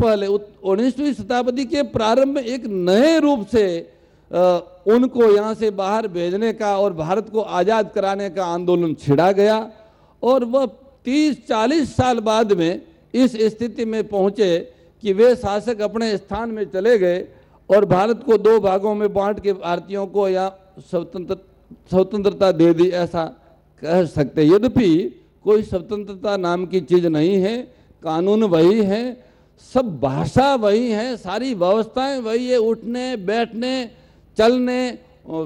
पहले उन्नीसवीं शताब्दी के प्रारंभ में एक नए रूप से उनको यहाँ से बाहर भेजने का और भारत को आज़ाद कराने का आंदोलन छिड़ा गया और वह 30-40 साल बाद में इस स्थिति में पहुँचे कि वे शासक अपने स्थान में चले गए और भारत को दो भागों में बांट के भारतीयों को या स्वतंत्र, स्वतंत्रता दे दी, ऐसा कह सकते यद्यपि कोई स्वतंत्रता नाम की चीज़ नहीं है, कानून वही है सब भाषा वही है, सारी व्यवस्थाएँ वही है, उठने, बैठने, चलने,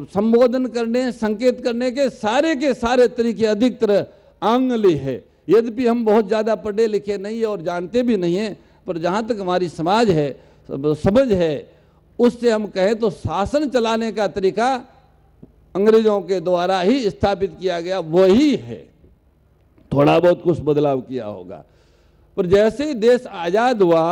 संबोधन करने, संकेत करने के सारे के सारे तरीके अधिकतर आंगली है। यद्यपि हम बहुत ज़्यादा पढ़े लिखे नहीं है और जानते भी नहीं हैं, पर जहाँ तक हमारी समाज है समझ है, उससे हम कहें तो शासन चलाने का तरीका अंग्रेज़ों के द्वारा ही स्थापित किया गया, वही है। थोड़ा बहुत कुछ बदलाव किया होगा। पर जैसे ही देश आज़ाद हुआ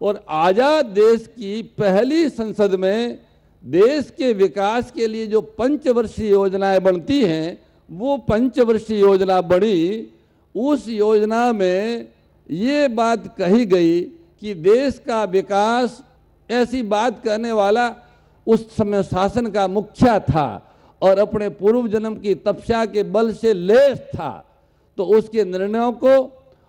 और आज़ाद देश की पहली संसद में देश के विकास के लिए जो पंचवर्षीय योजनाएँ बनती हैं, वो पंचवर्षीय योजना बनी। उस योजना में ये बात कही गई कि देश का विकास, ऐसी बात कहने वाला उस समय शासन का मुखिया था और अपने पूर्व जन्म की तपस्या के बल से लेस था। तो उसके निर्णयों को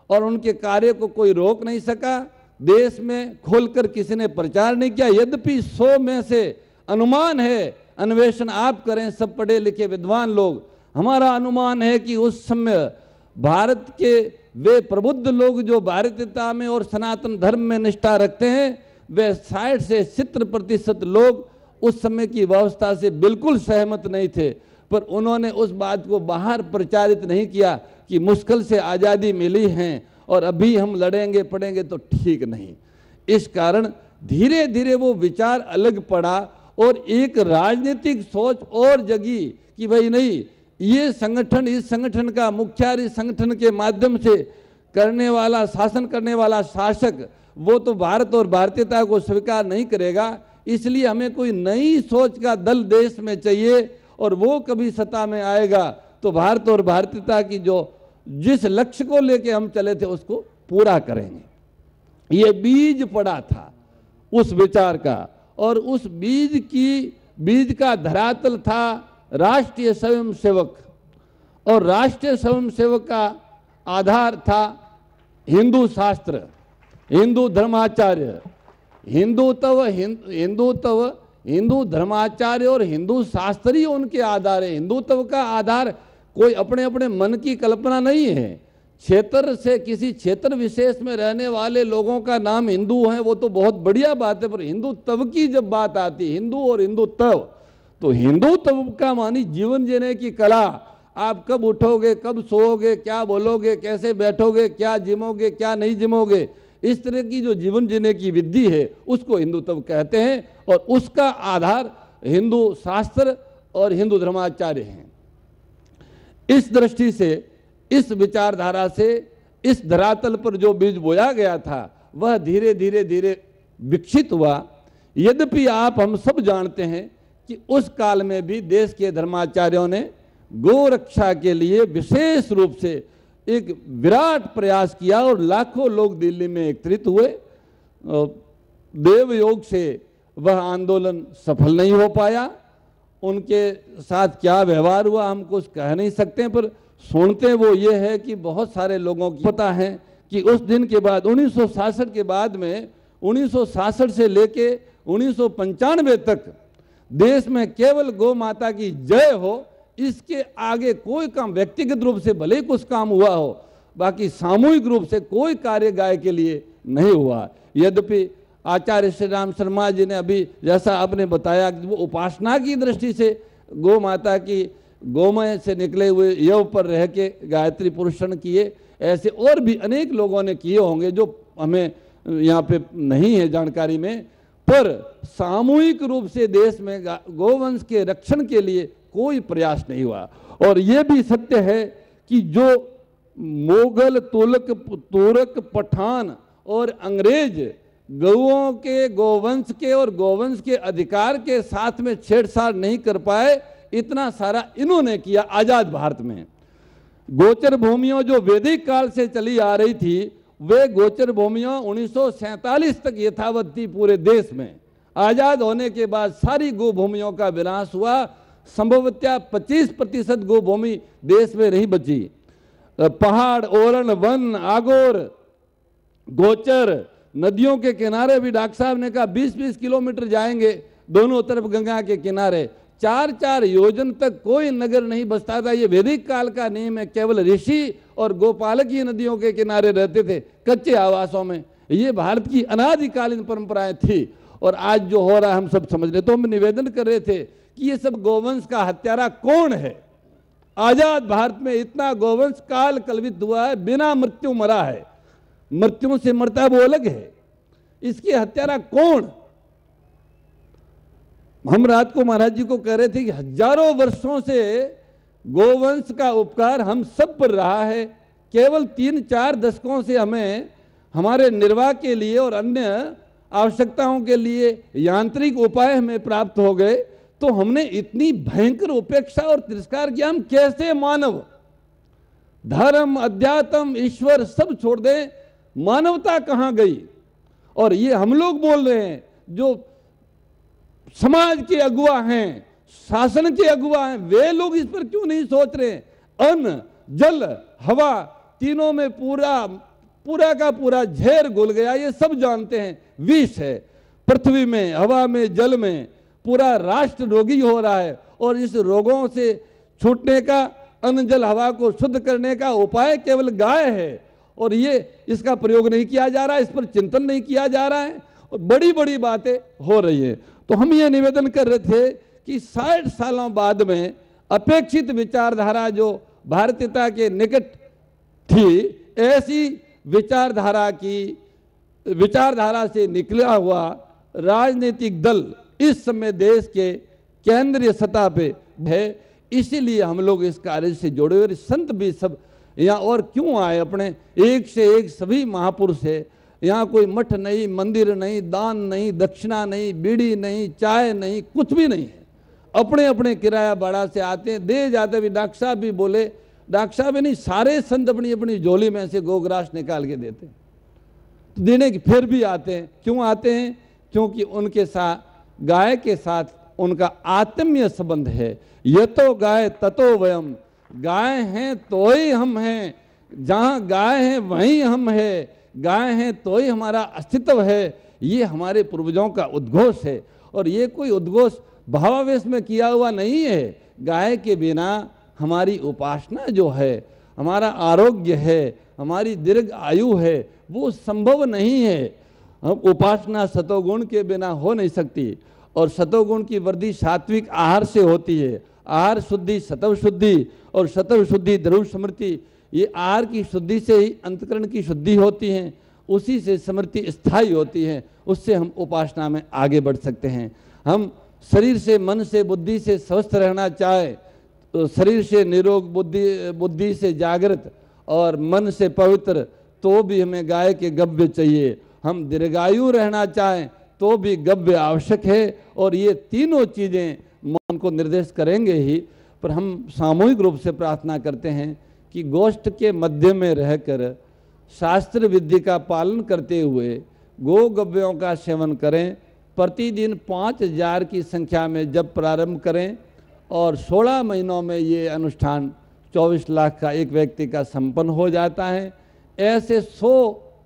और उनके कार्य को कोई रोक नहीं सका। देश में खोलकर किसी ने प्रचार नहीं किया। यद्यपि सौ में से अनुमान है, अन्वेषण आप करें, सब पढ़े लिखे विद्वान लोग। हमारा अनुमान है कि उस समय भारत के वे प्रबुद्ध लोग जो भारतीयता में और सनातन धर्म में निष्ठा रखते हैं, वे साठ से सत्तर प्रतिशत लोग उस समय की व्यवस्था से बिल्कुल सहमत नहीं थे। पर उन्होंने उस बात को बाहर प्रचारित नहीं किया। कि मुश्किल से आज़ादी मिली है और अभी हम लड़ेंगे, पड़ेंगे तो ठीक नहीं। इस कारण धीरे धीरे वो विचार अलग पड़ा और एक राजनीतिक सोच और जगी कि भाई नहीं, ये संगठन, इस संगठन का मुख्य इस संगठन के माध्यम से करने वाला, शासन करने वाला शासक, वो तो भारत और भारतीयता को स्वीकार नहीं करेगा। इसलिए हमें कोई नई सोच का दल देश में चाहिए और वो कभी सत्ता में आएगा। तो भारत और भारतीयता की जो जिस लक्ष्य को लेके हम चले थे उसको पूरा करेंगे। ये बीज पड़ा था उस विचार का और उस बीज की, बीज का धरातल था राष्ट्रीय स्वयं सेवक और राष्ट्रीय स्वयं सेवक का आधार था हिंदू शास्त्र, हिंदू धर्माचार्य। हिंदुत्व हिंदुत्व हिंदू धर्माचार्य और हिंदू शास्त्र उनके आधार है। हिंदुत्व का आधार कोई अपने अपने मन की कल्पना नहीं है। क्षेत्र से किसी क्षेत्र विशेष में रहने वाले लोगों का नाम हिंदू है, वो तो बहुत बढ़िया बात है, पर हिंदुत्व की जब बात आती, हिंदू और हिंदुत्व तो हिंदुत्व का मानी जीवन जीने की कला। आप कब उठोगे, कब सोओगे, क्या बोलोगे, कैसे बैठोगे, क्या जिमोगे, क्या नहीं जिमोगे, इस तरह की जो जीवन जीने की विधि है, उसको हिंदुत्व कहते हैं, और उसका आधार हिंदू शास्त्र और हिंदू धर्माचार्य हैं। इस दृष्टि से, इस विचारधारा से, इस धरातल पर जो बीज बोया गया था, वह धीरे धीरे धीरे विकसित हुआ। यद्यपि आप, हम सब जानते हैं कि उस काल में भी देश के धर्माचार्यों ने गोरक्षा के लिए विशेष रूप से एक विराट प्रयास किया और लाखों लोग दिल्ली में एकत्रित हुए। देव योग से वह आंदोलन सफल नहीं हो पाया। उनके साथ क्या व्यवहार हुआ हम कुछ कह नहीं सकते, पर सुनते वो ये है कि बहुत सारे लोगों को पता है कि उस दिन के बाद, उन्नीस के बाद में, उन्नीस से लेके उन्नीस सौ पंचानबे तक देश में केवल गौ माता की जय हो, इसके आगे कोई काम, व्यक्तिगत रूप से भले ही कुछ काम हुआ हो, बाकी सामूहिक रूप से कोई कार्य गाय के लिए नहीं हुआ। यद्यपि आचार्य श्री राम शर्मा जी ने अभी जैसा आपने बताया कि वो उपासना की दृष्टि से गौ माता की गोमय से निकले हुए यव पर रह के गायत्री पुरुषण किए, ऐसे और भी अनेक लोगों ने किए होंगे जो हमें यहाँ पे नहीं है जानकारी में, पर सामूहिक रूप से देश में गोवंश के रक्षण के लिए कोई प्रयास नहीं हुआ। और ये भी सत्य है कि जो मोगल, तुलक, तुरक, पठान और अंग्रेज़ गौओं के, गोवंश के और गोवंश के अधिकार के साथ में छेड़छाड़ नहीं कर पाए, इतना सारा इन्होंने किया आज़ाद भारत में। गोचर भूमियों जो वैदिक काल से चली आ रही थी, वे गोचर भूमियों उन्नीस तक यथावत थी पूरे देश में। आज़ाद होने के बाद सारी गो भूमियों का विनाश हुआ। संभवतः 25 प्रतिशत गो भूमि देश में नहीं बची। पहाड़, ओरण, वन, आगोर, गोचर नदियों के किनारे भी डॉक्टर साहब ने कहा 20-20 किलोमीटर जाएँगे, दोनों तरफ़ गंगा के किनारे। चार चार योजन तक कोई नगर नहीं बसता था। ये वैदिक काल का नियम है, केवल ऋषि और गोपालक ही नदियों के किनारे रहते थे, कच्चे आवासों में। ये भारत की अनादिकालीन परंपराएँ थी। और आज जो हो रहा है, हम सब समझ रहे तो हम निवेदन कर रहे थे कि ये सब गोवंश का हत्यारा कौन है? आज़ाद भारत में इतना गोवंश काल कलवित हुआ है, बिना मृत्यु मरा है। मृत्यु से मरता वो अलग है। इसकी हत्यारा कौन? हम रात को महाराज जी को कह रहे थे कि हज़ारों वर्षों से गोवंश का उपकार हम सब पर रहा है। केवल तीन चार दशकों से हमें हमारे निर्वाह के लिए और अन्य आवश्यकताओं के लिए यांत्रिक उपाय हमें प्राप्त हो गए। तो हमने इतनी भयंकर उपेक्षा और तिरस्कार किया, हम कैसे मानव? धर्म, अध्यात्म, ईश्वर सब छोड़ दें मानवता कहाँ गई? और ये हम लोग बोल रहे हैं, जो समाज के अगुआ हैं, शासन के अगुआ हैं, वे लोग इस पर क्यों नहीं सोच रहे? अन्न, जल, हवा, तीनों में पूरा पूरा का पूरा झेर घुल गया, ये सब जानते हैं। विष है। पृथ्वी में, हवा में, जल में पूरा राष्ट्र रोगी हो रहा है। और इस रोगों से छूटने का, अन्न, जल, हवा को शुद्ध करने का उपाय केवल गाय है। और ये इसका प्रयोग नहीं किया जा रहा है इस पर चिंतन नहीं किया जा रहा है और बड़ी बड़ी बातें हो रही है। तो हम ये निवेदन कर रहे थे कि साठ सालों बाद में अपेक्षित विचारधारा जो भारतीयता के निकट थी, ऐसी विचारधारा की, विचारधारा से निकला हुआ राजनीतिक दल इस समय देश के केंद्रीय सतह पे है। इसीलिए हम लोग इस कार्य से जुड़े हुए संत भी सब यहाँ और क्यों आए अपने? एक से एक सभी महापुरुष है। यहाँ कोई मठ नहीं, मंदिर नहीं, दान नहीं, दक्षिणा नहीं, बीड़ी नहीं, चाय नहीं, कुछ भी नहीं है। अपने अपने किराया भाड़ा से आते हैं। दे जाते भी डॉक्टर साहब भी बोले डॉक्टर साहब नहीं सारे संत अपनी अपनी झोली में से गोग्रास निकाल के देते तो देने के फिर भी आते हैं। क्यों आते हैं? क्योंकि उनके साथ, गाय के साथ उनका आत्मीय संबंध है। ये तो गाय ततो वयम। गाय हैं तो ही हम हैं। जहाँ गाय है, वहीं हम हैं। गाय हैं तो ही हमारा अस्तित्व है। ये हमारे पूर्वजों का उद्घोष है। और ये कोई उद्घोष भावावेश में किया हुआ नहीं है। गाय के बिना हमारी उपासना जो है, हमारा आरोग्य है, हमारी दीर्घ आयु है, वो संभव नहीं है। हम उपासना सतोगुण के बिना हो नहीं सकती। और सतोगुण की वृद्धि सात्विक आहार से होती है। आहार शुद्धि, सतव शुद्धि और सतव शुद्धि द्रव स्मृति ये आर की शुद्धि से ही अंतकरण की शुद्धि होती है, उसी से स्मृति स्थायी होती है, उससे हम उपासना में आगे बढ़ सकते हैं। हम शरीर से मन से बुद्धि से स्वस्थ रहना चाहे तो शरीर से निरोग बुद्धि बुद्धि से जागृत और मन से पवित्र तो भी हमें गाय के गव्य चाहिए। हम दीर्घायु रहना चाहें तो भी गव्य आवश्यक है और ये तीनों चीज़ें मन को निर्देश करेंगे ही, पर हम सामूहिक रूप से प्रार्थना करते हैं कि गोष्ठ के मध्य में रहकर शास्त्र विधि का पालन करते हुए गो गव्यों का सेवन करें, प्रतिदिन पाँच हज़ार की संख्या में जब प्रारंभ करें, और सोलह महीनों में ये अनुष्ठान चौबीस लाख का एक व्यक्ति का संपन्न हो जाता है। ऐसे सौ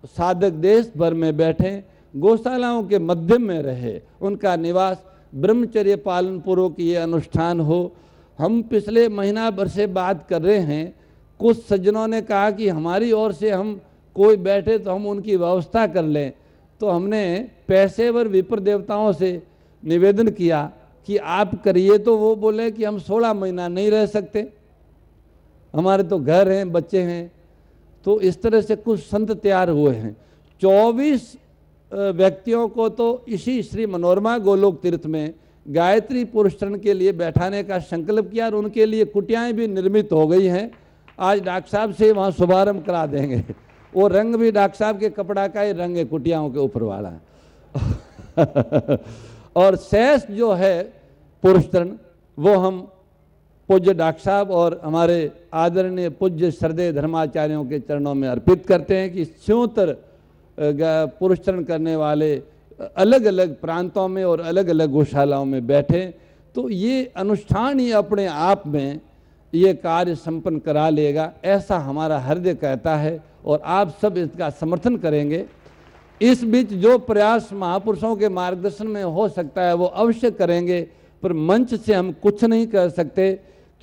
साधक देश भर में बैठे, गौशालाओं के मध्य में रहे, उनका निवास ब्रह्मचर्य पालन पूर्वक ये अनुष्ठान हो। हम पिछले महीना भर से बात कर रहे हैं। कुछ सज्जनों ने कहा कि हमारी ओर से हम कोई बैठे तो हम उनकी व्यवस्था कर लें। तो हमने पैसेवर विप्र देवताओं से निवेदन किया कि आप करिए तो वो बोले कि हम सोलह महीना नहीं रह सकते। हमारे तो घर हैं, बच्चे हैं। तो इस तरह से कुछ संत तैयार हुए हैं। चौबीस व्यक्तियों को तो इसी श्री मनोरमा गोलोक तीर्थ में गायत्री पुरुषरण के लिए बैठाने का संकल्प किया और उनके लिए कुटियाएँ भी निर्मित हो गई हैं। आज डॉक्टर साहब से वहाँ शुभारंभ करा देंगे। वो रंग भी डॉक्टर साहब के कपड़ा का ही रंग है, कुटियाओं के ऊपर वाला। और शेष जो है पुरुषतरण वो हम पूज्य डॉक्टर साहब और हमारे आदरणीय पूज्य श्रद्धेय धर्माचार्यों के चरणों में अर्पित करते हैं कि स्योतर पुरस्चरण करने वाले अलग अलग प्रांतों में और अलग अलग गौशालाओं में बैठे तो ये अनुष्ठान ही अपने आप में ये कार्य संपन्न करा लेगा, ऐसा हमारा हृदय कहता है और आप सब इसका समर्थन करेंगे। इस बीच जो प्रयास महापुरुषों के मार्गदर्शन में हो सकता है, वो अवश्य करेंगे, पर मंच से हम कुछ नहीं कर सकते,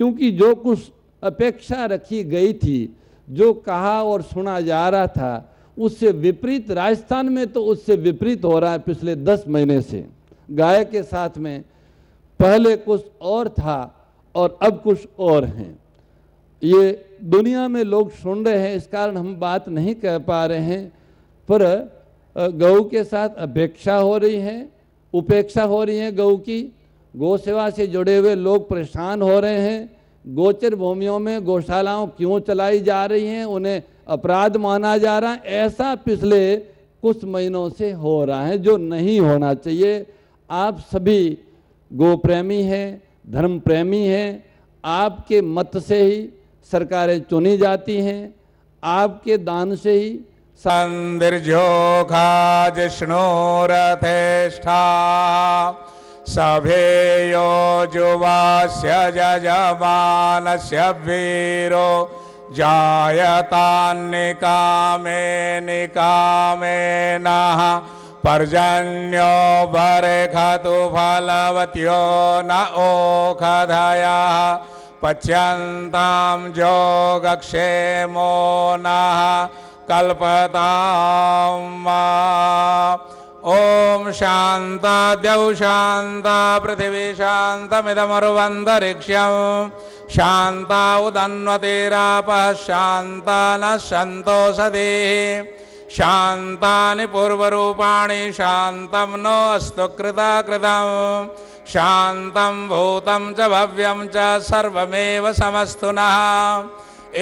क्योंकि जो कुछ अपेक्षा रखी गई थी, जो कहा और सुना जा रहा था उससे विपरीत राजस्थान में तो उससे विपरीत हो रहा है पिछले दस महीने से। गाय के साथ में पहले कुछ और था और अब कुछ और हैं। ये दुनिया में लोग सुन रहे हैं, इस कारण हम बात नहीं कह पा रहे हैं, पर गऊ के साथ अपेक्षा हो रही है, उपेक्षा हो रही है गऊ की। गौ सेवा से जुड़े हुए लोग परेशान हो रहे हैं। गोचर भूमियों में गौशालाओं क्यों चलाई जा रही हैं, उन्हें अपराध माना जा रहा है, ऐसा पिछले कुछ महीनों से हो रहा है जो नहीं होना चाहिए। आप सभी गो प्रेमी हैं धर्म प्रेमी हैं, आपके मत से ही सरकारें चुनी जाती हैं, आपके दान से ही संदिर्जोखा जिष्णुरथेष्ठा सभेयो जुवास्य जजमानस्य वीरो। जायतान्निकामे निकामे नः पर्जन्यो बर्खतु फलवत्यो न ओखधयः पच्यन्तां जोगक्षेमो नः कल्पतां ॐ शान्ता द्यौ शान्ता पृथिवी शान्तमिदमरुवन्तरिक्ष्यं शान्ता उदन्वतिरापः शान्ता नः सन्तोषदे शान्तानि पूर्वरूपाणि शान्तं नो अस्तु कृता कृतम् शान्तं भूतं च भव्यं च समस्तु नः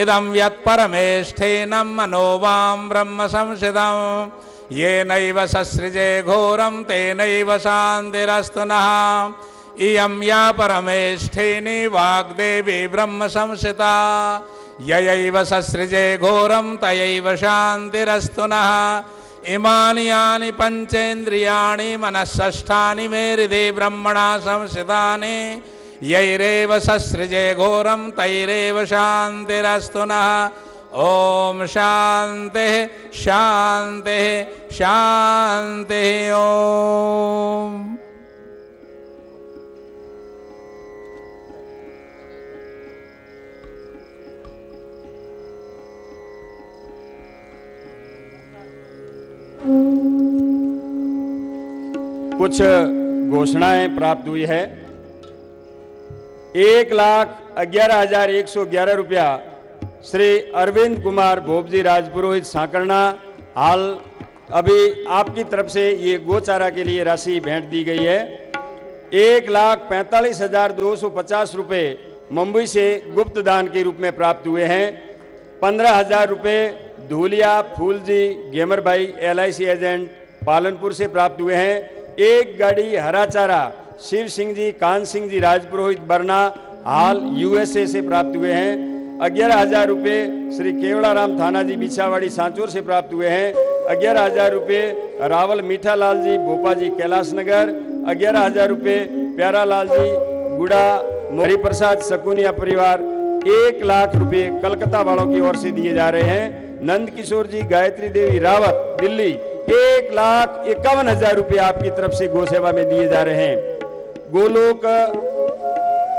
इदं यत्परमेष्ठेनं मनोवां ब्रह्म संसिदं येनैव ससृजे घोरं तेनैव शान्तिरस्तु नः इयं या परमेष्ठिनी वाग्देवी ब्रह्म संसिता ययैव ससृजे घोरं, तयैव शान्तिरस्तु नः। इमानि यानि पञ्चेन्द्रियाणि मनःषष्ठानि ब्रह्मणा संसितानि। यैरेव ससृजे घोरं, तैरेव शान्तिरस्तु नः। ॐ शान्तिः शान्तिः शान्तिः, ॐ। कुछ घोषणाएँ प्राप्त हुई है। एक लाख ग्यारह हज़ार एक सौ ग्यारह रुपया श्री अरविंद कुमार भोपजी राजपुरोहित सांकरना, हाल अभी आपकी तरफ़ से ये गोचारा के लिए राशि भेंट दी गई है। एक लाख पैंतालीस हज़ार दो सौ पचास रुपये मुंबई से गुप्त दान के रूप में प्राप्त हुए हैं। पंद्रह हज़ार रुपये धूलिया फूल जी गेमर भाई, एलआईसी एजेंट पालनपुर से प्राप्त हुए हैं। एक गाड़ी हरा चारा शिव सिंह जी कान सिंह जी राजपुरोहित बरना, हाल यूएसए से प्राप्त हुए हैं। ग्यारह हज़ार रुपये श्री केवड़ाराम थाना जी बिछावाड़ी, सांचोर से प्राप्त हुए हैं। ग्यारह हज़ार रुपये रावल मीठालाल जी भोपा जी कैलाश नगर ग्यारह हज़ार रुपये प्यारालाल जी गुड़ा हरि प्रसाद सकुनिया परिवार। एक लाख रुपए कलकत्ता वालों की ओर से दिए जा रहे हैं। नंद किशोर जी, गायत्री देवी, रावत दिल्ली एक लाख इक्यावन हज़ार रुपये आपकी तरफ़ से गौ सेवा में दिए जा रहे हैं। गोलोक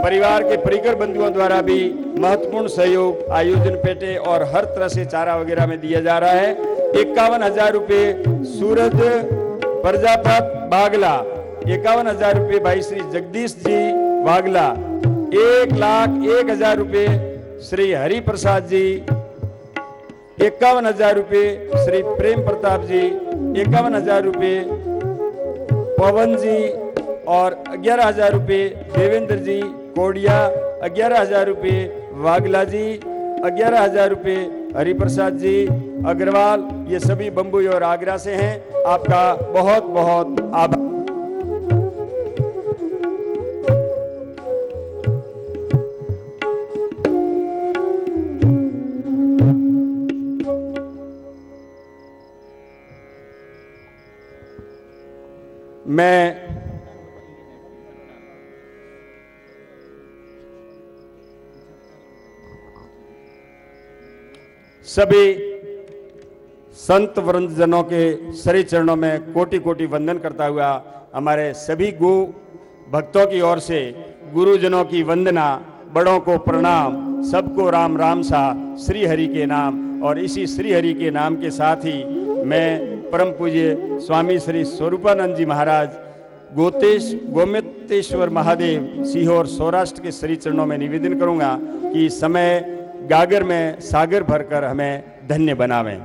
परिवार के परिकर बंधुओं द्वारा भी महत्वपूर्ण सहयोग, आयोजन पेटे और हर तरह से चारा वगैरह में दिया जा रहा है। इक्यावन हज़ार रुपये सूरज, प्रजापत, बागला। इक्यावन हज़ार रुपये भाई श्री जगदीश जी, बागला। एक लाख एक हज़ार रुपये श्री हरिप्रसाद जी इक्यावन हज़ार रुपये श्री प्रेम प्रताप जी इक्यावन हज़ार रुपये पवन जी और ग्यारह हज़ार रुपये देवेंद्र जी कोडिया, ग्यारह हज़ार रुपये वागला जी, ग्यारह हज़ार रुपये हरिप्रसाद जी, अग्रवाल, ये सभी बम्बई और आगरा से हैं। आपका बहुत बहुत आभार। मैं सभी संत वृंदजनों के सरी चरणों में कोटि कोटि वंदन करता हुआ हमारे सभी गु भक्तों की ओर से गुरुजनों की वंदना, बड़ों को प्रणाम, सबको राम राम सा श्री हरि के नाम और इसी श्री हरि के नाम के साथ ही मैं परम पूज्य स्वामी श्री स्वरूपानंद जी महाराज, गोतेश, गोमितेश्वर महादेव सीहोर सौराष्ट्र के श्री चरणों में निवेदन करूँगा कि समय गागर में सागर भरकर हमें धन्य बनावें।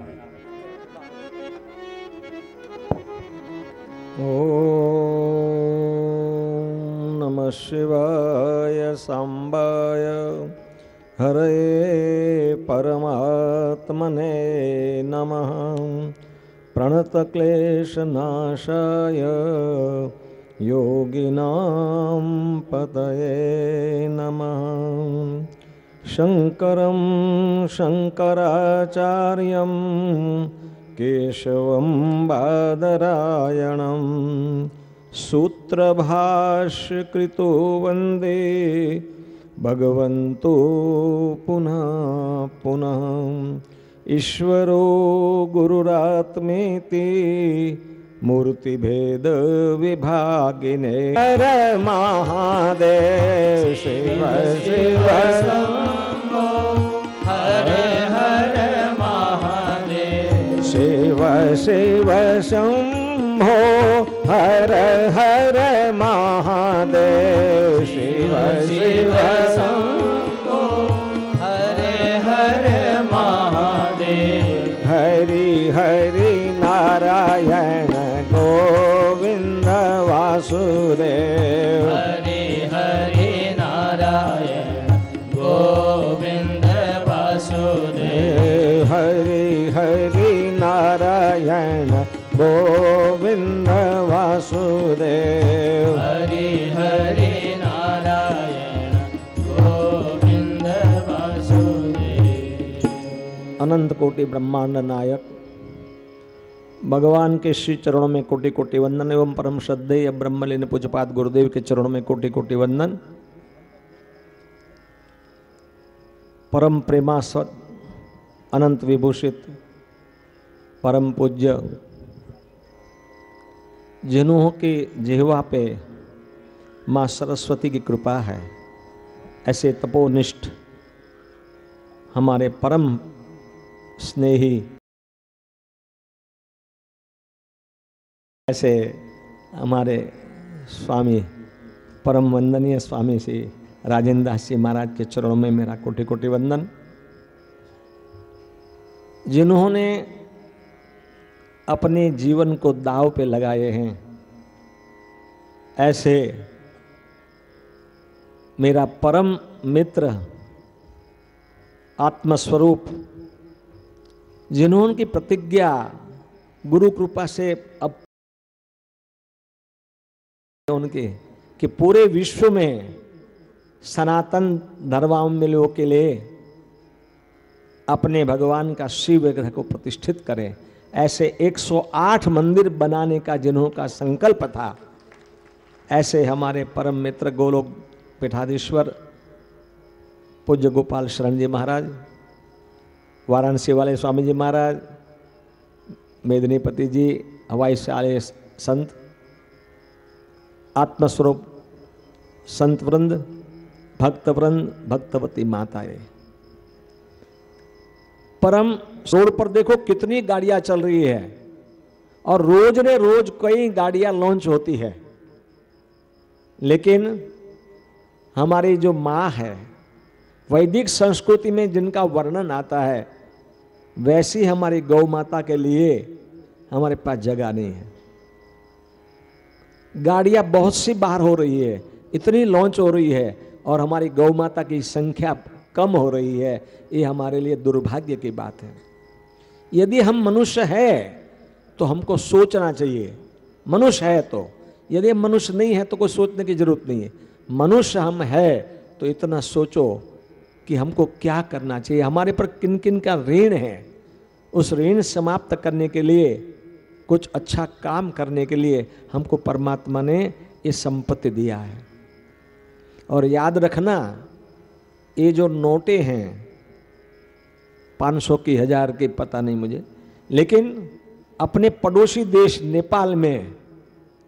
ॐ नमः शिवाय साम्बाय हरे परमात्मने नमः। प्रणतक्लेशनाशाय योगिनां पतये नमः। शङ्करं शङ्कराचार्यं केशवं बादरायणं सूत्रभाष्यकृतो वंदे भगवन्तो पुनः पुनः। ईश्वरो गुरुरात्मेति मूर्तिभेदविभागिने। हर महादेव शिव शिव शिव शिव शम्भो। हर हर महादेव। शिव शिव हरि नारायण गोविन्द वासुदेव। हरे हरे नारायण गोविन्द वासुदेव। हरि हरि नारायण गोविन्द वासुदेव। हरे हरे नारायण गोविन्द वासुदेव। अनंत कोटि ब्रह्मांड नायक भगवान के श्री चरणों में कोटि कोटि वंदन एवं परम श्रद्धेय ब्रह्मलीन पूजपात गुरुदेव के चरणों में कोटि कोटि वंदन। परम प्रेमास्वद, अनंत विभूषित, परम पूज्य, जिन्हों के जिहवा पे माँ सरस्वती की कृपा है, ऐसे तपोनिष्ठ हमारे परम स्नेही ऐसे हमारे स्वामी, परम वंदनीय स्वामी श्री राजेंद्र दास जी महाराज के चरणों में मेरा कोटि कोटि वंदन। जिन्होंने अपने जीवन को दाव पे लगाए हैं, ऐसे मेरा परम मित्र, आत्मस्वरूप, जिन्होंने की प्रतिज्ञा गुरु कृपा से अब उनके कि पूरे विश्व में सनातन धर्मावलंबियों के लिए अपने भगवान का शिव विग्रह को प्रतिष्ठित करें। ऐसे 108 मंदिर बनाने का जिन्हों का संकल्प था, ऐसे हमारे परम मित्र गोलोक पीठाधीश्वर, पूज्य गोपाल शरण जी महाराज, वाराणसी वाले स्वामी जी महाराज, मेदिनीपति जी, हवाई संत संत भक्त वृंद भक्तवती माताएँ परम रोड पर देखो कितनी गाड़ियाँ चल रही है और रोज ने रोज कई गाड़ियाँ लॉन्च होती है। लेकिन हमारी जो माँ है, वैदिक संस्कृति में जिनका वर्णन आता है, वैसी हमारी गौ माता के लिए हमारे पास जगह नहीं है। गाड़ियाँ बहुत सी बाहर हो रही है, इतनी लॉन्च हो रही है और हमारी गौ माता की संख्या कम हो रही है, ये हमारे लिए दुर्भाग्य की बात है। यदि हम मनुष्य है तो हमको सोचना चाहिए। मनुष्य है तो। यदि हम मनुष्य नहीं है तो कोई सोचने की ज़रूरत नहीं है। मनुष्य हम है तो इतना सोचो कि हमको क्या करना चाहिए। हमारे पर किन किन का ऋण है? उस ऋण समाप्त करने के लिए कुछ अच्छा काम करने के लिए हमको परमात्मा ने ये संपत्ति दिया है। और याद रखना, ये जो नोटे हैं, पाँच सौ की, हज़ार की, पता नहीं मुझे, लेकिन अपने पड़ोसी देश नेपाल में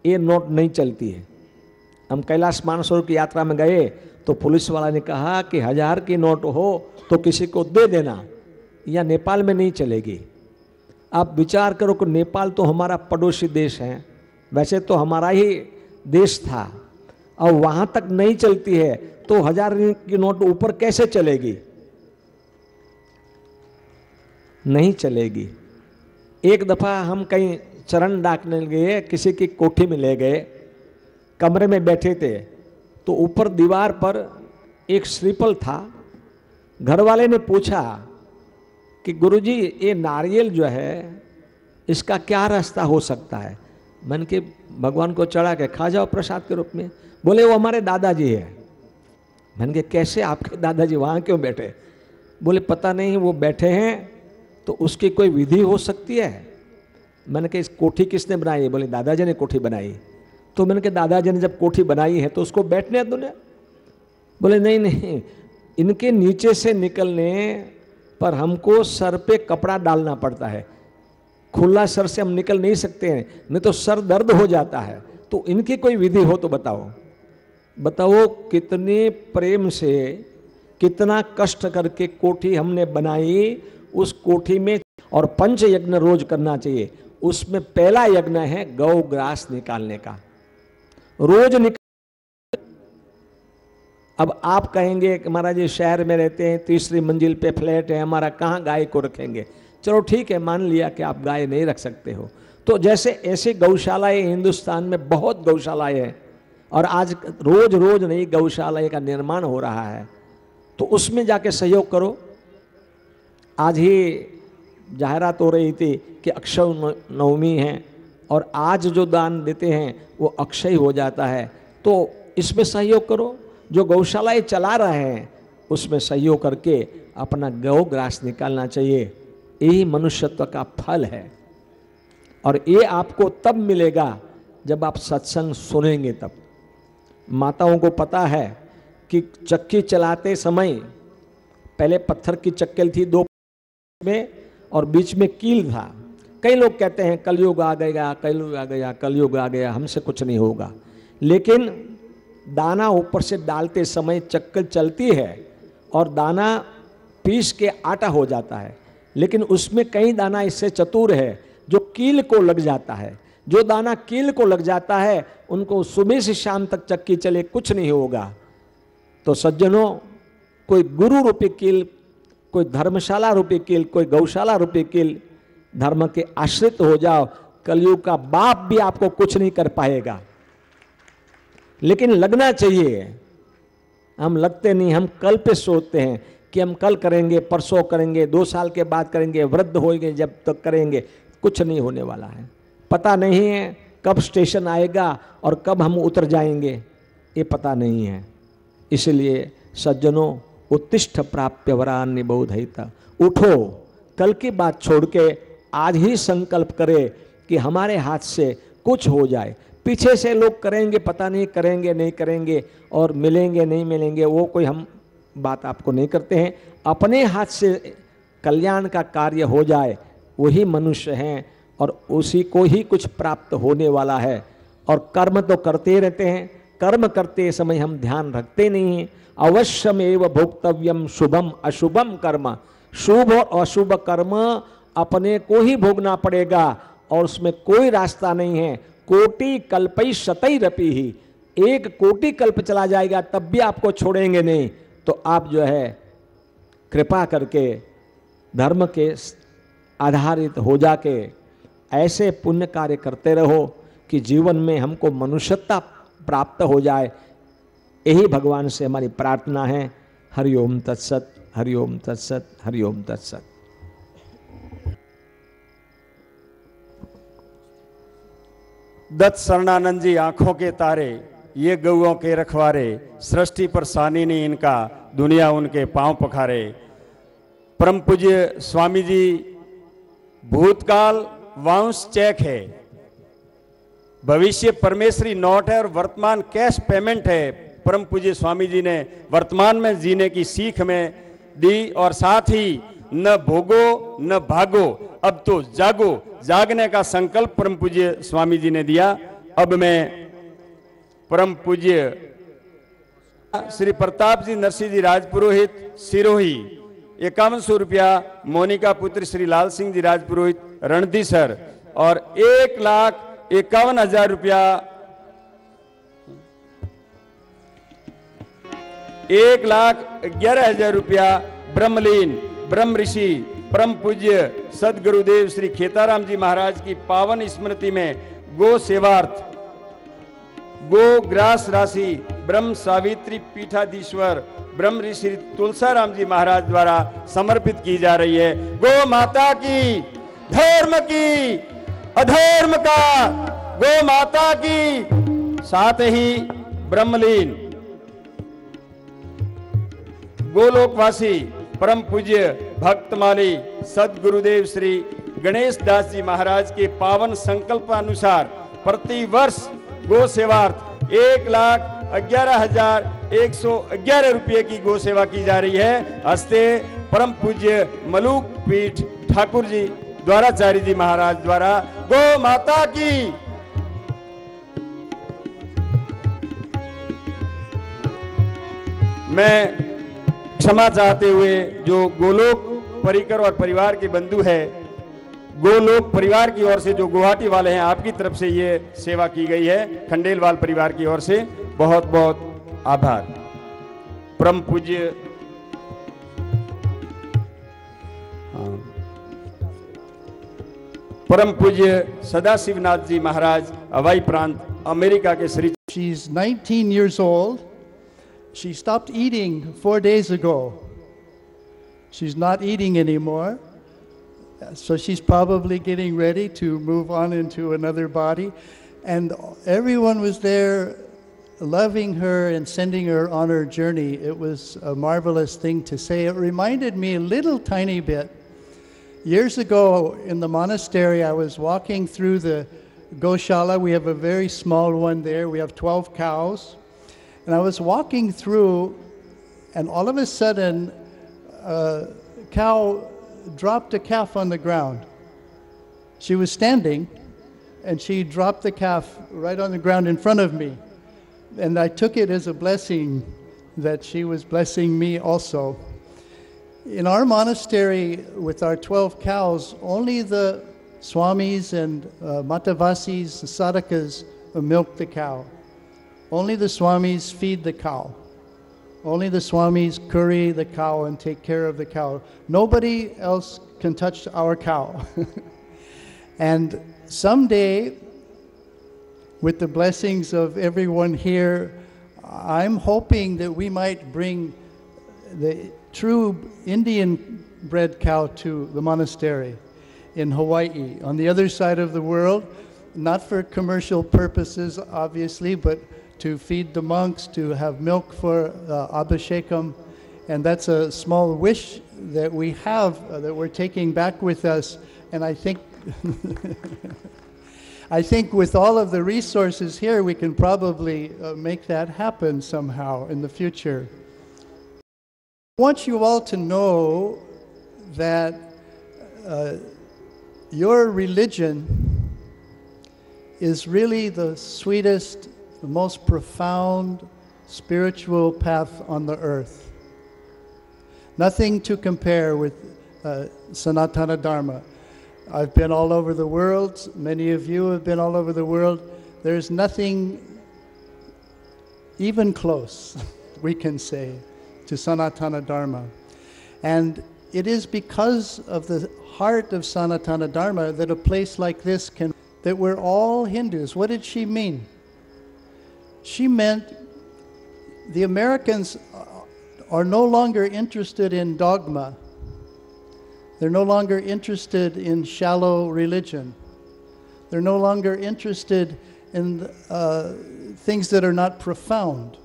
ये नोट नहीं चलती है। हम कैलाश मानसरोवर की यात्रा में गए तो पुलिस वाला ने कहा कि हज़ार की नोट हो तो किसी को दे देना, या नेपाल में नहीं चलेगी। आप विचार करो कि नेपाल तो हमारा पड़ोसी देश है। वैसे तो हमारा ही देश था। और वहाँ तक नहीं चलती है तो हज़ार की नोट ऊपर कैसे चलेगी? नहीं चलेगी। एक दफ़ा हम कहीं चरण डाकने गए, किसी की कोठी में ले गए, कमरे में बैठे थे तो ऊपर दीवार पर एक श्रीपल था। घर वाले ने पूछा कि गुरुजी, ये नारियल जो है, इसका क्या रास्ता हो सकता है? मन के, भगवान को चढ़ा के खा जाओ प्रसाद के रूप में। बोले, वो हमारे दादाजी है। मन के, कैसे आपके दादाजी वहाँ क्यों बैठे? बोले, पता नहीं, वो बैठे हैं तो उसकी कोई विधि हो सकती है? मैंने कहा इस कोठी किसने बनाई? है बोले, दादाजी ने कोठी बनाई। तो मैंने कहा दादाजी ने जब कोठी बनाई है तो उसको बैठने दो बोले, नहीं नहीं, इनके नीचे से निकलने पर हमको सर पे कपड़ा डालना पड़ता है। खुला सर से हम निकल नहीं सकते हैं, नहीं तो सर दर्द हो जाता है। तो इनकी कोई विधि हो तो बताओ। बताओ कितने प्रेम से, कितना कष्ट करके कोठी हमने बनाई उस कोठी में। और पंच यज्ञ रोज करना चाहिए। उसमें पहला यज्ञ है गौ ग्रास निकालने का। रोज निकाल अब आप कहेंगे कि महाराज जी, शहर में रहते हैं, तीसरी मंजिल पे फ्लैट है, हमारा कहाँ गाय को रखेंगे? चलो ठीक है, मान लिया कि आप गाय नहीं रख सकते हो। तो जैसे ऐसे गौशालाएँ हिंदुस्तान में बहुत गौशालाएँ हैं, और आज रोज रोज नई गौशाला का निर्माण हो रहा है तो उसमें जाके सहयोग करो। आज ही जाहरात हो रही थी कि अक्षय नवमी है, और आज जो दान देते हैं, वो अक्षय हो जाता है। तो इसमें सहयोग करो। जो गौशालाएँ चला रहे हैं, उसमें सहयोग करके अपना गौ ग्रास निकालना चाहिए। यही मनुष्यत्व का फल है। और ये आपको तब मिलेगा जब आप सत्संग सुनेंगे तब। माताओं को पता है कि चक्की चलाते समय पहले पत्थर की चक्केल थी दो में और बीच में कील था। कई लोग कहते हैं, कलयुग आ गया, कलयुग आ गया, कलयुग आ गया, हमसे कुछ नहीं होगा। लेकिन दाना ऊपर से डालते समय चक्कर चलती है और दाना पीस के आटा हो जाता है। लेकिन उसमें कई दाना इससे चतुर है, जो कील को लग जाता है। जो दाना कील को लग जाता है, उनको सुबह से शाम तक चक्की चले कुछ नहीं होगा। तो सज्जनों, कोई गुरु रूपी कील, कोई धर्मशाला रूपी कील, कोई गौशाला रूपी कील, धर्म के आश्रित हो जाओ। कलयुग का बाप भी आपको कुछ नहीं कर पाएगा। लेकिन लगना चाहिए। हम लगते नहीं, हम कल पे सोचते हैं कि हम कल करेंगे, परसों करेंगे, दो साल के बाद करेंगे, वृद्ध होएँगे जब तक तो करेंगे, कुछ नहीं होने वाला है। पता नहीं है कब स्टेशन आएगा और कब हम उतर जाएँगे, ये पता नहीं है। इसलिए सज्जनों, उत्तिष्ठ प्राप्य वरान्य बहुधयता उठो, कल की बात छोड़ के आज ही संकल्प करे कि हमारे हाथ से कुछ हो जाए। पीछे से लोग करेंगे, पता नहीं करेंगे नहीं करेंगे और मिलेंगे, नहीं मिलेंगे, वो कोई हम बात आपको नहीं करते हैं। अपने हाथ से कल्याण का कार्य हो जाए, वही मनुष्य हैं और उसी को ही कुछ प्राप्त होने वाला है। और कर्म तो करते रहते हैं, कर्म करते समय हम ध्यान रखते नहीं हैं। अवश्यमेव भोक्तव्यम शुभम अशुभम कर्म। शुभ और अशुभ कर्म अपने को ही भोगना पड़ेगा और उसमें कोई रास्ता नहीं है। कोटि कल्पई शतई रपी ही। एक कोटि कल्प चला जाएगा, तब भी आपको छोड़ेंगे नहीं। तो आप जो है, कृपा करके धर्म के आधारित हो जाके ऐसे पुण्य कार्य करते रहो कि जीवन में हमको मनुष्यता प्राप्त हो जाए। यही भगवान से हमारी प्रार्थना है। हरिओम तत्सत हरिओम तत्सत हरिओम तत्सत। दत्त शरणानंद जी आँखों के तारे, ये गौओं के रखवारे, सृष्टि पर सानी नहीं इनका, दुनिया उनके पाँव पखारे। परम पूज्य स्वामी जी, भूतकाल वाउंस चेक है। भविष्य परमेश्वरी नोट है और वर्तमान कैश पेमेंट है। परम पूज्य स्वामी जी ने वर्तमान में जीने की सीख में दी और साथ ही न भोगो, न भागो। अब तो जागो। जागने का संकल्प परम पूज्य स्वामी जी ने दिया। अब मैं परम पूज्य श्री प्रताप जी नरसिंह जी राजपुरोहित सिरोही इक्यावन सौ रुपया मोनिका पुत्र श्री लाल सिंह जी राजपुरोहित रणधी सर और एक लाख इक्यावन हज़ार रुपया एक लाख ग्यारह हज़ार रुपया ब्रह्मलीन ब्रह्म ऋषि, परम पूज्य सदगुरुदेव श्री खेताराम जी महाराज की पावन स्मृति में गो सेवार्थ, गो ग्रास राशि, ब्रह्म सावित्री पीठाधीश्वर, ब्रह्म ऋषि तुलसाराम जी महाराज द्वारा समर्पित की जा रही है। गो माता की, धर्म की, अधर्म का, गो माता की, साथ ही ब्रह्मलीन। गोलोकवासी परम पूज्य भक्तमाली सदगुरुदेव श्री गणेश दास जी महाराज के पावन संकल्प अनुसार प्रति वर्ष गो सेवार्थ एक लाख ग्यारह हज़ार एक सौ ग्यारह रुपये की गो सेवा की जा रही है। हस्ते परम पूज्य मलुक पीठ ठाकुर जी द्वाराचार्य जी महाराज द्वारा, गो माता की। मैं क्षमा चाहते हुए जो गोलोक परिकर और परिवार के बंधु है, गोलोक परिवार की ओर से जो गुवाहाटी वाले हैं, आपकी तरफ़ से ये सेवा की गई है खंडेलवाल परिवार की ओर से बहुत बहुत आभार परम पूज्य हाँ। परम पूज्य सदाशिवनाथ जी महाराज हवाई प्रांत, अमेरिका के Shri She's 19 years old. She stopped eating four days ago. She's not eating anymore. So she's probably getting ready to move on into another body. And everyone was there loving her and sending her on her journey. It was a marvelous thing to say. It reminded me a little tiny bit. Years ago in the monastery, I was walking through the Goshala. We have a very small one there. We have 12 cows. And I was walking through, and all of a sudden, a cow dropped a calf on the ground. She was standing, and she dropped the calf right on the ground in front of me. And I took it as a blessing that she was blessing me also. In our monastery, with our 12 cows, only the swamis and uh, matavasis, the sadakas, milk the cow. Only the swamis feed the cow. Only the swamis curry the cow and take care of the cow. Nobody else can touch our cow. and someday, with the blessings of everyone here, I'm hoping that we might bring the true Indian bred cow to the monastery in Hawaii, on the other side of the world, not for commercial purposes, obviously, but to feed the monks, to have milk for uh, Abhishekam. And that's a small wish that we have uh, that we're taking back with us. And I think. I think with all of the resources here, we can probably uh, make that happen somehow in the future. I want you all to know that uh, your religion is really the sweetest, the most profound spiritual path on the earth. Nothing to compare with uh, Sanatana Dharma. I've been all over the world. Many of you have been all over the world. There's nothing even close, we can say, to Sanatana Dharma. And it is because of the heart of Sanatana Dharma that a place like this can, that we're all Hindus. What did she mean? She meant the Americans are no longer interested in dogma. They're no longer interested in shallow religion. They're no longer interested in uh, things that are not profound.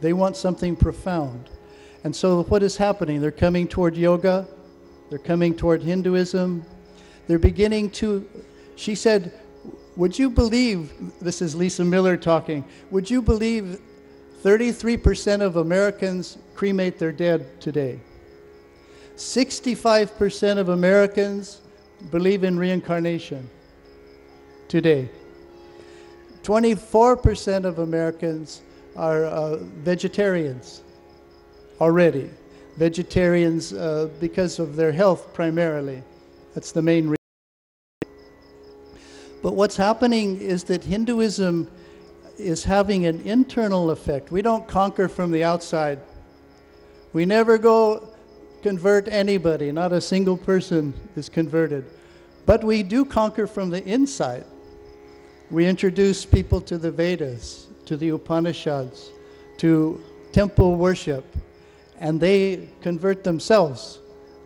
They want something profound. And so, what is happening? They're coming toward yoga, they're coming toward Hinduism. They're beginning to, she said, Would you believe, this is Lisa Miller talking, would you believe 33% of Americans cremate their dead today? 65% of Americans believe in reincarnation today. 24% of Americans are uh, vegetarians already. Vegetarians uh, because of their health primarily. That's the main reason. But what's happening is that Hinduism is having an internal effect. We don't conquer from the outside. We never go convert anybody, not a single person is converted. But we do conquer from the inside. We introduce people to the Vedas, to the Upanishads, to temple worship, and they convert themselves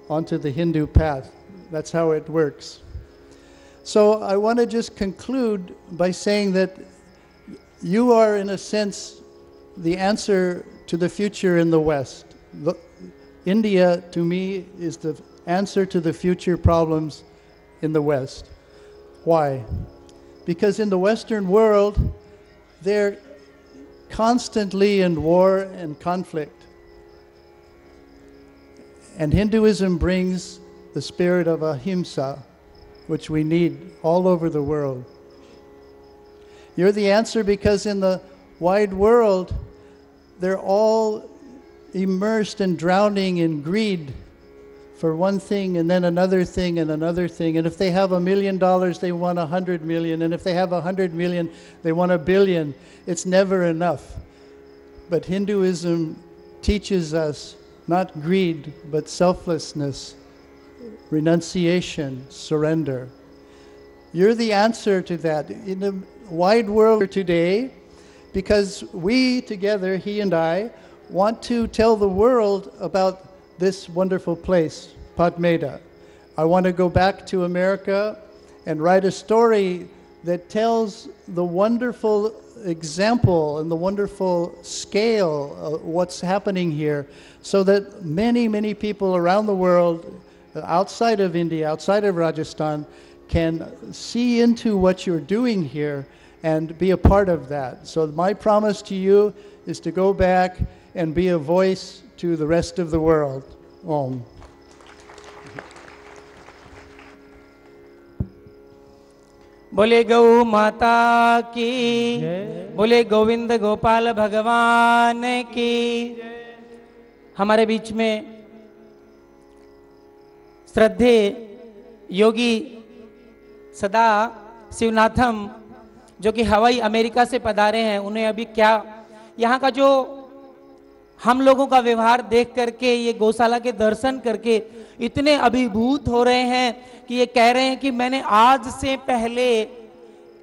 onto the Hindu path. That's how it works. So I want to just conclude by saying that you are, in a sense, the answer to the future in the West. The, India, to me, is the answer to the future problems in the West. Why? Because in the Western world, they're constantly in war and conflict. And Hinduism brings the spirit of ahimsa, which we need all over the world. You're the answer because in the wide world, they're all immersed and drowning in greed for one thing and then another thing and another thing. And if they have a million dollars, they want a hundred million. And if they have a hundred million, they want a billion. It's never enough. But Hinduism teaches us not greed, but selflessness, renunciation, surrender. You're the answer to that. In the wide world today, because we together, he and I, want to tell the world about this wonderful place, Padmeda. I want to go back to America and write a story that tells the wonderful example and the wonderful scale of what's happening here so that many, many people around the world, outside of India, outside of Rajasthan, can see into what you're doing here and be a part of that. So, my promise to you is to go back and be a voice to the rest of the world. Om. बोले गौ माता की बोले गोविंद गोपाल भगवान की हमारे बीच में श्रद्धे योगी सदा शिवनाथम, जो कि हवाई अमेरिका से पधारे हैं, उन्हें अभी क्या, यहाँ का जो हम लोगों का व्यवहार देख करके, ये गौशाला के दर्शन करके इतने अभिभूत हो रहे हैं कि ये कह रहे हैं कि मैंने आज से पहले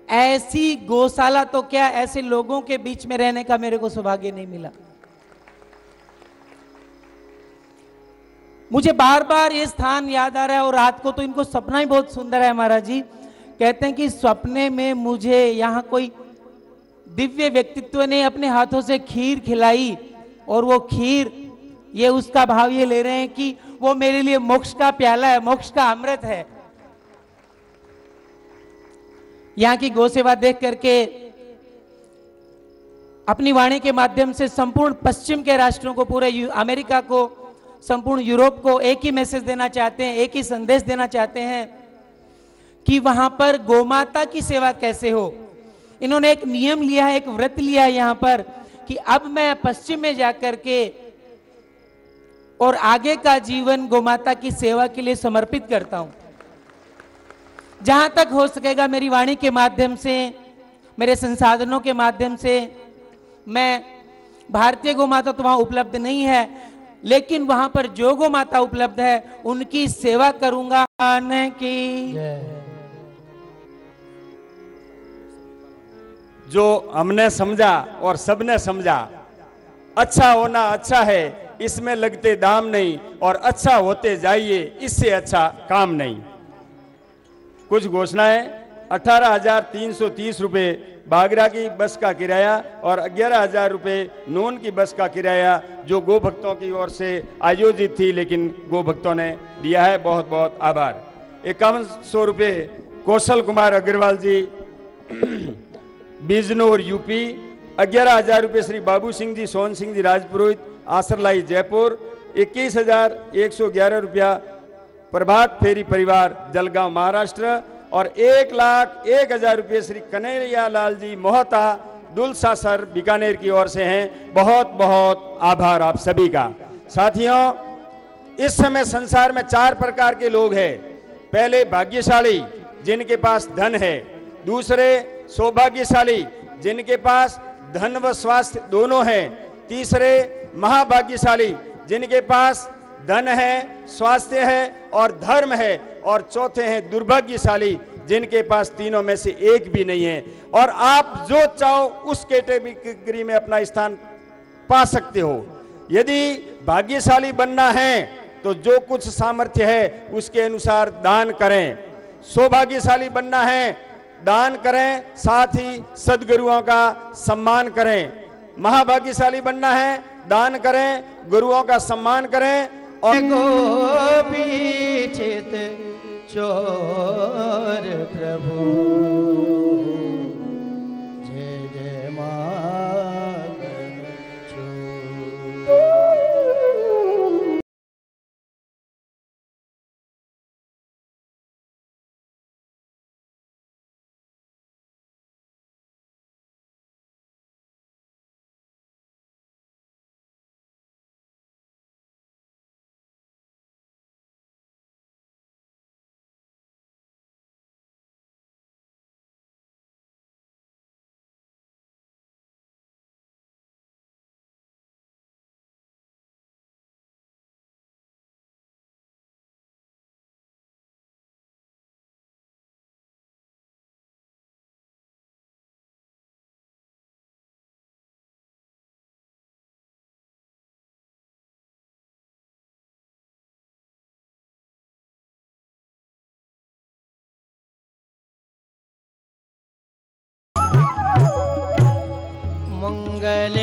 ऐसी गौशाला तो क्या ऐसे लोगों के बीच में रहने का मेरे को सौभाग्य नहीं मिला? मुझे बार बार ये स्थान याद आ रहा है और रात को तो इनको सपना ही बहुत सुंदर है महाराज जी। कहते हैं कि सपने में मुझे यहाँ कोई दिव्य व्यक्तित्व ने अपने हाथों से खीर खिलाई और वो खीर, ये उसका भाव ये ले रहे हैं कि वो मेरे लिए मोक्ष का प्याला है, मोक्ष का अमृत है। यहाँ की गौ सेवा देख करके अपनी वाणी के माध्यम से संपूर्ण पश्चिम के राष्ट्रों को, पूरे अमेरिका को संपूर्ण यूरोप को एक ही मैसेज देना चाहते हैं, एक ही संदेश देना चाहते हैं कि वहाँ पर गोमाता की सेवा कैसे हो। इन्होंने एक नियम लिया है, एक व्रत लिया है यहाँ पर कि अब मैं पश्चिम में जाकर के और आगे का जीवन गोमाता की सेवा के लिए समर्पित करता हूँ। जहाँ तक हो सकेगा मेरी वाणी के माध्यम से, मेरे संसाधनों के माध्यम से, मैं भारतीय गोमाता तो वहाँ उपलब्ध नहीं है लेकिन वहाँ पर जो माता उपलब्ध है, उनकी सेवा करूँगा आने की जो हमने समझा और सबने समझा अच्छा होना अच्छा है, इसमें लगते दाम नहीं और अच्छा होते जाइए, इससे अच्छा काम नहीं। कुछ घोषणाएँ, अठारह हज़ार तीन सौ तीस रुपये बागरा की बस का किराया और ग्यारह हज़ार रुपये नून की बस का किराया जो गो भक्तों की ओर से आयोजित थी, लेकिन गो भक्तों ने दिया है बहुत बहुत आभार। इक्यावन सौ रुपये कौशल कुमार अग्रवाल जी, बिजनौर, यूपी। ग्यारह हज़ार रुपये श्री बाबू सिंह जी, सोहन सिंह जी, राजपुरोहित, आसरलाई, जयपुर। इक्कीस हज़ार एक सौ ग्यारह रुपया प्रभात फेरी परिवार, जलगांव, महाराष्ट्र। और एक लाख एक हज़ार रुपये श्री कन्हैया लाल जी मोहता दुलसा सर बीकानेर की ओर से हैं। बहुत बहुत आभार आप सभी का। साथियों, इस समय संसार में चार प्रकार के लोग हैं। पहले भाग्यशाली, जिनके पास धन है। दूसरे, सौभाग्यशाली, जिनके पास धन व स्वास्थ्य दोनों है। तीसरे, महाभाग्यशाली, जिनके पास धन है, स्वास्थ्य है और धर्म है और चौथे हैं दुर्भाग्यशाली, जिनके पास तीनों में से एक भी नहीं है। और आप जो चाहो, उस कैटेगरी में अपना स्थान पा सकते हो। यदि भाग्यशाली बनना है तो जो कुछ सामर्थ्य है, उसके अनुसार दान करें। सौभाग्यशाली बनना है, दान करें, साथ ही सदगुरुओं का सम्मान करें। महाभाग्यशाली बनना है, दान करें, गुरुओं का सम्मान करें और गोपीचित चोर प्रभु। जय जय मागन मंगल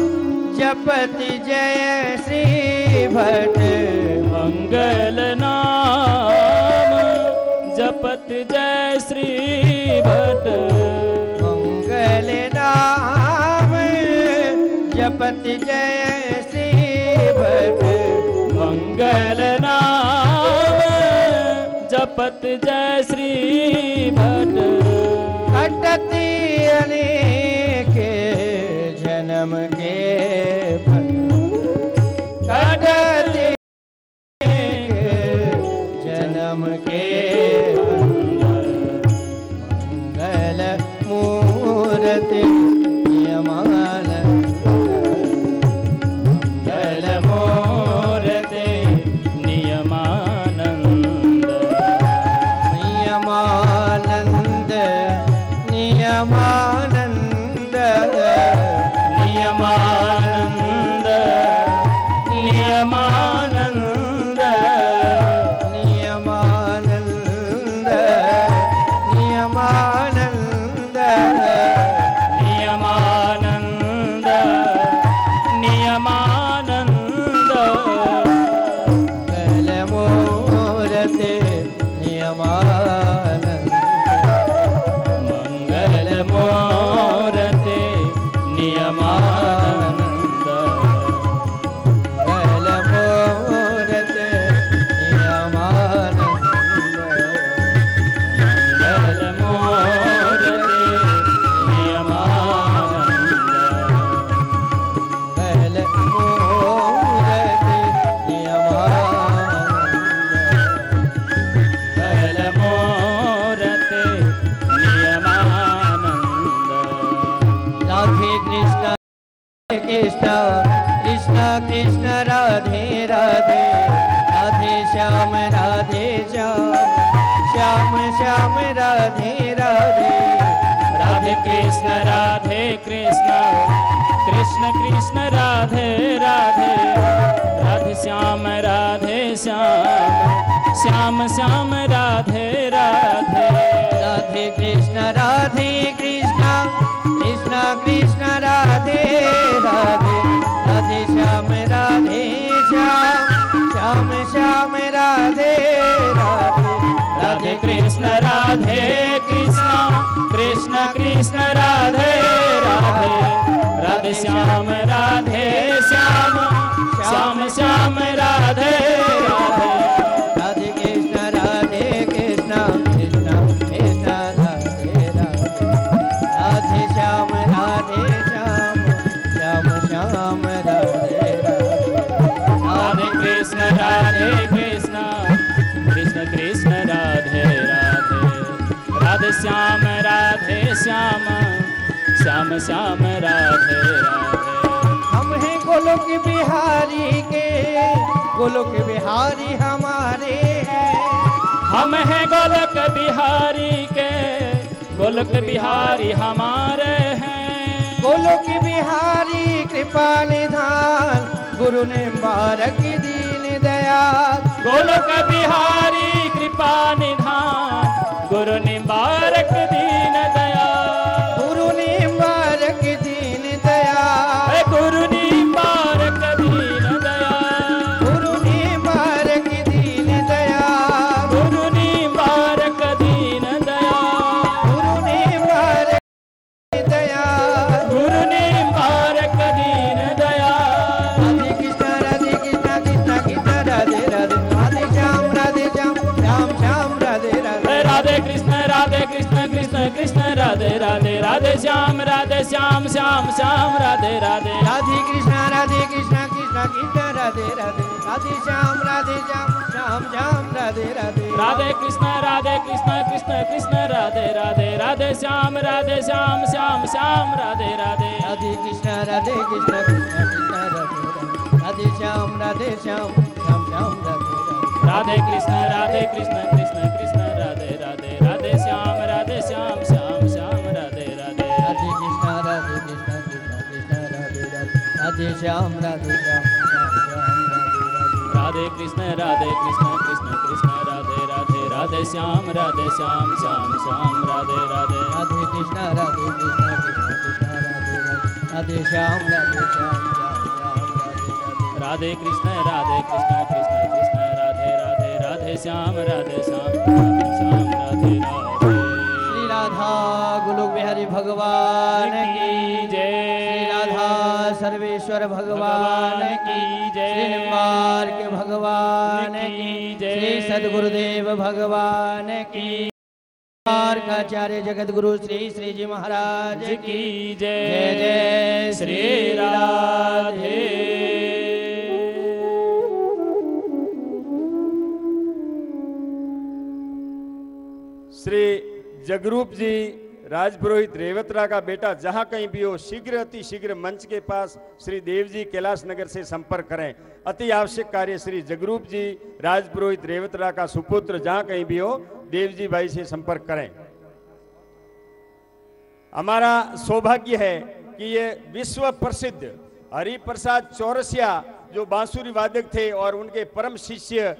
जपति जय श्री भट मंगल नाम जपत जय श्री भट मंगल नाम जपति जय श्री भट मंगल नाम जपत जय श्री भट कटती अनेक जन्म कृष्ण राधे राधे। राधे श्याम राधे श्याम। श्याम श्याम, राधे राधे। राधे कृष्ण राधे कृष्ण। कृष्ण कृष्ण, राधे राधे। राधे श्याम राधे श्याम। श्याम श्याम, राधे राधे। राधे कृष्ण राधे कृष्ण। कृष्ण कृष्ण, राधे राधे। श्याम राधे श्याम श्याम श्याम राधे। राधे राधे कृष्ण राधे कृष्ण कृष्ण कृष्ण राधे राधे राधे श्याम राधे श्याम श्याम श्याम राधे राधे राधे कृष्ण राधे कृष्ण कृष्ण कृष्ण राधे राधे। राधे श्याम राधे श्याम। श्याम श्याम राधे राधे। हम हैं गोलोक बिहारी के गोलोक बिहारी हमारे हैं। हम हैं गोलक बिहारी के गोलक बिहारी हमारे हैं। गोलोक बिहारी कृपा निधान गुरु ने बारक दीन दया गोलक बिहारी कृपा निधान गुरु निबारक श्याम श्याम श्याम राधे राधे। राधे कृष्ण राधे कृष्ण कृष्ण कृष्ण राधे राधे। राधे श्याम राधे श्याम श्याम श्याम राधे राधे। राधे कृष्ण राधे कृष्ण कृष्ण कृष्ण राधे राधे। राधे श्याम राधे श्याम श्याम श्याम राधे राधे। राधे कृष्ण राधे कृष्ण कृष्ण कृष्ण राधे। राधे श्याम राधे श्याम श्याम श्याम राधे। राधे कृष्ण राधे कृष्ण कृष्ण राधे राधे श्याम राधे श्याम श्याम श्याम राधे राधे। राधे कृष्ण राधे कृष्ण कृष्ण कृष्ण राधे राधे राधे श्याम राधे श्याम श्याम श्याम राधे राधे। राधे कृष्ण राधे कृष्ण कृष्ण कृष्ण राधे राधे राधे श्याम राधे श्याम श्याम श्याम राधे राधे। राधे कृष्ण राधे कृष्ण कृष्ण कृष्ण राधे राधे राधे श्याम राधे सर्वेश्वर भगवान की जय। निम्बार्क भगवान की जय। सदगुरुदेव भगवान की आचार्य जगत गुरु श्री श्री जी महाराज की जय जय श्री राधे श्री जगरूप जी राजपुरोहित रेवतरा का बेटा जहाँ कहीं भी हो, शीघ्र अति शीघ्र मंच के पास श्री देव जी कैलाश नगर से संपर्क करें। अति आवश्यक कार्य श्री जगरूप जी, राजपुरोहित रेवतरा का सुपुत्र जहाँ कहीं भी हो, देव जी भाई से संपर्क करें। हमारा सौभाग्य है कि ये विश्व प्रसिद्ध हरिप्रसाद चौरसिया जो बांसुरी वादक थे और उनके परम शिष्य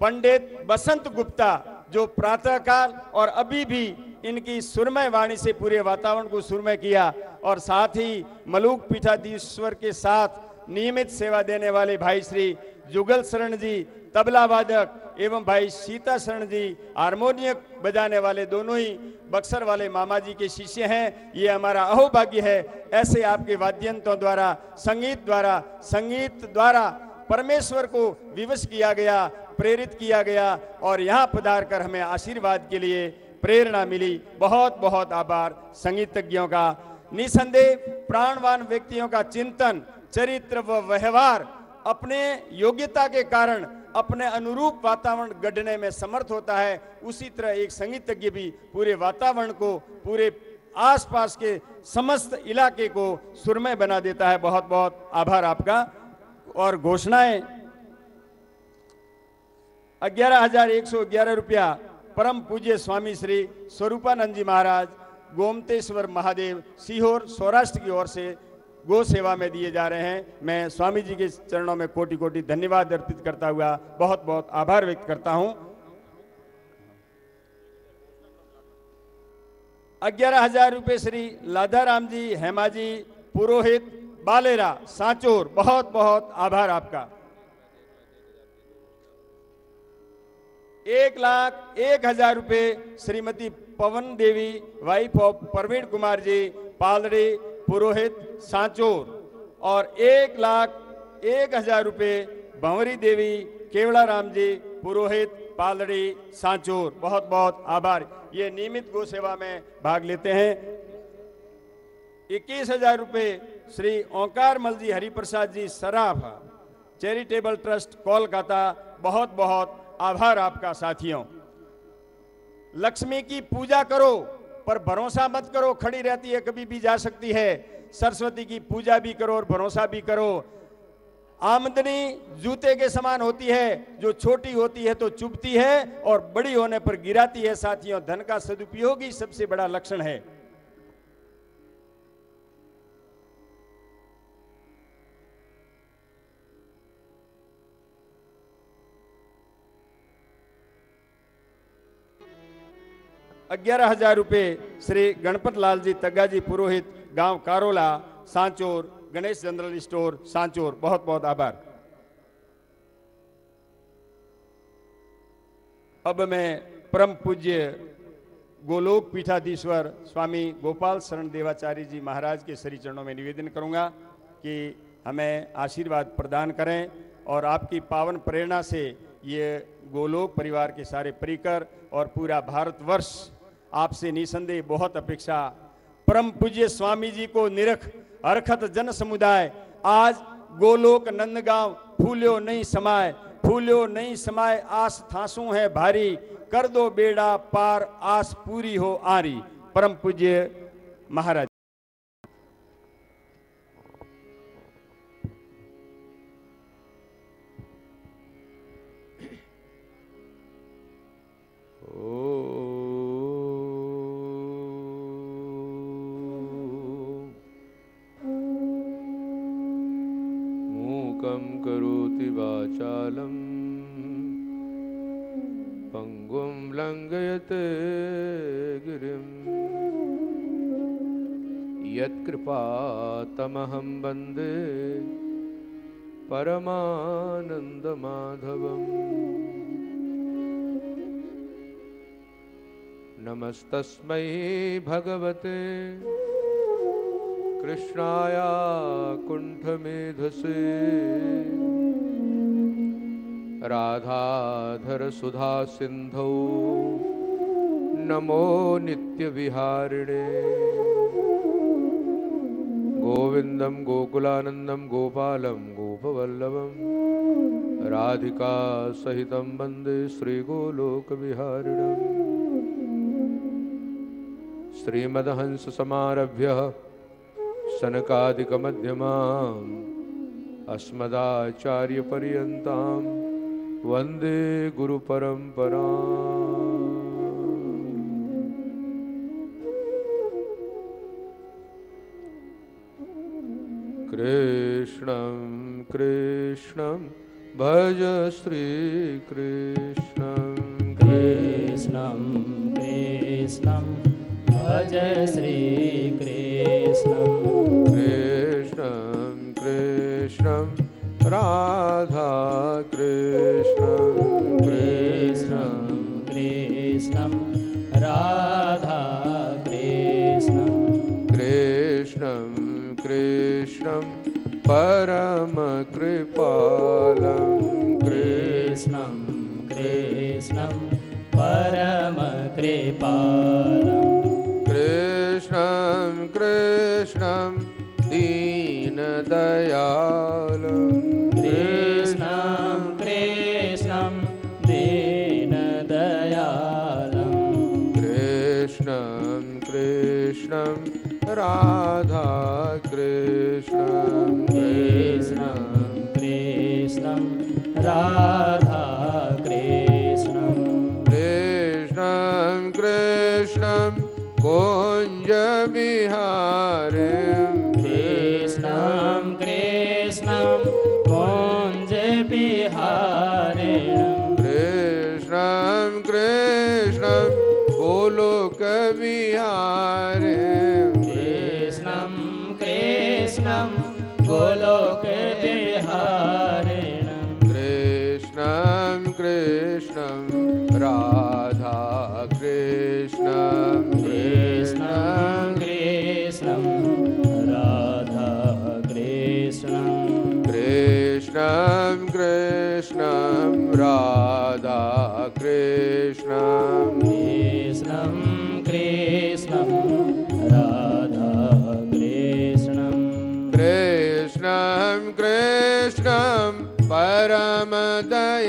पंडित बसंत गुप्ता जो प्रातःकाल और अभी भी इनकी सुरमय वाणी से पूरे वातावरण को सुरमय किया और साथ ही मलूक पीठाधीश्वर के साथ नियमित सेवा देने वाले भाई श्री जुगल शरण जी, तबला वादक एवं भाई सीता शरण जी, हारमोनियम बजाने वाले दोनों ही बक्सर वाले मामा जी के शिष्य हैं। ये हमारा अहोभाग्य है। ऐसे आपके वाद्यंत्रों द्वारा, संगीत द्वारा संगीत द्वारा परमेश्वर को विवश किया गया, प्रेरित किया गया और यहाँ पधार कर हमें आशीर्वाद के लिए प्रेरणा मिली। बहुत बहुत आभार संगीतज्ञों का। निसंदेह प्राणवान व्यक्तियों का चिंतन, चरित्र व व्यवहार अपने योग्यता के कारण, अपने अनुरूप वातावरण गढ़ने में समर्थ होता है। उसी तरह एक संगीतज्ञ भी पूरे वातावरण को, पूरे आसपास के समस्त इलाके को सुरमय बना देता है। बहुत बहुत आभार आपका। और घोषणाएँ। ग्यारह हज़ार एक सौ ग्यारह रुपया परम पूज्य स्वामी श्री स्वरूपानंद जी महाराज, गोमतेश्वर महादेव सीहोर सौराष्ट्र की ओर से गो सेवा में दिए जा रहे हैं। मैं स्वामी जी के चरणों में कोटि कोटि धन्यवाद अर्पित करता हुआ बहुत बहुत आभार व्यक्त करता हूँ। ग्यारह हज़ार रुपये श्री लाधाराम जी, हेमा जी, पुरोहित, बालेरा, सांचोर बहुत बहुत आभार आपका। एक लाख एक हज़ार रुपये श्रीमती पवन देवी वाइफ ऑफ़ प्रवीण कुमार जी, पालड़ी, पुरोहित, सांचोर। और एक लाख एक हज़ार रुपये भंवरी देवी केवड़ा राम जी, पुरोहित, पालड़ी, सांचोर। बहुत बहुत आभार। ये नियमित गो सेवा में भाग लेते हैं। इक्कीस हज़ार रुपये श्री ओंकार मल जी, हरिप्रसाद जी सराफ चैरिटेबल ट्रस्ट, कोलकाता। बहुत बहुत आभार आपका साथियों। लक्ष्मी की पूजा करो, पर भरोसा मत करो, खड़ी रहती है, कभी भी जा सकती है। सरस्वती की पूजा भी करो और भरोसा भी करो। आमदनी जूते के समान होती है, जो छोटी होती है तो चुभती है और बड़ी होने पर गिराती है। साथियों, धन का सदुपयोग ही सबसे बड़ा लक्षण है। ग्यारह हज़ार रुपये श्री गणपत लाल जी तग्गाजी पुरोहित गाँव कारोला सांचोर गणेश जनरल स्टोर सांचोर बहुत बहुत आभार अब मैं परम पूज्य गोलोक पीठाधीश्वर स्वामी गोपाल शरण देवाचार्य जी महाराज के श्री चरणों में निवेदन करूँगा कि हमें आशीर्वाद प्रदान करें और आपकी पावन प्रेरणा से ये गोलोक परिवार के सारे परिकर और पूरा भारतवर्ष आपसे निसंदेह बहुत अपेक्षा। परम पूज्य स्वामी जी को निरख अरखत जन समुदाय, आज गोलोक नंदगांव फूल्यो नहीं समाय, फूल्यो नहीं समाय, आस थासू है भारी, कर दो बेड़ा पार, आस पूरी हो आरी। परम पूज्य महाराज। मूकं करोति वाचालं। पङ्गुं लङ्घयते गिरिं। यत्कृपातमहं वंदे परमानन्दमाधवम्। नमस्तस्मै भगवते। कृष्णाय कुण्ठमेधसे। राधाधरसुधा सिन्धौ नमो नित्यविहारिणे। गोविन्दं, गोकुलानन्दं, गोपालं, गोपवल्लभं। राधिका सहितं वंदे श्रीगोलोकविहारिणम्। श्रीमदहंससमारभ्य सनकादिकमध्यमाम् अस्मदाचार्यपर्यन्तां वंदे गुरुपरम्परा कृष्णं कृष्णं भज श्रीकृष्णं कृष्णं। कृष्णं भज कृष्णं। कृष्णं राधा कृष्णं। कृष्णं कृष्णं राधा कृष्णं। कृष्णं कृष्णं परमकृपालं कृष्णं कृष्णं परमकृपालम् कृष्णं कृष्णं दीनदयालं कृष्णं कृष्णं कृष्णं कृष्णं कृष्णं राधा कृष्णं। कृष्णं कृष्णं राधा कृष्णं। कृष्णं कृष्णं कुञ्जविहारिं गोलोकविहारिं कृष्णं कृष्णं गोलोकविहारिणं कृष्णं कृष्णं राधा कृष्णं। कृष्णं कृष्णं राधा कृष्णं। कृष्णं कृष्णं राधा कृष्णं। कृष्णं परमदयालं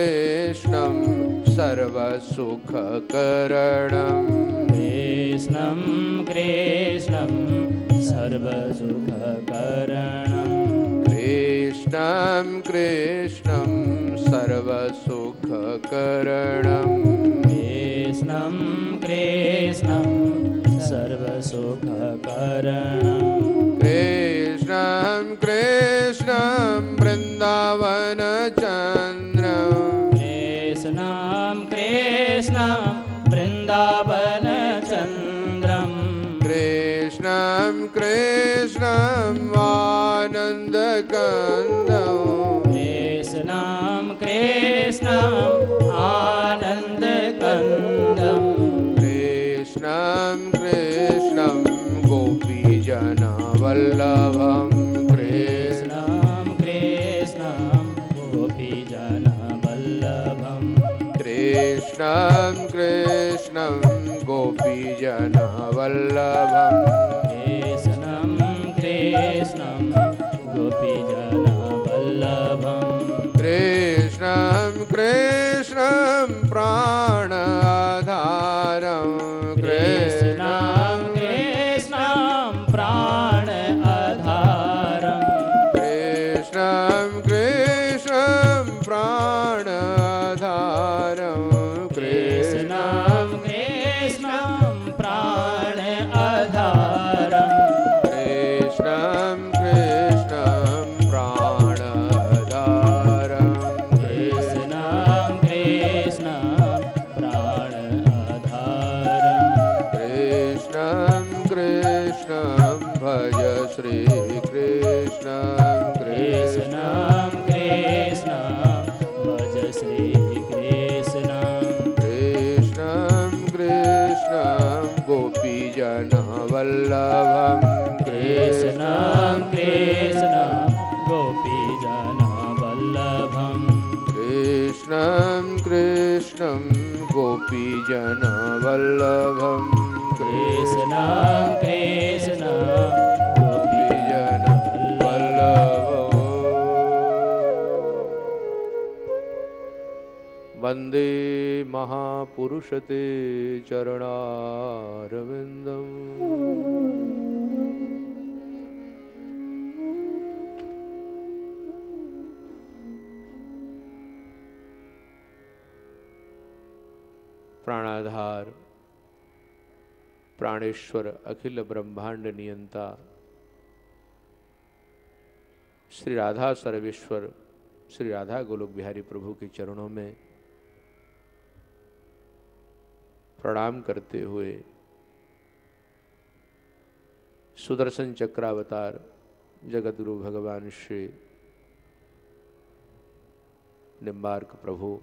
कृष्णं कृष्णं सर्वसुखकरणं। कृष्णं कृष्णं सर्वसुखकरणं। कृष्णं कृष्णं सर्वसुखकरणं। कृष्णं कृष्णं सर्वसुखकरणं। कृष्णं कृष्णं वृन्दावनचन्द्रं। कृष्णम् आनन्दकन्दं कृष्णं कृष्णं गोपीजनवल्लभं। कृष्ण कृष्णं गोपीजनवल्लभं। कृष्णं कृष्णं गोपीजनवल्लभं। वंदे महापुरुषते चरणारविन्दम्। प्राणाधार। प्राणेश्वर अखिल ब्रह्मांड नियंता। श्री राधा सर्वेश्वर, श्री राधा गोलोक बिहारी प्रभु के चरणों में प्रणाम करते हुए सुदर्शन चक्रावतार जगतगुरु भगवान श्री निम्बार्क प्रभु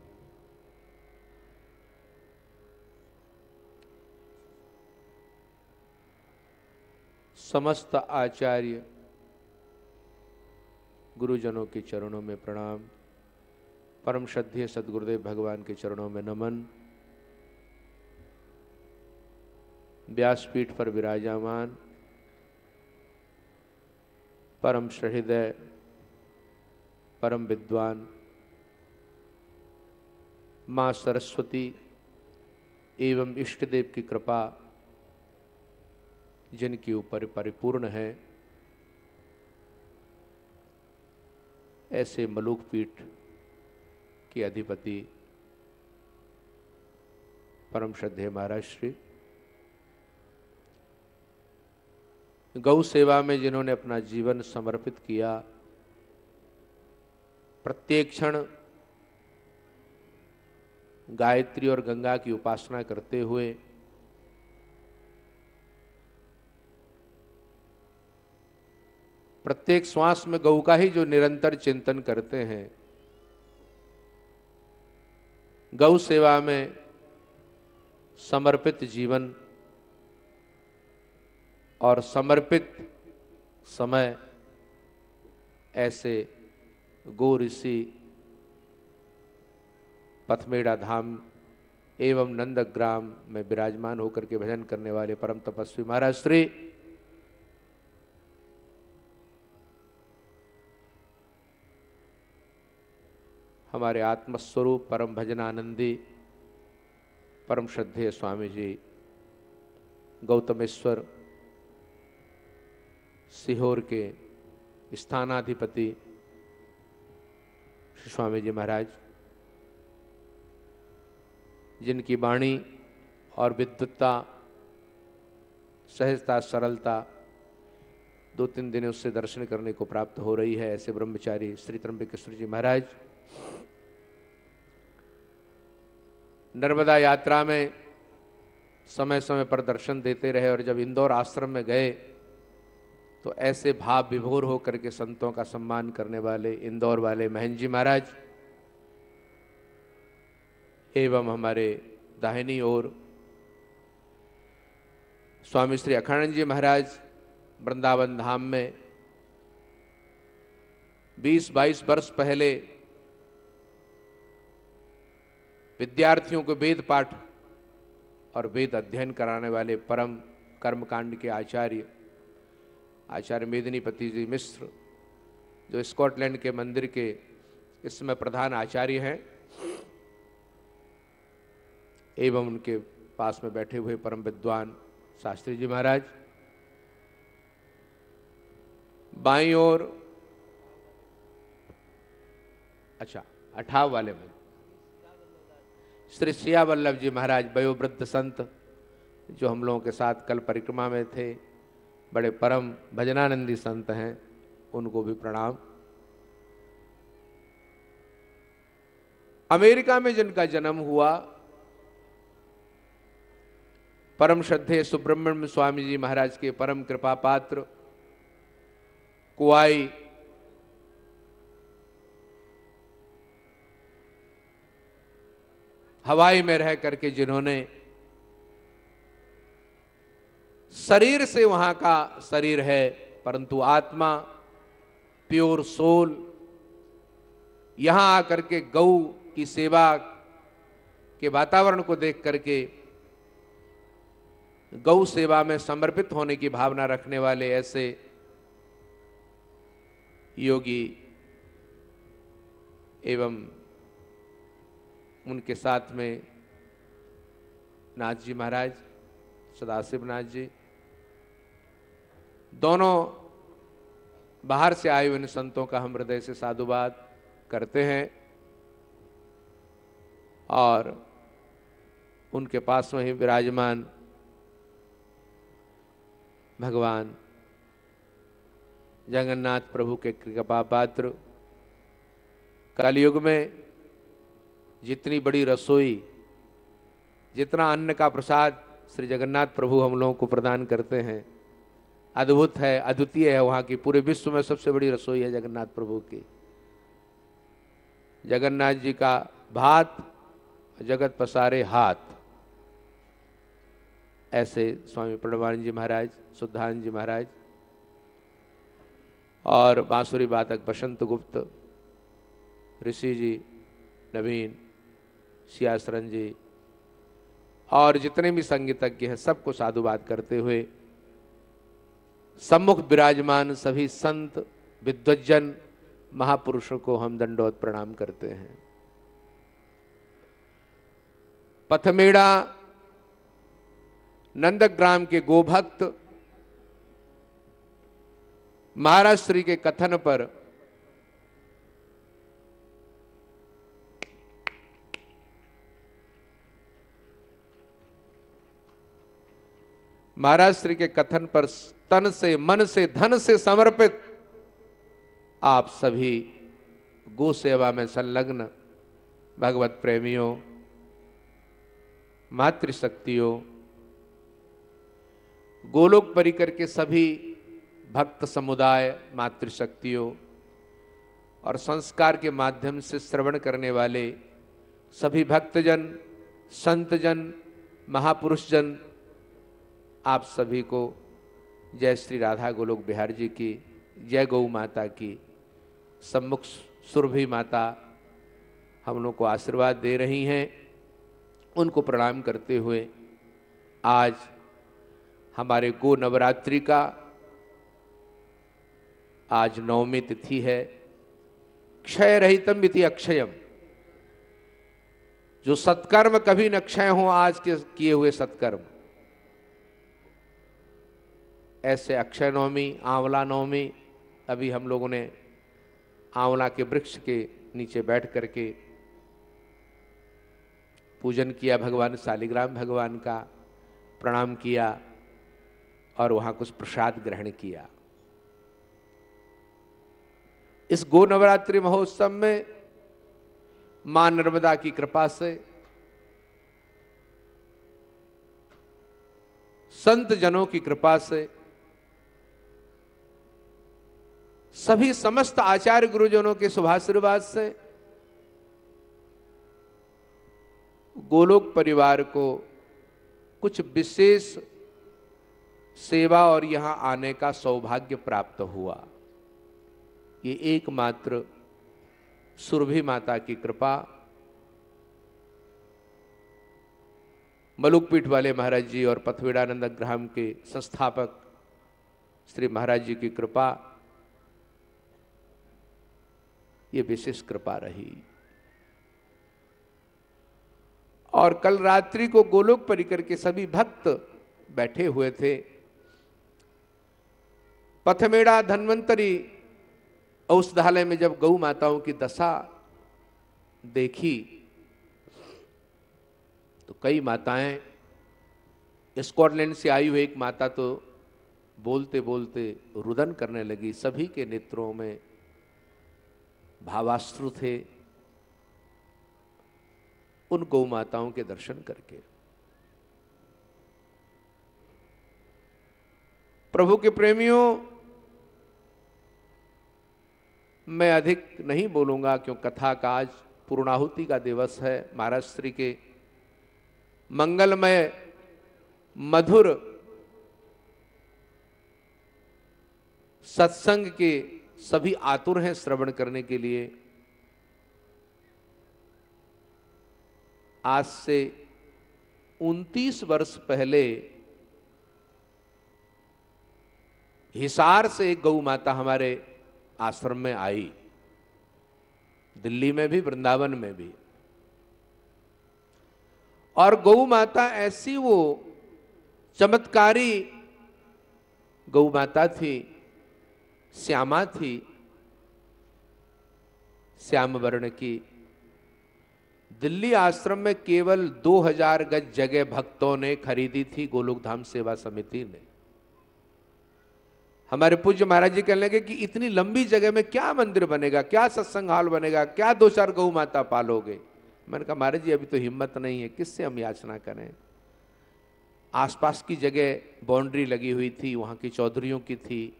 समस्त आचार्य गुरुजनों के चरणों में प्रणाम। परम श्रद्धेय सदगुरुदेव भगवान के चरणों में नमन। व्यासपीठ पर विराजमान परम सहृदय परम विद्वान माँ सरस्वती एवं इष्ट देव की कृपा जिनके ऊपर परिपूर्ण है। ऐसे मलुक पीठ के अधिपति परम श्रद्धे महाराज श्री। गौ सेवा में जिन्होंने अपना जीवन समर्पित किया, प्रत्येक क्षण गायत्री और गंगा की उपासना करते हुए प्रत्येक श्वास में गौ का ही जो निरंतर चिंतन करते हैं गौ सेवा में समर्पित जीवन और समर्पित समय ऐसे गो ऋषि, पथमेड़ा धाम एवं नंदग्राम में विराजमान होकर के भजन करने वाले परम तपस्वी महाराज श्री हमारे आत्मस्वरूप परम भजनानंदी, परम श्रद्धेय स्वामी जी गौतमेश्वर सीहोर के स्थानाधिपति श्री स्वामी जी महाराज, जिनकी वाणी और विद्वत्ता, सहजता, सरलता दो तीन दिनों उससे दर्शन करने को प्राप्त हो रही है, ऐसे ब्रह्मचारी श्री त्र्यंबकेश्वर जी महाराज। नर्मदा यात्रा में समय समय पर दर्शन देते रहे और जब इंदौर आश्रम में गए तो ऐसे भाव विभोर होकर के संतों का सम्मान करने वाले, इंदौर वाले महन जी महाराज एवं हमारे दाहिनी ओर स्वामी श्री अखानंद जी महाराज वृंदावन धाम में 20-22 वर्ष पहले विद्यार्थियों को वेद पाठ और वेद अध्ययन कराने वाले परम कर्मकांड के आचार्य आचार्य मेदिनीपति जी मिश्र, जो स्कॉटलैंड के मंदिर के इस समय प्रधान आचार्य हैं, एवं उनके पास में बैठे हुए परम विद्वान शास्त्री जी महाराज, बाई ओर अच्छा अठाव वाले में श्री सिया वल्लभ जी महाराज, वयोवृद्ध संत, जो हम लोगों के साथ कल परिक्रमा में थे, बड़े परम भजनानंदी संत हैं, उनको भी प्रणाम। अमेरिका में जिनका जन्म हुआ, परम श्रद्धे सुब्रह्मण्य स्वामी जी महाराज के परम कृपा पात्र कुआई हवाई में रह करके जिन्होंने शरीर से वहाँ का शरीर है, परंतु आत्मा, प्योर सोल, यहाँ आकर के गौ की सेवा के वातावरण को देख करके गौ सेवा में समर्पित होने की भावना रखने वाले ऐसे योगी एवं उनके साथ में नाथ जी महाराज, सदाशिव नाथ जी, दोनों बाहर से आए हुए संतों का हम हृदय से साधुवाद करते हैं और उनके पास में ही विराजमान भगवान जगन्नाथ प्रभु के कृपा पात्र कलयुग में जितनी बड़ी रसोई, जितना अन्न का प्रसाद श्री जगन्नाथ प्रभु हम लोगों को प्रदान करते हैं, अद्भुत है, अद्वितीय है वहाँ की, पूरे विश्व में सबसे बड़ी रसोई है जगन्नाथ प्रभु की। जगन्नाथ जी का भात, जगत पसारे हाथ। ऐसे स्वामी प्रणवानंद जी महाराज, सुद्धानंद जी महाराज और बांसुरी वादक बसंत गुप्त, ऋषि जी, नवीन सियासरन जी। और जितने भी संगीतज्ञ हैं, सबको साधुवाद करते हुए, सम्मुख विराजमान सभी संत विद्वजन महापुरुषों को हम दंडोत प्रणाम करते हैं। पथमेड़ा, नंदग्राम के गोभक्त, महाराज श्री के कथन पर महाराज श्री के कथन पर तन से, मन से, धन से समर्पित आप सभी गो सेवा में संलग्न भगवत प्रेमियों, मातृशक्तियों, गोलोक परिकर के सभी भक्त समुदाय, मातृशक्तियों और संस्कार के माध्यम से श्रवण करने वाले सभी भक्तजन, संतजन, महापुरुषजन आप सभी को जय श्री राधा गोलोक बिहार जी की, जय गौ माता की, सम्मुख सुरभि माता हम लोग को आशीर्वाद दे रही हैं। उनको प्रणाम करते हुए आज हमारे गो नवरात्रि का आज नवमी तिथि है। क्षय रहितम इति अक्षयम। जो सत्कर्म कभी न क्षय हो, आज के किए हुए सत्कर्म। ऐसे अक्षय नवमी, आंवला नवमी, अभी हम लोगों ने आंवला के वृक्ष के नीचे बैठ करके पूजन किया, भगवान शालिग्राम भगवान का प्रणाम किया और वहाँ कुछ प्रसाद ग्रहण किया। इस गो नवरात्रि महोत्सव में माँ नर्मदा की कृपा से संत जनों की कृपा से सभी समस्त आचार्य गुरुजनों के शुभाशीर्वाद से गोलोक परिवार को कुछ विशेष सेवा और यहाँ आने का सौभाग्य प्राप्त हुआ। ये एकमात्र सुरभि माता की कृपा। मलुकपीठ वाले महाराज जी और पथवेड़ानंद ग्राम के संस्थापक श्री महाराज जी की कृपा। ये विशेष कृपा रही। और कल रात्रि को गोलोक परिकर के सभी भक्त बैठे हुए थे। पथमेड़ा धन्वंतरी औषधालय में जब गौ माताओं की दशा देखी तो कई माताएँ स्कॉटलैंड से आई हुई एक माता तो बोलते बोलते रुदन करने लगी। सभी के नेत्रों में भावाश्रु थे, उन गौ माताओं के दर्शन करके। प्रभु के प्रेमियों, मैं अधिक नहीं बोलूँगा क्यों कथा का आज पूर्णाहुति का दिवस है, महाराज श्री के। मंगलमय, मधुर सत्संग के सभी आतुर हैं श्रवण करने के लिए। आज से 29 वर्ष पहले हिसार से एक गौ माता हमारे आश्रम में आई। दिल्ली में भी, वृंदावन में भी। और गौ माता ऐसी वो चमत्कारी गौ माता थी श्यामा थी श्याम वर्ण की, दिल्ली आश्रम में केवल 2000 गज जगह भक्तों ने खरीदी थी, गोलोक धाम सेवा समिति ने। हमारे पूज्य महाराज जी कहने लगे कि इतनी लंबी जगह में क्या मंदिर बनेगा, क्या सत्संग हाल बनेगा, क्या दो चार गौ माता पालोगे? मैंने कहा, महाराज जी, अभी तो हिम्मत नहीं है, किससे हम याचना करें? आसपास की जगह बाउंड्री लगी हुई थी, वहाँ की चौधरियों की थी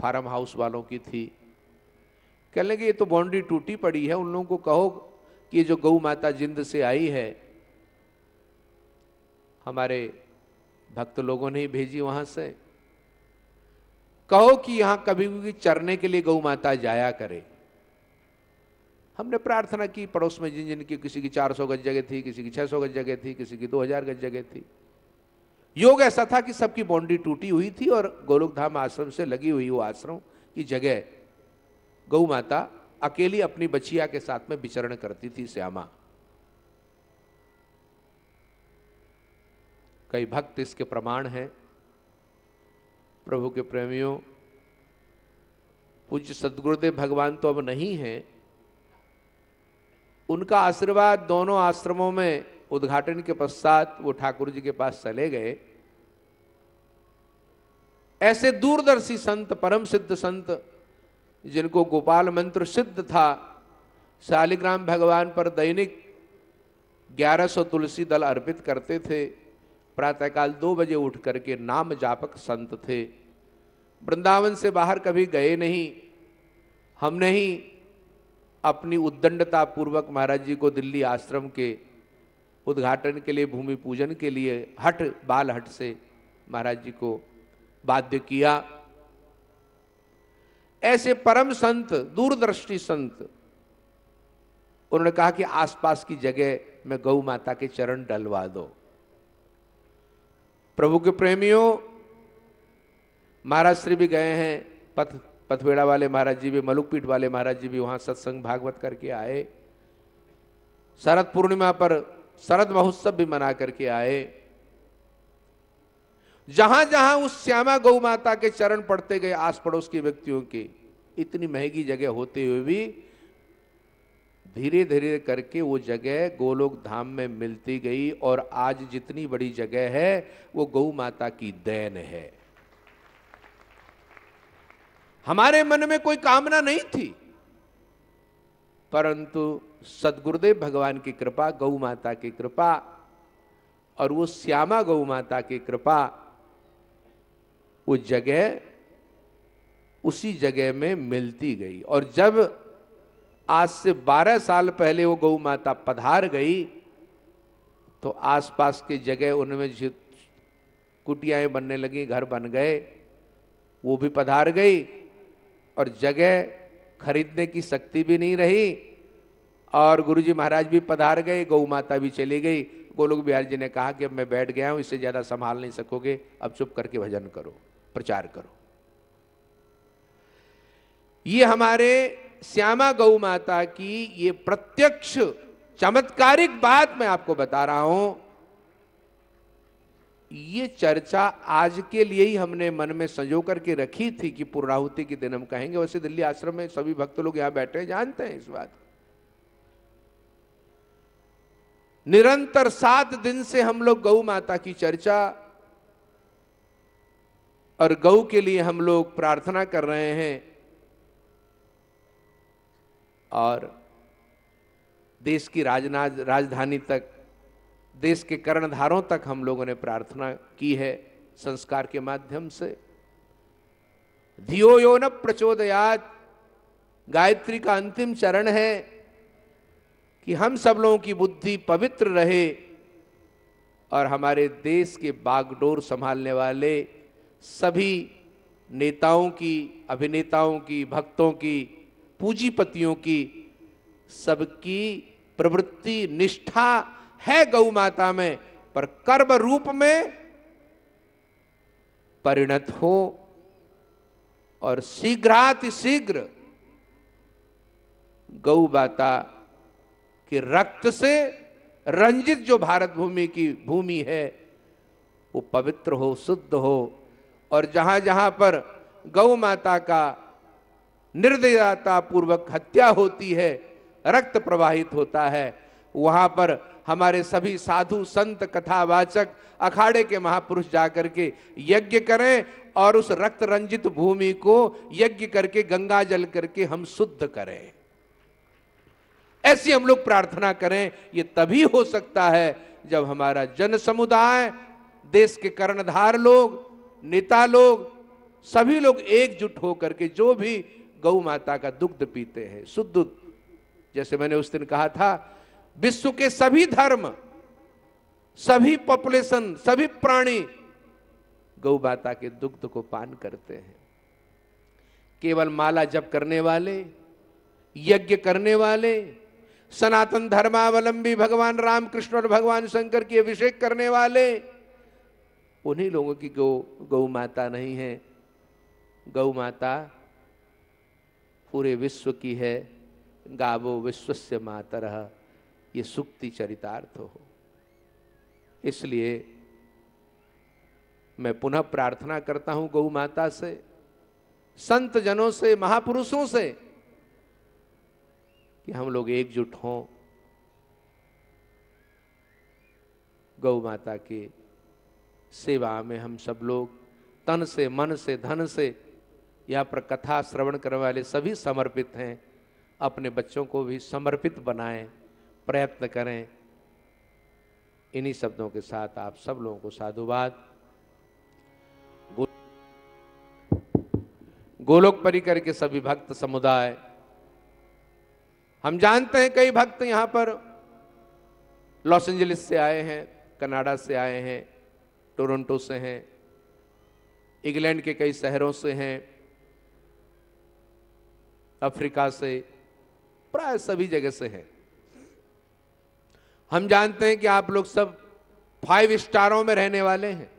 फार्म हाउस वालों की थी। कह लेंगे, ये तो बाउंड्री टूटी पड़ी है, उन लोगों को कहो कि जो गौ माता जिंद से आई है, हमारे भक्त लोगों ने ही भेजी वहाँ से। कहो कि यहाँ कभी भी चरने के लिए गौ माता जाया करे। हमने प्रार्थना की, पड़ोस में जिन जिन की, किसी की 400 गज जगह थी, किसी की 600 गज जगह थी, किसी की 2000 गज जगह थी। योग ऐसा था कि सबकी बाउंड्री टूटी हुई थी और गोलोक धाम आश्रम से लगी हुई वो आश्रम की जगह गौ माता अकेली अपनी बचिया के साथ में विचरण करती थी श्यामा। कई भक्त इसके प्रमाण हैं। प्रभु के प्रेमियों, पूज्य सदगुरुदेव भगवान तो अब नहीं है। उनका आशीर्वाद दोनों आश्रमों में उद्घाटन के पश्चात वो ठाकुर जी के पास चले गए। ऐसे दूरदर्शी संत, परम सिद्ध संत, जिनको गोपाल मंत्र सिद्ध था, शालिग्राम भगवान पर दैनिक 1100 तुलसी दल अर्पित करते थे। प्रातःकाल दो बजे उठ करके नाम जापक संत थे। वृंदावन से बाहर कभी गए नहीं। हमने ही अपनी उद्दंडता पूर्वक महाराज जी को दिल्ली आश्रम के उद्घाटन के लिए, भूमि पूजन के लिए हट बाल हट से महाराज जी को बाध्य किया। ऐसे परम संत दूरदृष्टि संत, उन्होंने कहा कि आसपास की जगह में गौ माता के चरण डलवा दो। प्रभु के प्रेमियों, महाराज श्री भी गए हैं, पथ, पथवेड़ा वाले महाराज जी भी, मलुकपीठ वाले महाराज जी भी वहाँ सत्संग भागवत करके आए। शरद पूर्णिमा पर शरद महोत्सव भी मना करके आए। जहाँ जहाँ उस श्यामा गौ माता के चरण पड़ते गए आस पड़ोस के व्यक्तियों के, इतनी महँगी जगह होते हुए भी धीरे धीरे करके वो जगह गोलोक धाम में मिलती गई और आज जितनी बड़ी जगह है, वो गौ माता की देन है। हमारे मन में कोई कामना नहीं थी। परंतु सदगुरुदेव भगवान की कृपा, गौ माता की कृपा और वो श्यामा गौ माता की कृपा, वो जगह, उसी जगह में मिलती गई। और जब आज से 12 साल पहले वो गौ माता पधार गई तो आसपास की जगह उनमें कुटियाएँ बनने लगी, घर बन गए, वो भी पधार गई और जगह खरीदने की शक्ति भी नहीं रही और गुरुजी महाराज भी पधार गए, गौ माता भी चली गई। गोलोक बिहार जी ने कहा कि अब मैं बैठ गया हूँ, इससे ज़्यादा संभाल नहीं सकोगे, अब चुप करके भजन करो, प्रचार करो। ये हमारे श्यामा गौ माता की ये प्रत्यक्ष, चमत्कारिक बात मैं आपको बता रहा हूँ। ये चर्चा आज के लिए ही हमने मन में संजो करके रखी थी कि पूर्णाहुति के दिन हम कहेंगे, वैसे दिल्ली आश्रम में सभी भक्त लोग यहाँ बैठे जानते हैं इस बात। निरंतर सात दिन से हम लोग गौ माता की चर्चा और गौ के लिए हम लोग प्रार्थना कर रहे हैं और देश की राजनाज राजधानी तक देश के कर्णधारों तक हम लोगों ने प्रार्थना की है संस्कार के माध्यम से। धियो यो न प्रचोदयात। गायत्री का अंतिम चरण है कि हम सब लोगों की बुद्धि पवित्र रहे और हमारे देश के बागडोर संभालने वाले सभी नेताओं की, अभिनेताओं की, भक्तों की, पूंजीपतियों की सबकी प्रवृत्ति, निष्ठा है गौ माता में, पर कर्म रूप में परिणत हो और शीघ्राति शीघ्र गौ माता के रक्त से रंजित जो भारत भूमि की भूमि है, वो पवित्र हो, शुद्ध हो। और जहाँ जहाँ पर गौ माता का निर्दयता पूर्वक हत्या होती है, रक्त प्रवाहित होता है, वहाँ पर हमारे सभी साधु संत, कथावाचक, अखाड़े के महापुरुष जाकर के यज्ञ करें और उस रक्त रंजित भूमि को यज्ञ करके, गंगा जल करके हम शुद्ध करें। ऐसी हम लोग प्रार्थना करें, ये तभी हो सकता है जब हमारा जन समुदाय, देश के कर्णधार लोग, नेता लोग, सभी लोग एकजुट होकर के जो भी गौ माता का दुग्ध पीते हैं, शुद्ध जैसे मैंने उस दिन कहा था विश्व के सभी धर्म, सभी पॉपुलेशन सभी प्राणी गौ माता के दुग्ध को पान करते हैं। केवल माला जप करने वाले, यज्ञ करने वाले, सनातन धर्मावलंबी भगवान राम कृष्ण और भगवान शंकर की अभिषेक करने वाले, उन्हीं लोगों की गौ गौ माता नहीं है। गौ माता पूरे विश्व की है। गावो विश्वस्य मातर। ये सुक्ति चरितार्थ हो। इसलिए मैं पुनः प्रार्थना करता हूँ गौ माता से, संत जनों से, महापुरुषों से, कि हम लोग एकजुट हों गौ माता की सेवा में। हम सब लोग तन से, मन से, धन से यहाँ पर कथा श्रवण करने वाले सभी समर्पित हैं। अपने बच्चों को भी समर्पित बनाएँ। प्रयत्न करें। इन्हीं शब्दों के साथ आप सब लोगों को साधुवाद। गोलोक परिकर के सभी भक्त समुदाय, हम जानते हैं कई भक्त यहाँ पर लॉस एंजलिस से आए हैं, कनाडा से आए हैं, टोरंटो से हैं, इंग्लैंड के कई शहरों से हैं, अफ्रीका से, प्राय सभी जगह से हैं। हम जानते हैं कि आप लोग सब फाइव स्टारों में रहने वाले हैं।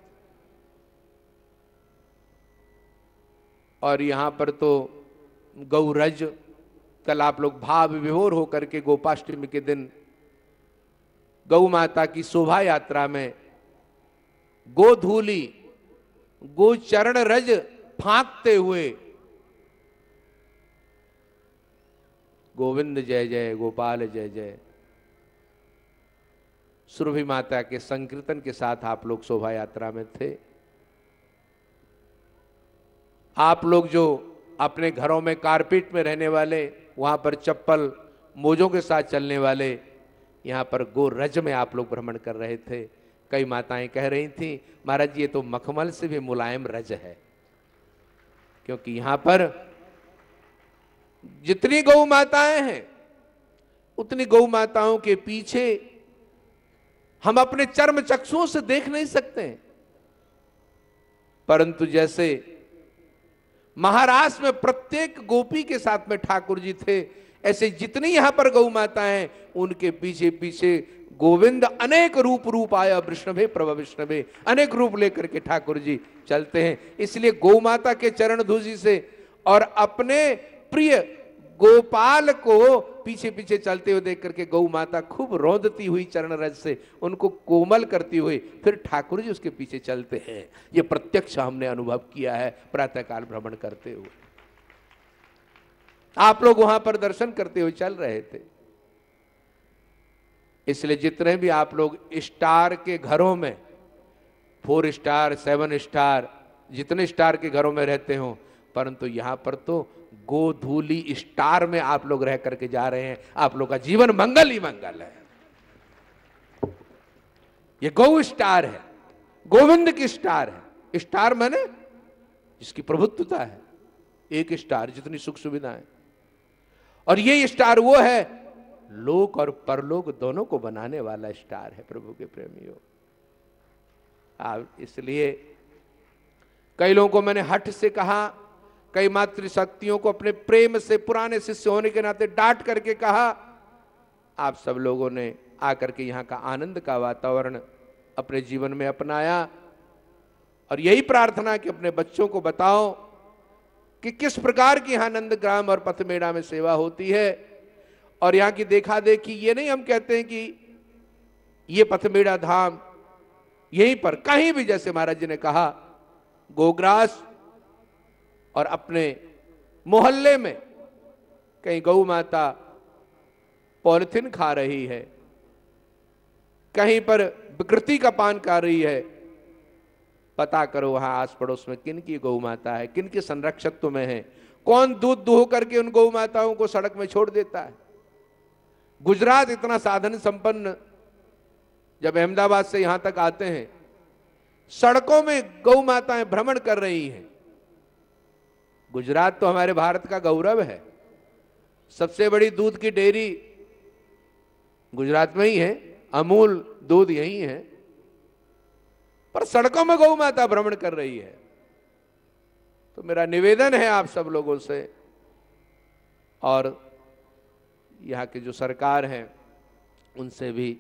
और यहाँ पर तो गौरज कल आप लोग भाव विभोर होकर के गोपाष्टमी के दिन गौ माता की शोभा यात्रा में गोधूली, गोचरण रज फांकते हुए गोविंद जय जय, गोपाल जय जय। सुरभि माता के संकीर्तन के साथ आप लोग शोभा यात्रा में थे। आप लोग जो अपने घरों में कारपेट में रहने वाले, वहाँ पर चप्पल मोजों के साथ चलने वाले, यहाँ पर गो रज में आप लोग भ्रमण कर रहे थे। कई माताएँ कह रही थी, महाराज, ये तो मखमल से भी मुलायम रज है। क्योंकि यहाँ पर जितनी गौ माताएँ हैं, उतनी गौ माताओं के पीछे हम अपने चर्म चक्षुओं से देख नहीं सकते। परंतु जैसे महाराष्ट्र में प्रत्येक गोपी के साथ में ठाकुर जी थे, ऐसे जितनी यहाँ पर गौ माता हैं, उनके पीछे पीछे गोविंद अनेक रूप रूप आया, विष्णवे, प्रभ विष्णवे, अनेक रूप लेकर के ठाकुर जी चलते हैं। इसलिए गौ माता के चरण धूजी से और अपने प्रिय गोपाल को पीछे पीछे चलते हुए देख करके गौ माता खूब रोदती हुई चरण रज से उनको कोमल करती हुई फिर ठाकुर जी उसके पीछे चलते हैं। ये प्रत्यक्ष हमने अनुभव किया है प्रातःकाल भ्रमण करते हुए। आप लोग वहाँ पर दर्शन करते हुए चल रहे थे। इसलिए जितने भी आप लोग स्टार के घरों में, फोर स्टार, सेवन स्टार, जितने स्टार के घरों में रहते हो, परंतु यहाँ पर तो गोधूली स्टार में आप लोग रह करके जा रहे हैं। आप लोग का जीवन मंगल ही मंगल है। ये गौ स्टार है, गोविंद की स्टार है। स्टार माने जिसकी प्रभुत्वता है। एक स्टार, जितनी सुख सुविधा है और ये स्टार वो है, लोक और परलोक दोनों को बनाने वाला स्टार है प्रभु के प्रेमियों। आप इसलिए कई लोगों को मैंने हट से कहा कई मातृशक्तियों को अपने प्रेम से, पुराने शिष्य होने के नाते डांट करके कहा, आप सब लोगों ने आकर के यहाँ का आनंद का वातावरण अपने जीवन में अपनाया और यही प्रार्थना कि अपने बच्चों को बताओ कि किस प्रकार की यहाँ नंद ग्राम और पथमेड़ा में सेवा होती है और यहाँ की देखा देखी ये नहीं हम कहते हैं कि ये पथमेड़ा धाम यहीं पर कहीं भी, जैसे महाराज जी ने कहा, गोग्रास और अपने मोहल्ले में कहीं गौ माता पॉलिथीन खा रही है, कहीं पर विकृति का पान कर रही है, पता करो वहाँ आस पड़ोस में किन की गौ माता है, किन के संरक्षत्व में है, कौन दूध दूह करके उन गौ माताओं को सड़क में छोड़ देता है। गुजरात इतना साधन संपन्न, जब अहमदाबाद से यहाँ तक आते हैं, सड़कों में गौ माताएँ भ्रमण कर रही हैं। गुजरात तो हमारे भारत का गौरव है। सबसे बड़ी दूध की डेयरी गुजरात में ही है, अमूल दूध यही है। पर सड़कों में गौ माता भ्रमण कर रही है। तो मेरा निवेदन है आप सब लोगों से, और यहाँ की जो सरकार है, उनसे भी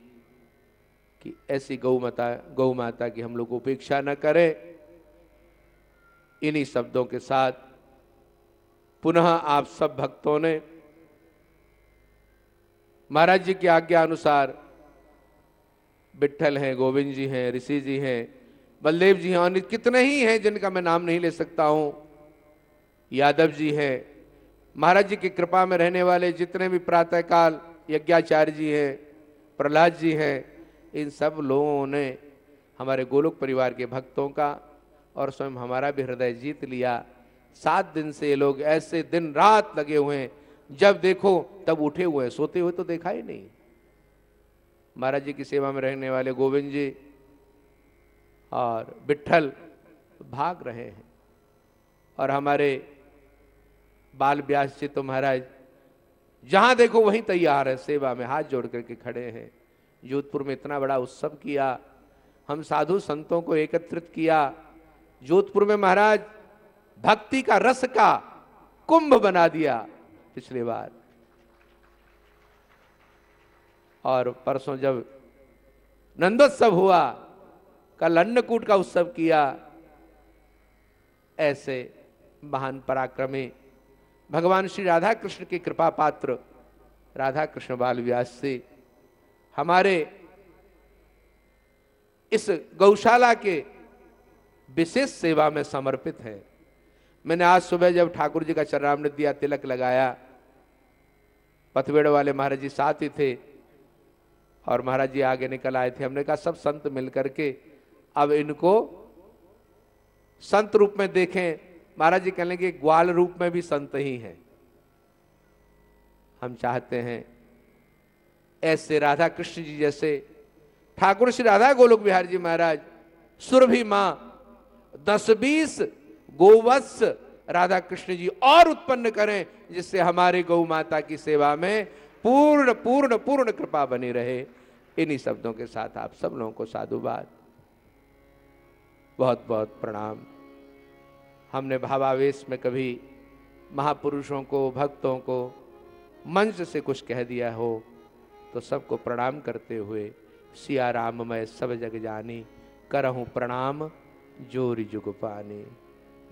कि ऐसी गौ माता गौ माता की हम लोग उपेक्षा न करें। इन्हीं शब्दों के साथ पुनः आप सब भक्तों ने महाराज जी की आज्ञा अनुसार विठल हैं, गोविंद जी हैं, ऋषि जी हैं, बलदेव जी हैं, और कितने ही हैं जिनका मैं नाम नहीं ले सकता हूँ, यादव जी हैं, महाराज जी की कृपा में रहने वाले जितने भी प्रातःकाल यज्ञाचार्य जी हैं, प्रहलाद जी हैं, इन सब लोगों ने हमारे गोलोक परिवार के भक्तों का और स्वयं हमारा भी हृदय जीत लिया। सात दिन से ये लोग ऐसे दिन रात लगे हुए हैं। जब देखो, तब उठे हुए हैं। सोते हुए तो देखा ही नहीं। महाराज जी की सेवा में रहने वाले गोविंद जी और विठल भाग रहे हैं। और हमारे बाल व्यास जी तो महाराज, जहाँ देखो वहीं तैयार है, सेवा में हाथ जोड़ करके खड़े हैं। जोधपुर में इतना बड़ा उत्सव किया, हम साधु संतों को एकत्रित किया। जोधपुर में महाराज भक्ति का रस का कुंभ बना दिया पिछली बार। और परसों जब नंदोत्सव हुआ, कल अन्नकूट का उत्सव किया, ऐसे महान पराक्रमी भगवान श्री राधा कृष्ण के कृपा पात्र राधा कृष्ण बाल व्यास से हमारे इस गौशाला के विशेष सेवा में समर्पित है। मैंने आज सुबह जब ठाकुर जी का चरणामृत दिया, तिलक लगाया, पथवेड़ वाले महाराज जी साथ ही थे और महाराज जी आगे निकल आए थे। हमने कहा, सब संत मिल करके अब इनको संत रूप में देखें। महाराज जी कहने के ग्वाल रूप में भी संत ही हैं। हम चाहते हैं, ऐसे राधा कृष्ण जी जैसे ठाकुर श्री राधा गोलोक बिहार जी महाराज, सुरभि माँ, दस बीस गोवत्स राधा कृष्ण जी और उत्पन्न करें, जिससे हमारे गौ माता की सेवा में पूर्ण पूर्ण पूर्ण कृपा बनी रहे। इन्हीं शब्दों के साथ आप सब लोगों को साधुवाद बहुत बहुत प्रणाम। हमने भावावेश में कभी महापुरुषों को, भक्तों को मंच से कुछ कह दिया हो तो सबको प्रणाम करते हुए सिया राम मैं सब जग जानी, करहूँ प्रणाम जोरी जुग पानी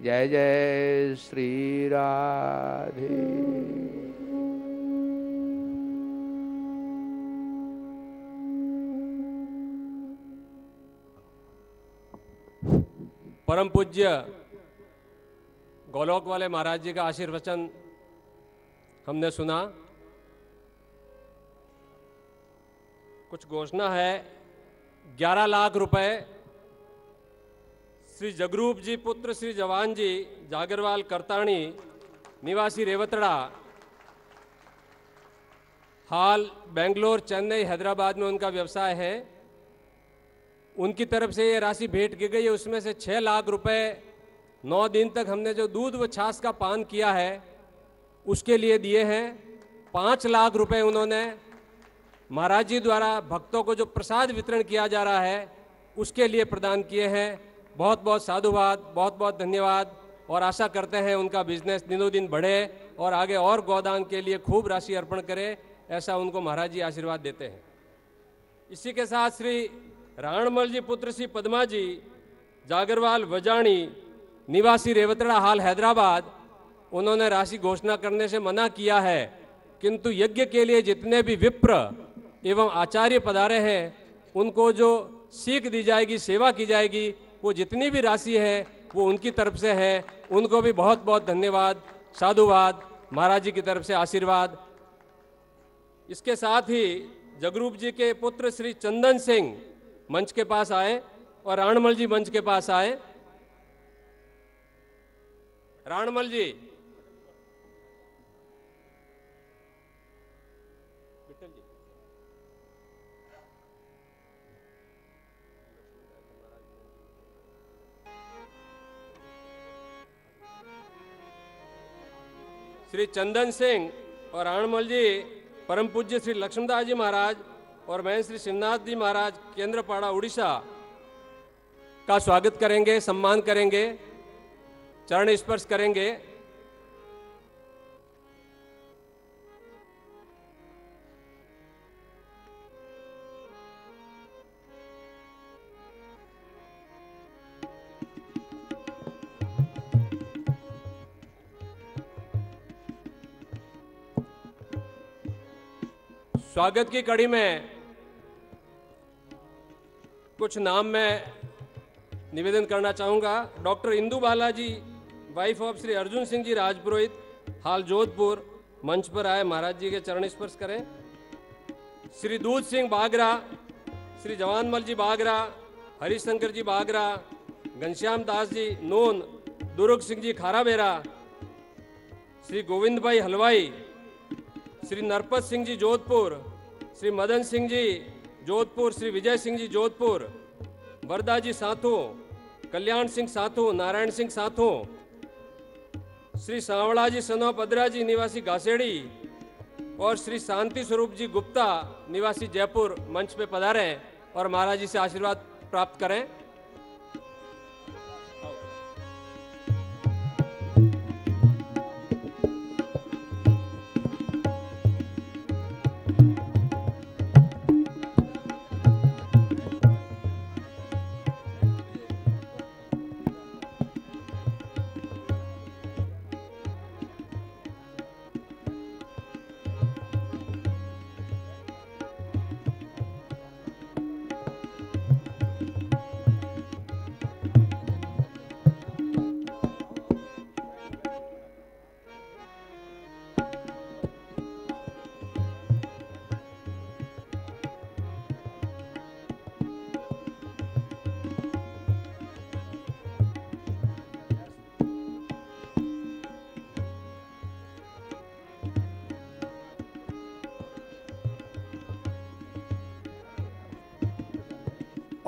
जय जय श्री राधे। परम पूज्य गोलोक वाले महाराज जी का आशीर्वचन हमने सुना। कुछ घोषणा है 11 लाख रुपए श्री जगरूप जी पुत्र श्री जवान जी जागरवाल करताणी, निवासी रेवतड़ा, हाल बेंगलोर, चेन्नई, हैदराबाद में उनका व्यवसाय है। उनकी तरफ़ से ये राशि भेंट की गई है, उसमें से छः लाख रुपए नौ दिन तक हमने जो दूध व छाछ का पान किया है, उसके लिए दिए हैं। पाँच लाख रुपए उन्होंने महाराज जी द्वारा भक्तों को जो प्रसाद वितरण किया जा रहा है, उसके लिए प्रदान किए हैं। बहुत बहुत साधुवाद, बहुत बहुत धन्यवाद और आशा करते हैं उनका बिज़नेस दिनों दिन बढ़े और आगे और गोदान के लिए खूब राशि अर्पण करे, ऐसा उनको महाराज जी आशीर्वाद देते हैं। इसी के साथ श्री राणमल जी, पुत्र श्री पदमा जी, जागरवाल, वजाणी, निवासी रेवतड़ा हाल हैदराबाद, उन्होंने राशि घोषणा करने से मना किया है, किंतु यज्ञ के लिए जितने भी विप्र एवं आचार्य पधारे हैं, उनको जो सीख दी जाएगी, सेवा की जाएगी वो जितनी भी राशि है, वो उनकी तरफ़ से है। उनको भी बहुत बहुत धन्यवाद, साधुवाद, महाराज जी की तरफ़ से आशीर्वाद। इसके साथ ही जगरूप जी के पुत्र श्री चंदन सिंह मंच के पास आए और राणमल जी मंच के पास आए। राणमल जी श्री चंदन सिंह और अणमल जी, परम पूज्य श्री लक्ष्मदास जी महाराज और मैं श्री शिवनाथ जी महाराज, केंद्रपाड़ा, उड़ीसा का स्वागत करेंगे, सम्मान करेंगे, चरण स्पर्श करेंगे। स्वागत की कड़ी में कुछ नाम मैं निवेदन करना चाहूँगा। Doctor Indu Balaji wife of Shri Arjun Singh ji Rajpurohit, हाल जोधपुर मंच पर आए। महाराज जी के चरण स्पर्श करें। श्री दूध सिंह बागरा, श्री जवानमल जी बागरा, हरिशंकर जी बागरा, घनश्याम दास जी, नून, दुर्ग सिंह जी खाराबेरा, श्री गोविंद भाई हलवाई, श्री नरपत सिंह जी जोधपुर श्री मदन सिंह जी, जोधपुर, श्री विजय सिंह जी, जोधपुर, वरदा जी साथू, कल्याण सिंह साथू, नारायण सिंह साथू, श्री सांवड़ा जी, सनो पदरा जी, निवासी घासेड़ी और श्री शांति स्वरूप जी गुप्ता, निवासी जयपुर मंच पे पधारें और महाराज जी से आशीर्वाद प्राप्त करें।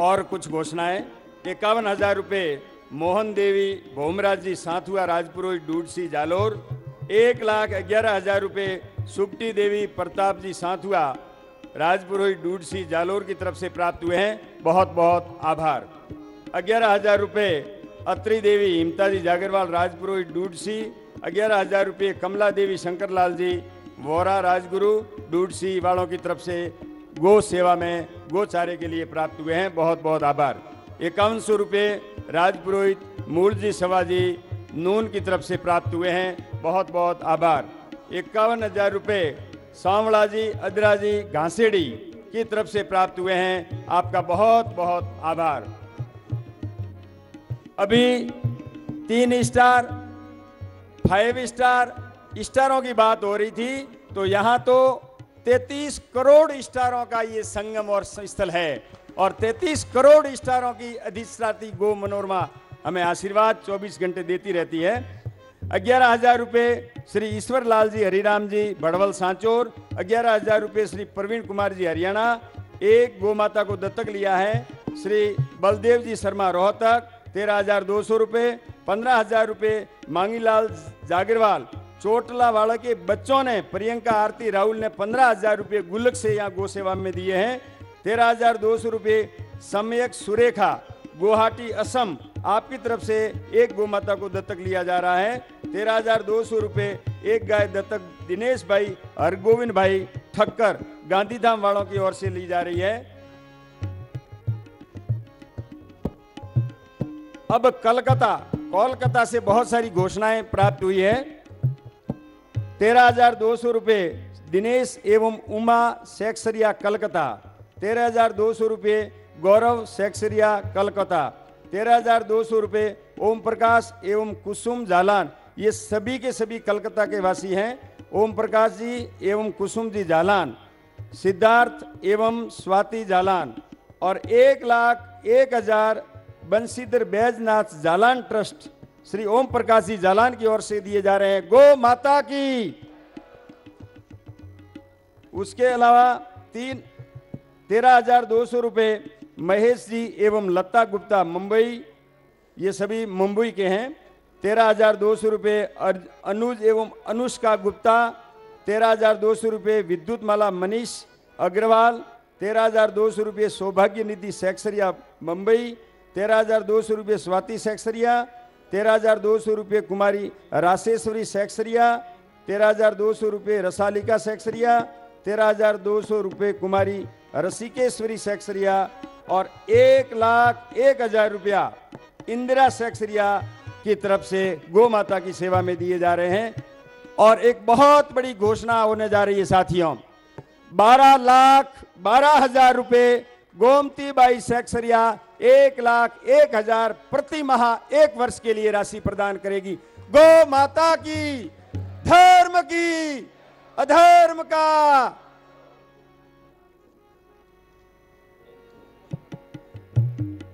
और कुछ घोषणाएँ। इक्यावन हज़ार रुपये मोहन देवी, भोमराज जी साथुआ राजपुरोहित डूडसी जालोर। एक लाख ग्यारह हज़ार रुपये सुप्टी देवी, प्रताप जी साथुआ राजपुरोहित डूडसी जालोर की तरफ़ से प्राप्त हुए हैं। बहुत बहुत आभार। ग्यारह हज़ार रुपये अत्री देवी हिमता जी जागरवाल, राजपुरोहित डूडसी। ग्यारह हज़ार रुपये कमला देवी, शंकरलाल जी, वोरा राजगुरु, डूडसी वालों की तरफ़ से गो सेवा में, गो चारे के लिए प्राप्त हुए हैं। बहुत बहुत आभार। इक्यावन सौ रुपये राजपुरोहित मूलजी सवाजी नून की तरफ़ से प्राप्त हुए हैं। बहुत बहुत आभार। इक्यावन हज़ार रुपये सांवला जी अदरा जी घासेड़ी की तरफ़ से प्राप्त हुए हैं। आपका बहुत बहुत आभार। अभी तीन स्टार, फाइव स्टार, स्टारों की बात हो रही थी तो यहाँ तो 33 करोड़ स्टारों का ये संगम और स्थल है और 33 करोड़ स्टारों की अधिष्ठाती गो मनोरमा हमें आशीर्वाद 24 घंटे देती रहती है। ग्यारह हज़ार रुपये श्री ईश्वर लाल जी हरिराम जी भड़वल सांचोर, ग्यारह हज़ार रुपये श्री प्रवीण कुमार जी हरियाणा, एक गो माता को दत्तक लिया है श्री बलदेव जी शर्मा रोहतक, तेरह हज़ार दो सौ रुपये, पंद्रह हज़ार रुपये मांगीलाल जागरवाल चोटला वाला के बच्चों ने, प्रियंका आरती, राहुल ने पंद्रह हज़ार रुपये गुल्लक से यहाँ गो सेवा में दिए हैं। तेरह हज़ार दो सौ रुपये सम्यक सुरेखा, गुवाहाटी, असम, आपकी तरफ़ से एक गो माता को दत्तक लिया जा रहा है। तेरह हज़ार दो सौ रुपये एक गाय दत्तक दिनेश भाई, हरगोविंद भाई ठक्कर गांधीधाम वालों की ओर से ली जा रही है। अब कलकत्ता कोलकाता से बहुत सारी घोषणाएँ प्राप्त हुई है। तेरह हज़ार दो सौ रुपये, दिनेश एवं उमा सेक्सरिया कलकत्ता। तेरह हज़ार दो सौ रुपये, गौरव सेक्सरिया कलकत्ता। तेरह हज़ार दो सौ रुपये ओम प्रकाश एवं कुसुम जालान। ये सभी के सभी कलकत्ता के वासी हैं। ओम प्रकाश जी एवं कुसुम जी जालान, सिद्धार्थ एवं स्वाति जालान और एक लाख एक हज़ार बंशीधर बैजनाथ जालान ट्रस्ट। श्री ओम प्रकाश जी जालान की ओर से दिए जा रहे हैं। गो माता की। उसके अलावा तीन, तेरह हज़ार दो सौ रुपये महेश जी एवं लता गुप्ता मुंबई, ये सभी मुंबई के हैं। तेरह हज़ार दो सौ रुपये अनुज एवं अनुष्का गुप्ता, तेरह हज़ार दो सौ रुपये विद्युत माला मनीष अग्रवाल, तेरह हज़ार दो सौ रुपये सौभाग्य निधि सेक्सरिया मुंबई, तेरह हज़ार दो सौ रुपये स्वाति सेक्सरिया तेरह हज़ार दो सौ रुपये कुमारी राशेश्वरी सेक्सरिया, तेरह हज़ार दो सौ रुपये रसालिका सेक्सरिया, तेरह हज़ार दो सौ रुपये कुमारी रसिकेश्वरी सेक्सरिया और एक लाख एक हज़ार रुपया इंदिरा सेक्सरिया की तरफ़ से गौ माता की सेवा में दिए जा रहे हैं। और एक बहुत बड़ी घोषणा होने जा रही है साथियों, बारह लाख बारह हज़ार रुपये गोमती बाई सेक्सरिया एक लाख एक हज़ार प्रति माह एक वर्ष के लिए राशि प्रदान करेगी। गो माता की, धर्म की, अधर्म का।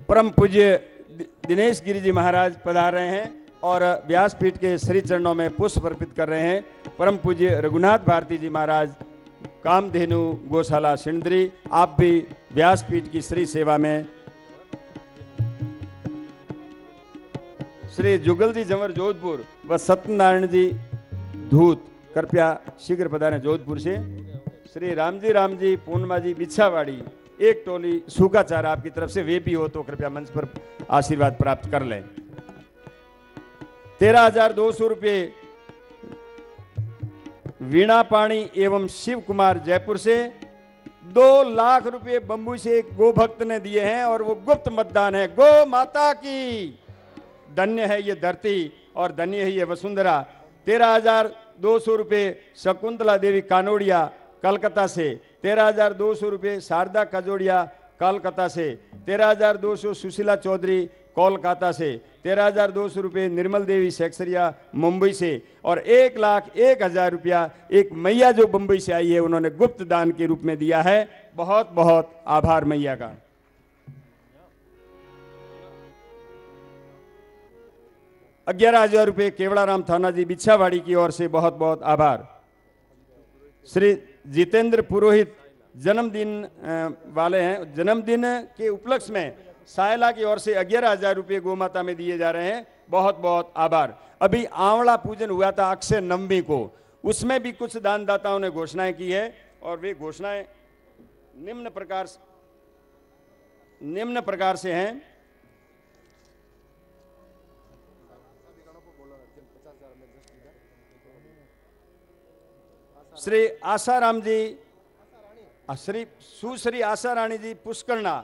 परम पूज्य दिनेश गिरी जी महाराज पधार रहे हैं और व्यासपीठ के श्री चरणों में पुष्प अर्पित कर रहे हैं। परम पूज्य रघुनाथ भारती जी महाराज कामधेनु गौशाला सिंदरी, आप भी व्यासपीठ की श्री सेवा में। श्री जुगल जी जंवर जोधपुर व सत्यनारायण जी धूत, कृपया शीघ्र पधारें जोधपुर से। श्री रामजी राम जी पूर्णिमा जी बिछावाड़ी एक टोली सूखा चारा आपकी तरफ़ से वे भी हो तो कृपया मंच पर आशीर्वाद प्राप्त कर लें। तेरह हज़ार दो सौ रुपये वीणा पाणी एवं शिव कुमार जयपुर से दो लाख रुपए बंबू से एक गो भक्त ने दिए हैं और वो गुप्त मतदान है। गो माता की। धन्य है ये धरती और धन्य है ये वसुंधरा। तेरह हज़ार दो सौ रुपये शकुंतला देवी कानोड़िया कलकत्ता से। तेरह हज़ार दो सौ रुपये शारदा कजोड़िया कलकत्ता से। तेरह हज़ार दो सौ सुशीला चौधरी कोलकाता से तेरह हज़ार दो सौ रुपये निर्मल देवी सेक्सरिया मुंबई से और एक लाख एक हज़ार रुपया एक मैया जो मुंबई से आई है, उन्होंने गुप्त दान के रूप में दिया है। बहुत बहुत आभार मैया का। ग्यारह हज़ार रुपये केवड़ाराम थाना जी बिछावाड़ी की ओर से बहुत बहुत आभार। श्री जितेंद्र पुरोहित जन्मदिन वाले हैं। जन्मदिन के उपलक्ष्य में सायला की ओर से ग्यारह हज़ार रुपये गौ माता में दिए जा रहे हैं। बहुत बहुत आभार। अभी आंवला पूजन हुआ था अक्षय नवमी को। उसमें भी कुछ दानदाताओं ने घोषणाएँ की है और वे घोषणाएँ निम्न प्रकार निम्न प्रकार से हैं। श्री आसाराम जी श्री सुश्री आशा रानी जी पुष्करणा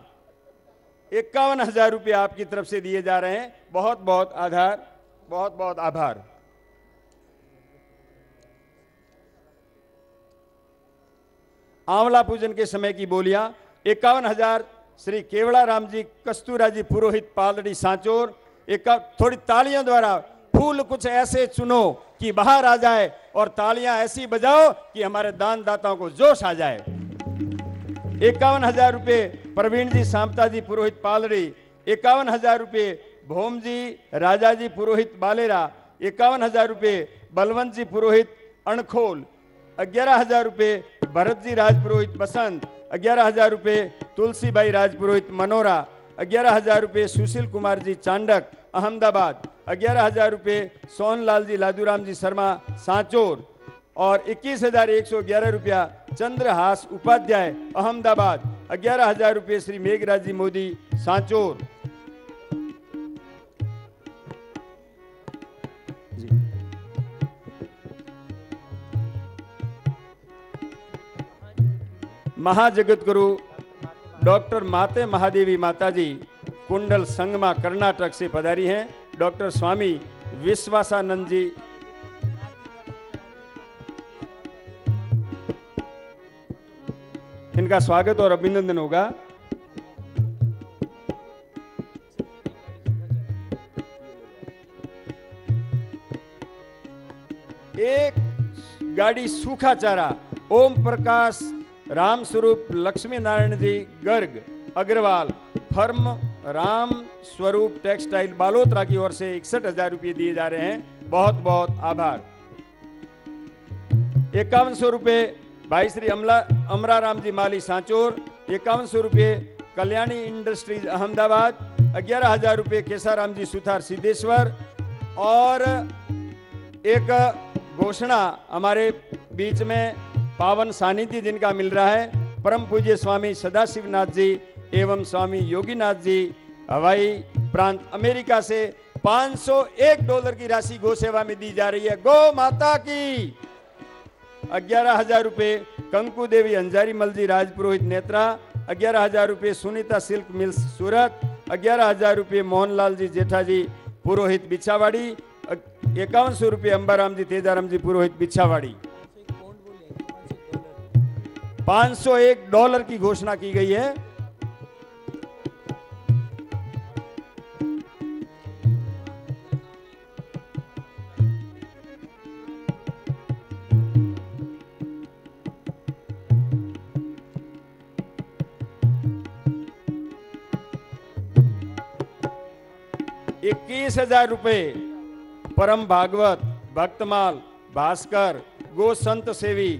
इक्यावन हज़ार रुपये आपकी तरफ़ से दिए जा रहे हैं। बहुत बहुत आधार, बहुत बहुत आभार। आंवला पूजन के समय की बोलियाँ। इक्यावन हज़ार श्री केवड़ा राम जी, कस्तूरा जी, पुरोहित पालड़ी, सांचोर। एक थोड़ी तालियों द्वारा फूल कुछ ऐसे चुनो कि बाहर आ जाए और तालियाँ ऐसी बजाओ कि हमारे दान दाताओं को जोश आ जाए। इक्यावन हज़ार रुपये प्रवीण जी सामता जी पुरोहित पालड़ी इक्यावन हज़ार रुपये भोम जी राजा जी पुरोहित बालेरा इक्यावन हज़ार रुपये बलवंत जी पुरोहित अणखोल ग्यारह हज़ार रुपये भरत जी राजपुरोहित बसंत ग्यारह हज़ार रुपये तुलसीबाई, राजपुरोहित मनोरा ग्यारह हज़ार रुपये सुशील कुमार जी चांडक, अहमदाबाद जी जी और इक्कीस हज़ार एक सौ ग्यारह रुपया चंद्रहास उपाध्याय, अहमदाबाद। ग्यारह हज़ार रुपये श्री मेघराज जी मोदी, सांचोर। महाजगत गुरु, डॉक्टर माते महादेवी माता जी कुंडल संगमा कर्नाटक से पधारी हैं। डॉक्टर स्वामी इनका स्वागत और अभिनंदन होगा। एक गाड़ी सूखा चारा, ओम प्रकाश, राम स्वरूप, लक्ष्मी नारायण जी, गर्ग, अग्रवाल, फर्म, राम स्वरूप, टेक्सटाइल, बालोतरा की ओर से इकसठ हज़ार रुपये दिए जा रहे हैं। बहुत बहुत आभार। इक्यावन सौ रुपये भाई श्री अमला अमरा राम जी माली सांचोर, इक्यावन सौ रुपये कल्याणी इंडस्ट्रीज़ अहमदाबाद, ग्यारह हज़ार रुपये केसाराम जी सुथार सिद्धेश्वर, और एक घोषणा हमारे बीच में पावन सानिध्य जिनका मिल रहा है, परम पूज्य स्वामी सदाशिवनाथ जी एवं स्वामी योगीनाथ जी, हवाई प्रांत अमेरिका से 501 डॉलर की राशि गौ सेवा में दी जा रही है। गो माता की। ग्यारह हज़ार रुपये कंकु देवी अंजारी मल जी राजपुरोहित नेत्रा ग्यारह हज़ार रुपये सुनीता सिल्क मिल्स सूरत ग्यारह हज़ार रुपये मोहनलाल जी जेठा जी पुरोहित बिछावाड़ी। इक्यावन सौ रुपये अंबाराम जी तेजाराम जी पुरोहित बिछावाड़ी 501 डॉलर की घोषणा की गई है। इक्कीस हज़ार रुपये परम भागवत, भक्तमाल, भास्कर, गो संत सेवी,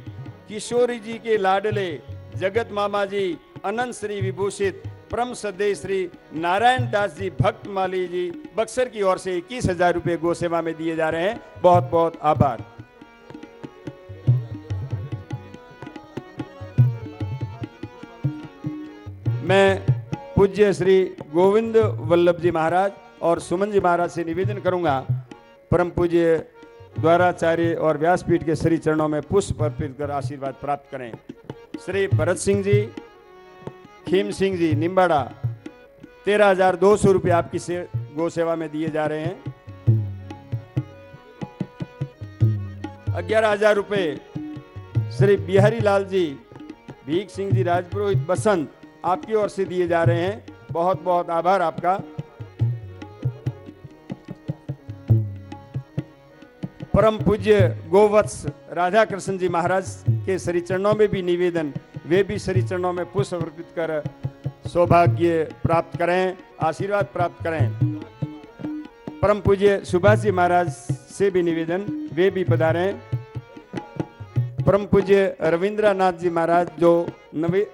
किशोरी जी के लाडले, जगत मामा जी अनंत श्री विभूषित, परम सदे श्री नारायण दास जी, भक्त माली जी, बक्सर की ओर से इक्कीस हज़ार रुपये गो सेवा में दिए जा रहे हैं। बहुत बहुत आभार। मैं पूज्य श्री गोविंद वल्लभ जी महाराज और सुमन जी महाराज से निवेदन करूँगा, परम पूज्य द्वाराचार्य और व्यासपीठ के श्री चरणों में पुष्प अर्पित कर आशीर्वाद प्राप्त करें। श्री भरत सिंह जी, खीम सिंह जी, निम्बाड़ा, तेरह हज़ार दो सौ रुपये आपकी से, गौ सेवा में दिए जा रहे हैं। ग्यारह हज़ार रुपये श्री बिहारी लाल जी, भीख सिंह जी, राजपुरोहित बसंत आपकी ओर से दिए जा रहे हैं। बहुत बहुत आभार आपका। परम पूज्य गोवत्स राधा कृष्ण जी महाराज के श्री चरणों में भी निवेदन, वे भी श्री चरणों में पुष्प अर्पित कर सौभाग्य प्राप्त करें, आशीर्वाद प्राप्त करें। परम पूज्य सुभाष जी महाराज से भी निवेदन, वे भी पधारें। परम पूज्य रविंद्रनाथ जी महाराज, जो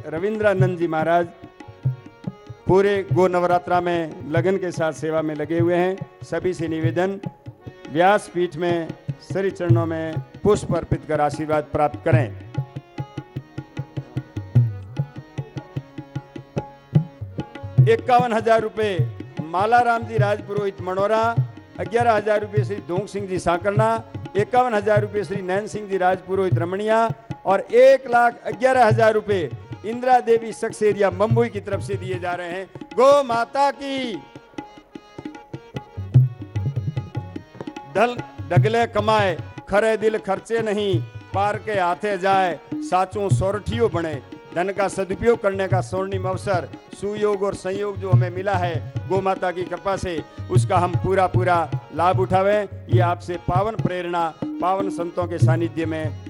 रविंद्रानंद जी महाराज पूरे गो नवरात्रा में लगन के साथ सेवा में लगे हुए हैं, सभी से निवेदन व्यास पीठ में श्री चरणों में पुष्प अर्पित कर आशीर्वाद प्राप्त करें। इक्यावन हज़ार रुपये मालाराम जी राजपुरोहित मनोरा ग्यारह हज़ार रुपये श्री धोंग सिंह जी साकरना, इक्यावन हज़ार रुपये श्री नैन सिंह जी राजपुरोहित रमणिया और एक लाख ग्यारह हज़ार रुपये इंदिरा देवी सक्सेरिया मुंबई की तरफ़ से दिए जा रहे हैं। गो माता की। डगले कमाए, खरे दिल खर्चे नहीं, पार के हाथे जाए, साचों सोरठियों बने। धन का सदुपयोग करने का स्वर्णिम अवसर, सुयोग और संयोग जो हमें मिला है गो माता की कृपा से, उसका हम पूरा पूरा लाभ उठावे। ये आपसे पावन प्रेरणा, पावन संतों के सानिध्य में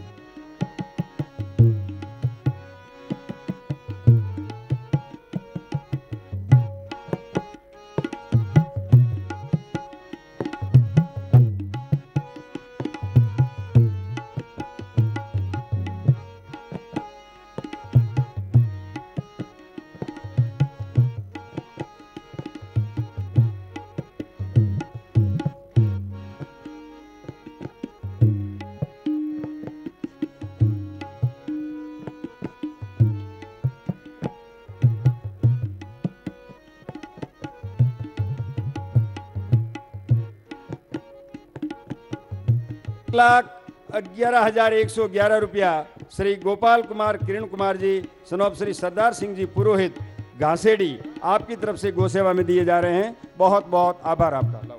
लाख ग्यारह हज़ार एक सौ ग्यारह रुपया श्री गोपाल कुमार, किरण कुमार जी, सनोप श्री सरदार सिंह जी पुरोहित घासेड़ी आपकी तरफ़ से गोसेवा में दिए जा रहे हैं। बहुत बहुत आभार आपका।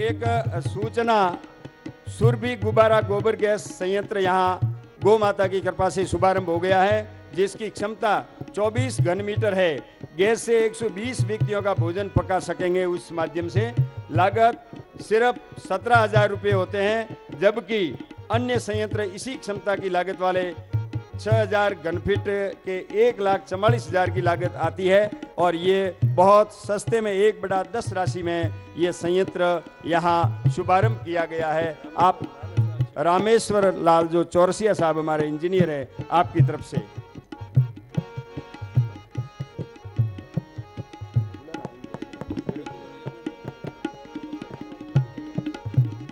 एक सूचना, सुरभि गुब्बारा गोबर गैस संयंत्र यहाँ गौ माता की कृपा से शुभारंभ हो गया है। जिसकी क्षमता 24 घन मीटर है, गैस से 120 व्यक्तियों का भोजन पका सकेंगे उस माध्यम से। लागत सिर्फ़ सत्रह हज़ार रुपये होते हैं, जबकि अन्य संयंत्र इसी क्षमता की लागत वाले 6000 घनफीट के एक लाख चवालीस हज़ार की लागत आती है, और ये बहुत सस्ते में एक बड़ा दस राशि में ये संयंत्र यहाँ शुभारंभ किया गया है। आप रामेश्वर लाल जो चौरसिया साहब हमारे इंजीनियर है, आपकी तरफ़ से।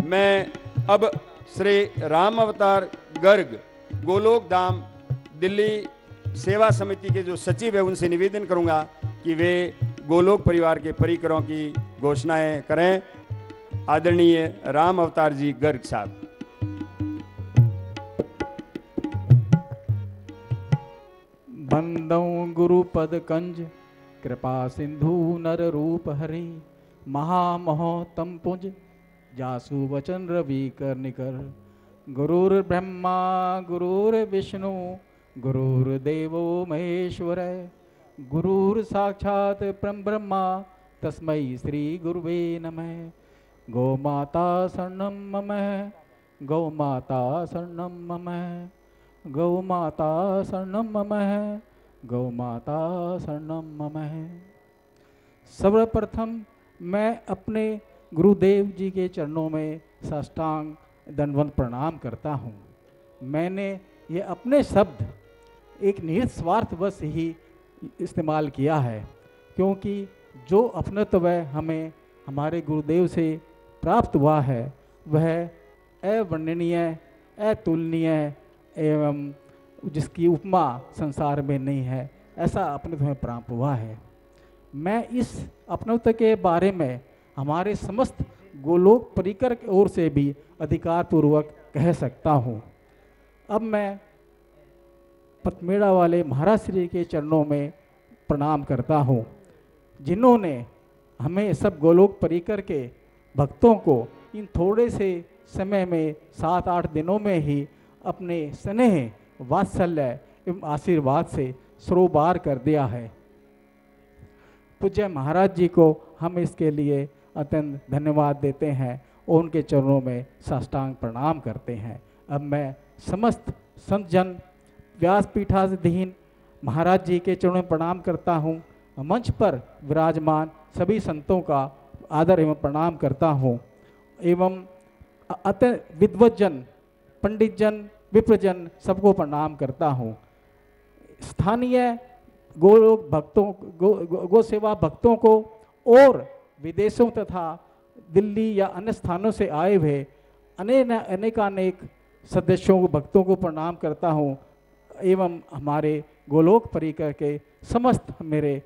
मैं अब श्री राम अवतार गर्ग, गोलोक धाम, दिल्ली सेवा समिति के जो सचिव है, उनसे निवेदन करूँगा कि वे गोलोक परिवार के परिकरों की घोषणाएँ करें। आदरणीय राम अवतार जी गर्ग साहब। बंदौ गुरुपद कंज, कृपा सिंधु नर रूप हरि, महामहोत्तम पुंज। जासु वचन रवि कर निकर। गुरुर्ब्रह्मा गुरुर्विष्णु गुरुर्देवो महेश्वर। गुरुर साक्षात परम ब्रह्मा, तस्मै श्री गुरुवे नमः। गौ माता शरणं मम, गौ माता शरणं मम, गौ माता शरणं मम, गौ माता शरणं मम। सर्वप्रथम मैं अपने गुरुदेव जी के चरणों में साष्टांग दंडवत प्रणाम करता हूँ। मैंने ये अपने शब्द एक निस्वार्थ बस ही इस्तेमाल किया है, क्योंकि जो अपनत्व हमें हमारे गुरुदेव से प्राप्त हुआ है, वह अवर्णनीय, अतुलनीय एवं जिसकी उपमा संसार में नहीं है, ऐसा अपनत्व प्राप्त हुआ है। मैं इस अपनत्व के बारे में हमारे समस्त गोलोक परिकर की ओर से भी अधिकार पूर्वक कह सकता हूँ। अब मैं पतमेड़ा वाले महाराज श्री के चरणों में प्रणाम करता हूँ, जिन्होंने हमें सब गोलोक परिकर के भक्तों को इन थोड़े से समय में सात आठ दिनों में ही अपने स्नेह, वात्सल्य एवं आशीर्वाद से सरोबार कर दिया है। पूज्य महाराज जी को हम इसके लिए अत्यंत धन्यवाद देते हैं और उनके चरणों में साष्टांग प्रणाम करते हैं। अब मैं समस्त संत जन व्यासपीठाधीन महाराज जी के चरणों में प्रणाम करता हूँ। मंच पर विराजमान सभी संतों का आदर एवं प्रणाम करता हूँ। एवं अत विद्वजन पंडित जन विप्रजन सबको प्रणाम करता हूँ। स्थानीय गोलोक भक्तों गो, गो, गो सेवा भक्तों को और विदेशों तथा दिल्ली या अन्य स्थानों से आए हुए अनेक अनेकानेक सदस्यों को, भक्तों को प्रणाम करता हूँ एवं हमारे गोलोक परिकर के समस्त मेरे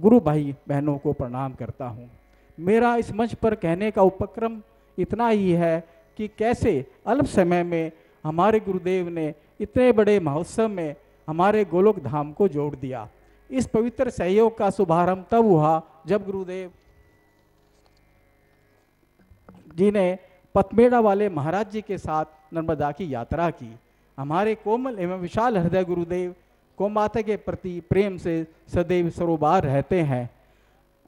गुरु भाई बहनों को प्रणाम करता हूँ। मेरा इस मंच पर कहने का उपक्रम इतना ही है कि कैसे अल्प समय में हमारे गुरुदेव ने इतने बड़े महोत्सव में हमारे गोलोक धाम को जोड़ दिया। इस पवित्र सहयोग का शुभारंभ तब हुआ जब गुरुदेव जी ने पतमेड़ा वाले महाराज जी के साथ नर्मदा की यात्रा की। हमारे कोमल एवं विशाल हृदय गुरुदेव को माता के प्रति प्रेम से सदैव सरोबार रहते हैं।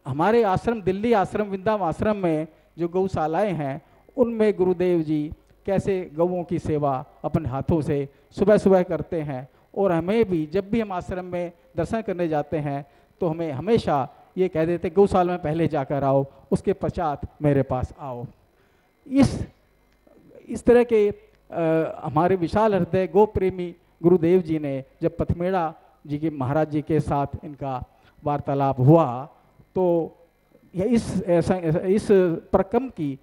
हमारे आश्रम, दिल्ली आश्रम, वृंदावन आश्रम में जो गौशालाएँ हैं, उनमें गुरुदेव जी कैसे गौों की सेवा अपने हाथों से सुबह सुबह करते हैं और हमें भी जब भी हम आश्रम में दर्शन करने जाते हैं तो हमें हमेशा ये कह देते, गौशाला में पहले जाकर आओ, उसके पश्चात मेरे पास आओ। इस इस तरह के आ, हमारे विशाल हृदय गो प्रेमी गुरुदेव जी ने जब पथमेड़ा जी के महाराज जी के साथ इनका वार्तालाप हुआ तो इस इस प्रकम की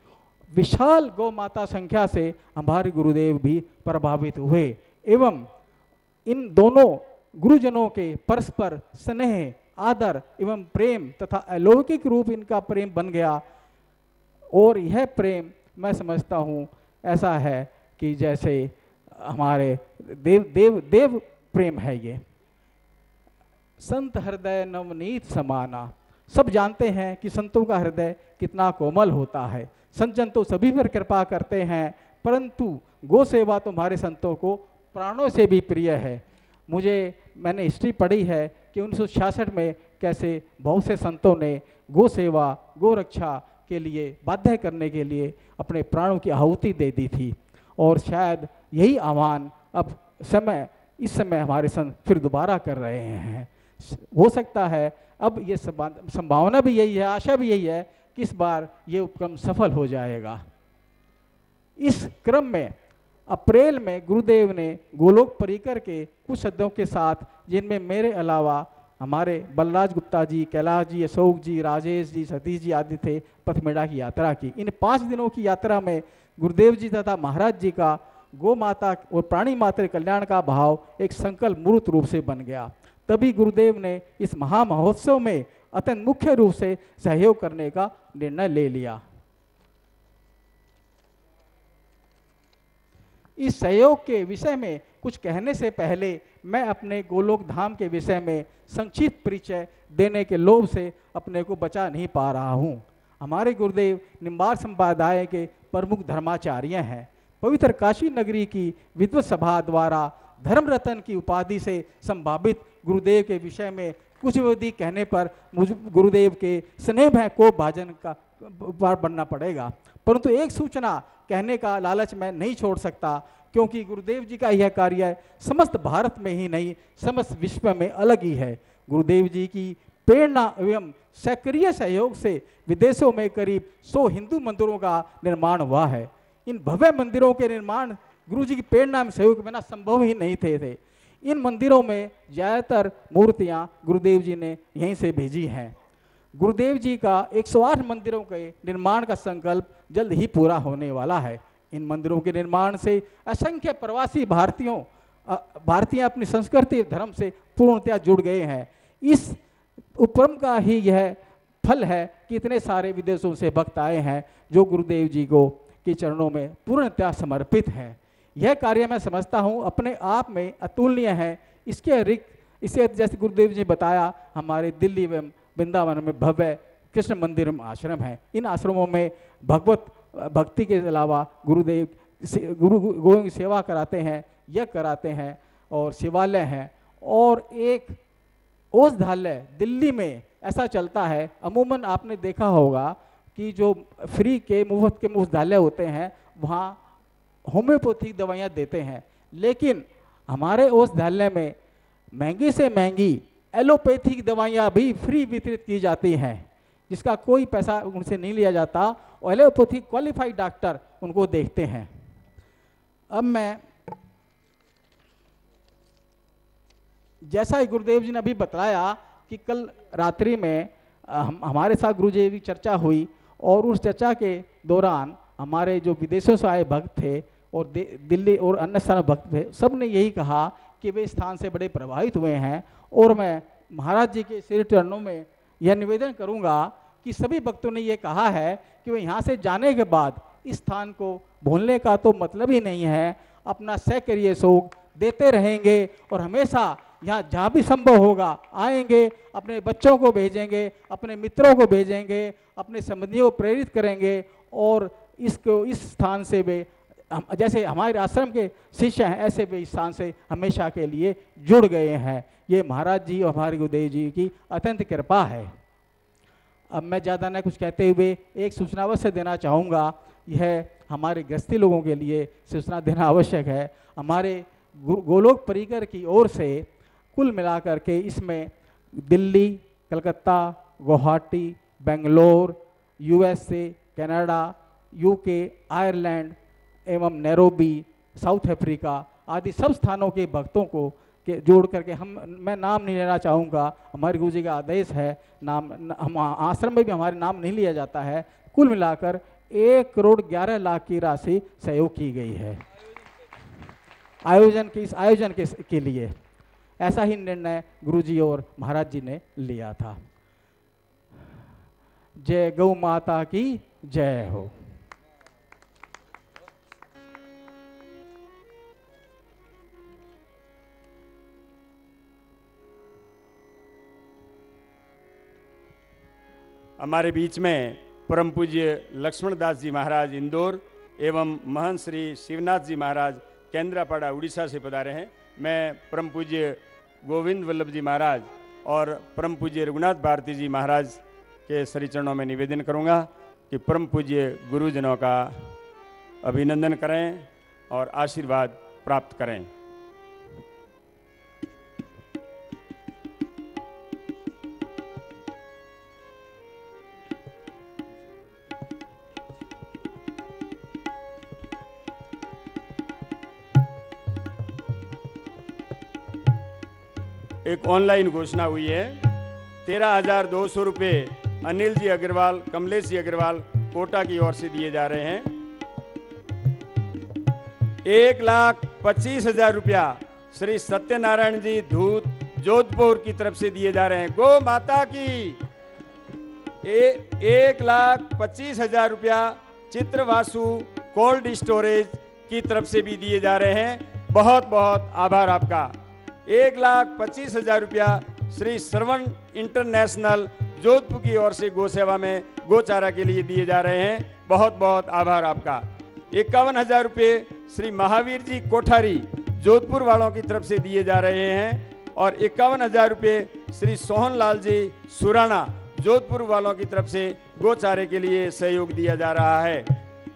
विशाल गौ माता संख्या से हमारे गुरुदेव भी प्रभावित हुए एवं इन दोनों गुरुजनों के परस्पर स्नेह आदर एवं प्रेम तथा अलौकिक रूप इनका प्रेम बन गया और यह प्रेम मैं समझता हूँ, ऐसा है कि जैसे हमारे देव देव देव प्रेम है ये। संत हृदय नवनीत समाना। सब जानते हैं कि संतों का हृदय कितना कोमल होता है। संत जन तो सभी पर कृपा करते हैं, परंतु गो सेवा तो हमारे संतों को प्राणों से भी प्रिय है। मुझे, मैंने हिस्ट्री पढ़ी है कि उन्नीस सौ छियासठ में कैसे बहुत से संतों ने गो सेवा, गो रक्षा के लिए, बाध्य करने के लिए अपने प्राणों की आहुति दे दी थी। और शायद यही आह्वान अब समय, इस समय हमारे संत फिर दोबारा कर रहे हैं। हो सकता है अब ये संभावना भी यही है, आशा भी यही है कि इस बार ये उपक्रम सफल हो जाएगा। इस क्रम में, अप्रैल में गुरुदेव ने गोलोक परिकर के कुछ शब्दों के साथ, जिनमें मेरे अलावा हमारे बलराज गुप्ता जी, कैलाश जी, अशोक जी, राजेश जी, सतीश जी आदि थे पथमेड़ा की यात्रा की। इन पाँच दिनों की यात्रा में गुरुदेव जी तथा महाराज जी का गो माता और प्राणी मात्र कल्याण का भाव एक संकल्प मूर्त रूप से बन गया। तभी गुरुदेव ने इस महा महोत्सव में अत्यंत मुख्य रूप से सहयोग करने का निर्णय ले लिया। इस सहयोग के विषय में कुछ कहने से पहले मैं अपने गोलोक धाम के विषय में संक्षिप्त परिचय देने के लोभ से अपने को बचा नहीं पा रहा हूँ। हमारे गुरुदेव निम्बार संप्रदाय के प्रमुख धर्माचार्य हैं। पवित्र काशी नगरी की विद्वत सभा द्वारा धर्म रत्न की उपाधि से संभावित गुरुदेव के विषय में कुछ विधि कहने पर मुझ गुरुदेव के स्नेह भय को भाजन का बनना पड़ेगा। परंतु एक सूचना कहने का लालच मैं नहीं छोड़ सकता। क्योंकि गुरुदेव जी का यह कार्य समस्त भारत में ही नहीं समस्त विश्व में अलग ही है। गुरुदेव जी की प्रेरणा एवं सक्रिय सहयोग से विदेशों में करीब 100 हिंदू मंदिरों का निर्माण हुआ है। इन भव्य मंदिरों के निर्माण गुरु जी की प्रेरणा में सहयोग बिना संभव ही नहीं थे, थे। इन मंदिरों में ज़्यादातर मूर्तियाँ गुरुदेव जी ने यहीं से भेजी हैं। गुरुदेव जी का 108 मंदिरों के निर्माण का संकल्प जल्द ही पूरा होने वाला है। इन मंदिरों के निर्माण से असंख्य प्रवासी भारतीयों भारतीय अपनी संस्कृति, धर्म से पूर्णतया जुड़ गए हैं। इस उपक्रम का ही यह फल है कि इतने सारे विदेशों से भक्त आए हैं जो गुरुदेव जी को, के चरणों में पूर्णतया समर्पित हैं। यह कार्य मैं समझता हूँ, अपने आप में अतुलनीय है। इसके अतिरिक्त, इसे जैसे गुरुदेव जी बताया, हमारे दिल्ली एवं वृंदावन में भव्य कृष्ण मंदिर आश्रम है। इन आश्रमों में भगवत भक्ति के अलावा गुरुदेव गुरु, गोविंद सेवा कराते हैं, यज्ञ कराते हैं और शिवालय हैं। और एक औषधालय दिल्ली में ऐसा चलता है, अमूमन आपने देखा होगा कि जो फ्री के मुफ़्त के औषधालय होते हैं, वहाँ होम्योपैथिक दवाइयाँ देते हैं। लेकिन हमारे औषधालय में महँगी से महँगी एलोपैथिक दवाइयाँ भी फ्री वितरित की जाती हैं। जिसका कोई पैसा उनसे नहीं लिया जाता और एलोपैथिक क्वालिफाइड डॉक्टर उनको देखते हैं। अब मैं, जैसा ही गुरुदेव जी ने अभी बताया कि कल रात्रि में हम, हमारे साथ गुरु जी की चर्चा हुई और उस चर्चा के दौरान हमारे जो विदेशों से आए भक्त थे और दिल्ली और अन्य स्थान भक्त थे, सबने यही कहा कि वे स्थान से बड़े प्रभावित हुए हैं और मैं महाराज जी के श्री चरणों में यह निवेदन करूँगा कि सभी भक्तों ने यह कहा है कि वे यहाँ से जाने के बाद इस स्थान को भूलने का तो मतलब ही नहीं है। अपना सक्रिय शोक देते रहेंगे और हमेशा यहाँ जहाँ भी संभव होगा। आएँगे, अपने बच्चों को भेजेंगे, अपने मित्रों को भेजेंगे, अपने संबंधियों को प्रेरित करेंगे और इसको, इस स्थान से वे हम- जैसे हमारे आश्रम के शिष्य हैं, ऐसे वे स्थान से हमेशा के लिए जुड़ गए हैं। ये महाराज जी और हमारे गुरुदेव जी की अत्यंत कृपा है। अब मैं ज़्यादा न कुछ कहते हुए एक सूचना अवश्य देना चाहूँगा। यह हमारे गृहस्थी लोगों के लिए सूचना देना आवश्यक है। हमारे गोलोक परिकर की ओर से कुल मिलाकर के इसमें Delhi, Calcutta, Guwahati, Bangalore, USA, Canada, UK, Ireland एवं नैरोबी साउथ अफ्रीका आदि सब स्थानों के भक्तों को के जोड़ करके हम मैं नाम नहीं लेना चाहूँगा हमारे गुरु जी का आदेश है नाम न, हम आश्रम में भी हमारे नाम नहीं लिया जाता है कुल मिलाकर एक करोड़ ग्यारह लाख की राशि सहयोग की गई है। आयोजन के इस आयोजन के, के लिए? ऐसा ही निर्णय गुरु जी और महाराज जी ने लिया था। जय गौ माता की जय हो। हमारे बीच में परम पूज्य लक्ष्मण दास जी महाराज इंदौर एवं महंत श्री शिवनाथ जी महाराज केंद्रापाड़ा, उड़ीसा से पधारे हैं। मैं परम पूज्य गोविंद वल्लभ जी महाराज और परम पूज्य रघुनाथ भारती जी महाराज के श्री चरणों में निवेदन करूँगा कि परम पूज्य गुरुजनों का अभिनंदन करें और आशीर्वाद प्राप्त करें। एक ऑनलाइन घोषणा हुई है। तेरह हज़ार दो सौ रुपये अनिल जी अग्रवाल कमलेश जी अग्रवाल कोटा की ओर से दिए जा रहे हैं। एक लाख पच्चीस हज़ार रुपया श्री सत्यनारायण जी धूत जोधपुर की तरफ़ से दिए जा रहे हैं। गो माता की ए, एक लाख पच्चीस हज़ार रुपया चित्रवासु कोल्ड स्टोरेज की तरफ़ से भी दिए जा रहे हैं। बहुत बहुत आभार आपका। एक लाख पच्चीस हज़ार रुपया श्री श्रवण इंटरनेशनल जोधपुर की ओर से गो सेवा में गोचारा के लिए दिए जा रहे हैं। बहुत बहुत आभार आपका। इक्यावन हज़ार रुपये श्री महावीर जी कोठारी जोधपुर वालों की तरफ़ से दिए जा रहे हैं और इक्यावन हज़ार रुपये श्री सोहन लाल जी सुराना जोधपुर वालों की तरफ़ से गोचारे के लिए सहयोग दिया जा रहा है।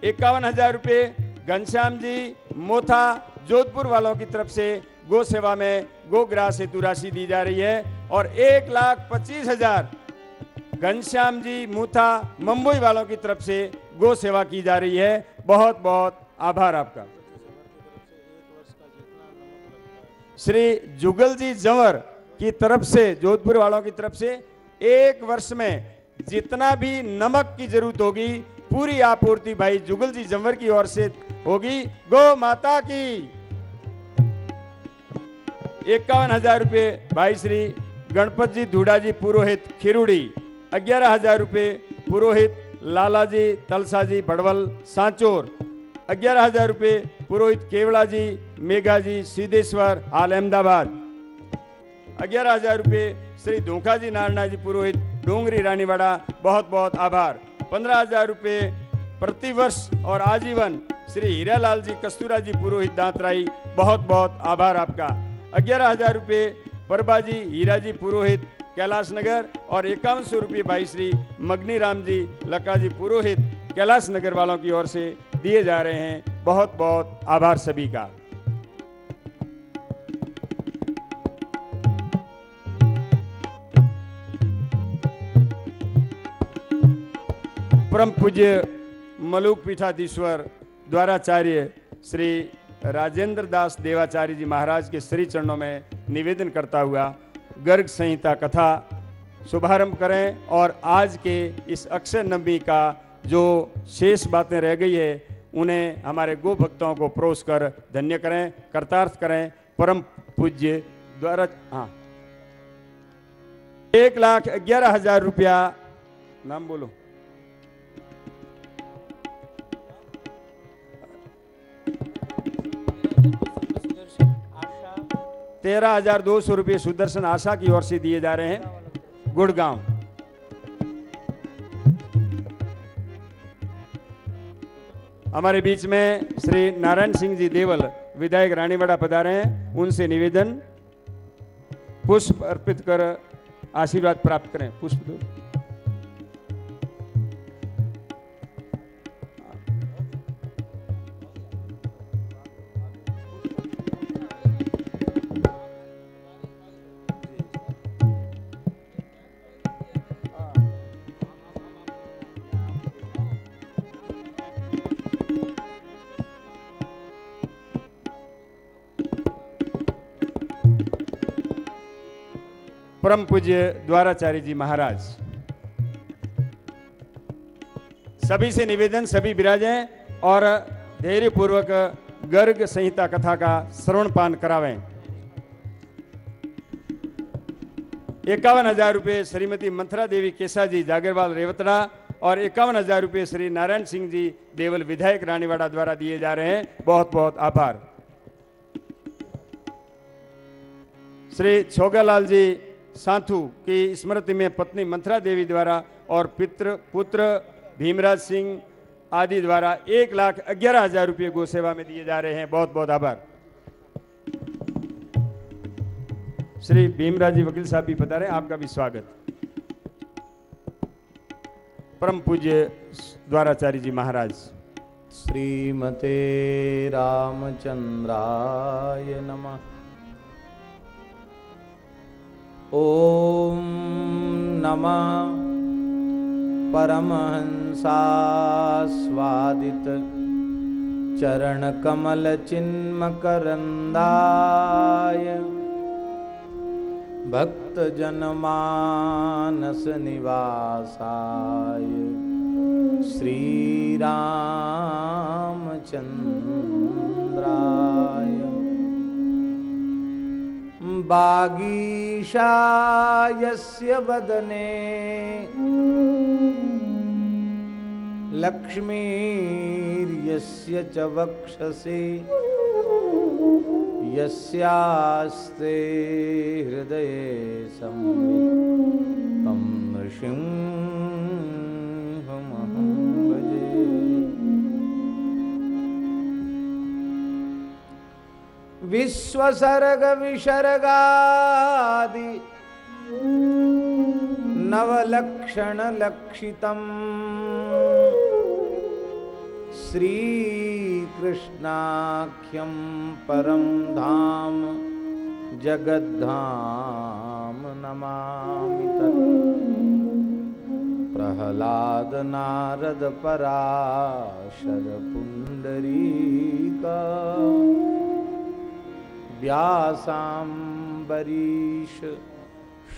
इक्यावन हज़ार रुपये घनश्याम जी मोथा जोधपुर वालों की तरफ़ से गो सेवा में गो ग्रास हेतु राशि दी जा रही है और एक लाख पच्चीस हज़ार घनश्याम जी, मूथा, मुंबई वालों की तरफ़ से गो सेवा की जा रही है। बहुत बहुत आभार आपका। श्री जुगल जी जंवर की तरफ़ से, जोधपुर वालों की तरफ़ से एक वर्ष में जितना भी नमक की ज़रूरत होगी, पूरी आपूर्ति भाई जुगल जी जंवर की ओर से होगी। गो माता की। इक्यावन हज़ार रुपये भाई श्री गणपत जी धूड़ा जी पुरोहित खिरुड़ी ग्यारह हज़ार रुपये पुरोहित लालाजी तलसा जी बड़वल सांचोर ग्यारह हज़ार रुपये पुरोहित केवड़ा जी मेघा जी सिद्धेश्वर हाल अहमदाबाद ग्यारह हज़ार रुपये श्री धोखा जी पुरोहित डोंगरी रानीवाड़ा बहुत बहुत आभार। पंद्रह हज़ार रुपये प्रतिवर्ष और आजीवन श्री हीरालाल जी कस्तूरा जी पुरोहित दांतराई बहुत बहुत आभार आपका। परबा जी हीरा जी पुरोहित कैलाश नगर और इक्यावन सौ रुपये भाई श्री मगनी राम जी लका जी पुरोहित कैलाश नगर वालों की ओर से दिए जा रहे हैं बहुत बहुत आभार सभी का। परम पूज्य मलुक पीठाधीश्वर, द्वाराचार्य श्री राजेंद्र दास देवाचार्य जी महाराज के श्री चरणों में निवेदन करता हुआ गर्ग संहिता कथा शुभारंभ करें और आज के इस अक्षय नबी का जो शेष बातें रह गई है, उन्हें हमारे गो भक्तों को परोस कर धन्य करें, कर्तार्थ करें, परम पूज्य द्वारा हाँ। एक लाख ग्यारह हज़ार रुपया, नाम बोलो। तेरह हज़ार दो सौ रुपये सुदर्शन आशा की ओर से दिए जा रहे हैं। गुड़गांव। हमारे बीच में श्री नारायण सिंह जी देवल, विधायक रानीवाड़ा पधारे हैं। उनसे निवेदन, पुष्प अर्पित कर आशीर्वाद प्राप्त करें। पुष्प दो। परम पूज्य द्वाराचार्य जी महाराज। सभी से निवेदन, सभी विराजें और धैर्य पूर्वक गर्ग संहिता कथा का श्रवण पान करावें। इक्यावन हज़ार रुपये श्रीमती मंथरा देवी केसा जी जागरवाल रेवतरा और इक्यावन हज़ार रुपये श्री नारायण सिंह जी देवल विधायक रानीवाड़ा द्वारा दिए जा रहे हैं। बहुत बहुत आभार। श्री छोगालाल जी साथू की स्मृति में पत्नी मंथरा देवी द्वारा और पितृ पुत्र भीमराज सिंह आदि द्वारा एक लाख ग्यारह हज़ार रुपये गो सेवा में दिए जा रहे हैं। बहुत बहुत आभार। श्री भीमराज वकील साहब भी बता रहे हैं आपका भी स्वागत। परम पूज्य द्वाराचार्य जी महाराज। श्रीमते रामचन्द्राय नमः। ॐ नमः। परमहंसास्वादित चरणकमलचिन्मकरन्दाय भक्तजनमानसनिवासाय श्रीरामचन्द्राय। बागीशायस्य वदने। लक्ष्मीर्यस्य च वक्षसि। यस्यास्ते हृदये नृसिंहमहं विश्वसर्गविसर्गादि नवलक्षणलक्षितम्। श्रीकृष्णाख्यं परं धाम जगद्धाम नमामि तत्। प्रहलाद नारद पराशर पुण्डरीका। व्यासाम्बरीश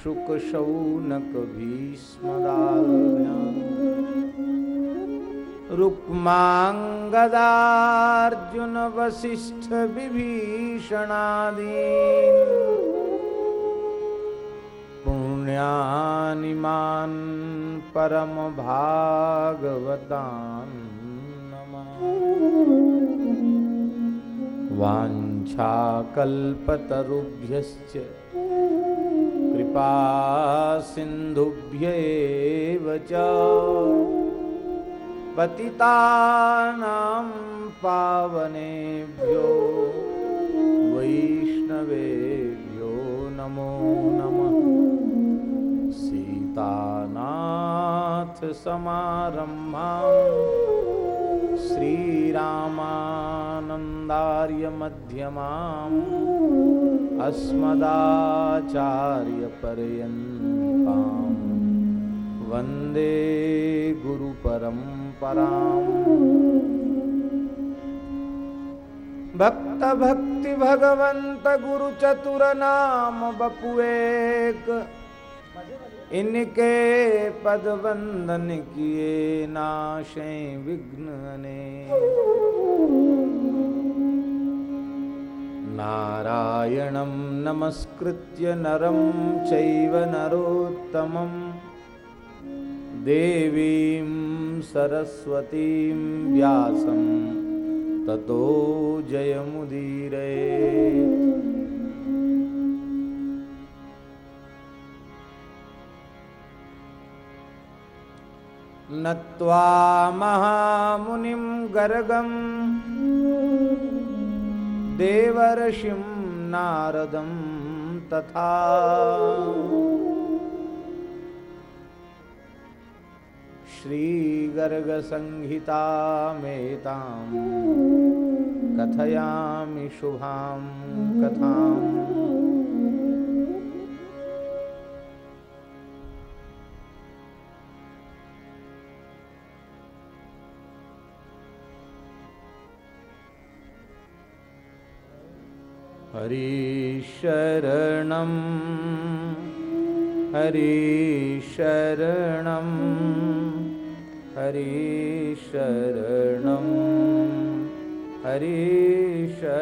शुकशौनकभीष्मदारुण्याम् रुक्माङ्गदार्जुनवसिष्ठविभीषणादीन् पुण्यानिमान् परमभागवतान् नमः। वाञ्छाकल्पतरुभ्यश्च। कृपा च। पतितानां पावनेभ्यो वैष्णवेभ्यो नमो नमः। सीतानाथसमारम्भां श्रीरामानन्दार्यमध्यमाम् अस्मदाचार्यपर्यन्तां वंदे गुरुपरम्पराम् भक्त भक्ति इनके पद वंदन किए नाशे विघ्न ने। नारायणं नमस्कृत्य नरं चैव नरोत्तमं। देवीं सरस्वतीं व्यासं। ततो जयमुदीरये नत्वा महामुनिं गर्गं देवर्षिं नारदं तथा। श्रीगर्गसंहितामेतां कथयामि शुभां कथाम्। हरिशरणं हरिशरणं हरिशरणं हरिशरणं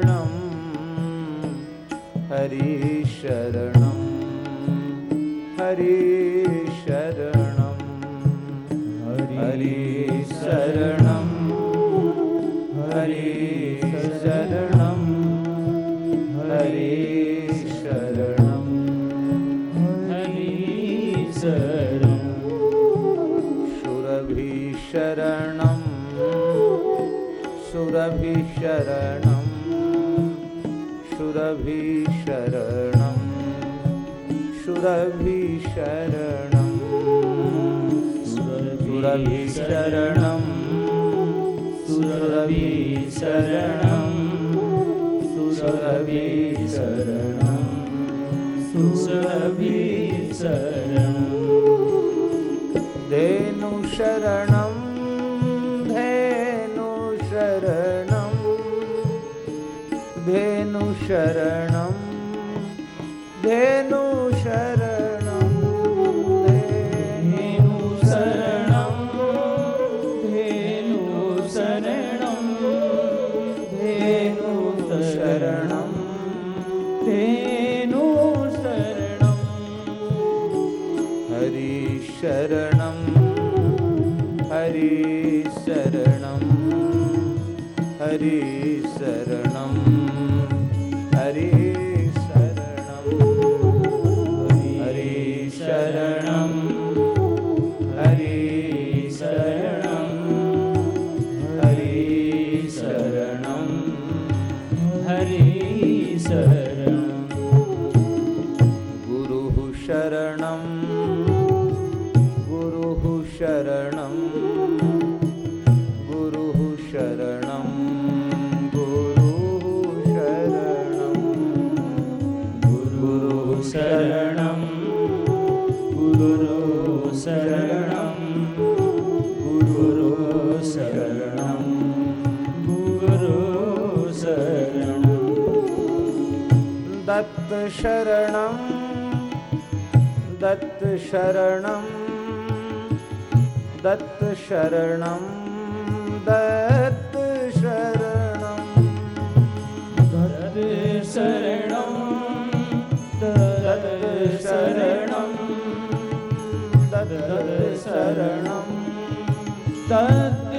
हरिशरणं हरिशरणं हरिशरणं हरिशरणं हरिशरणं हरिशरणं सुरभिशरणं सुरभिशरणम् सुरभिशरणं सुरभिशरणं सुरभिशरणं सुरभिशरणं सुरभिशरणं सुरभिशरणं। धेनुशरणं शरणं दे शरण दत्त शरणं दत्त शरण। दत्त शरण दत्त शरण दत्त शरणं दत्त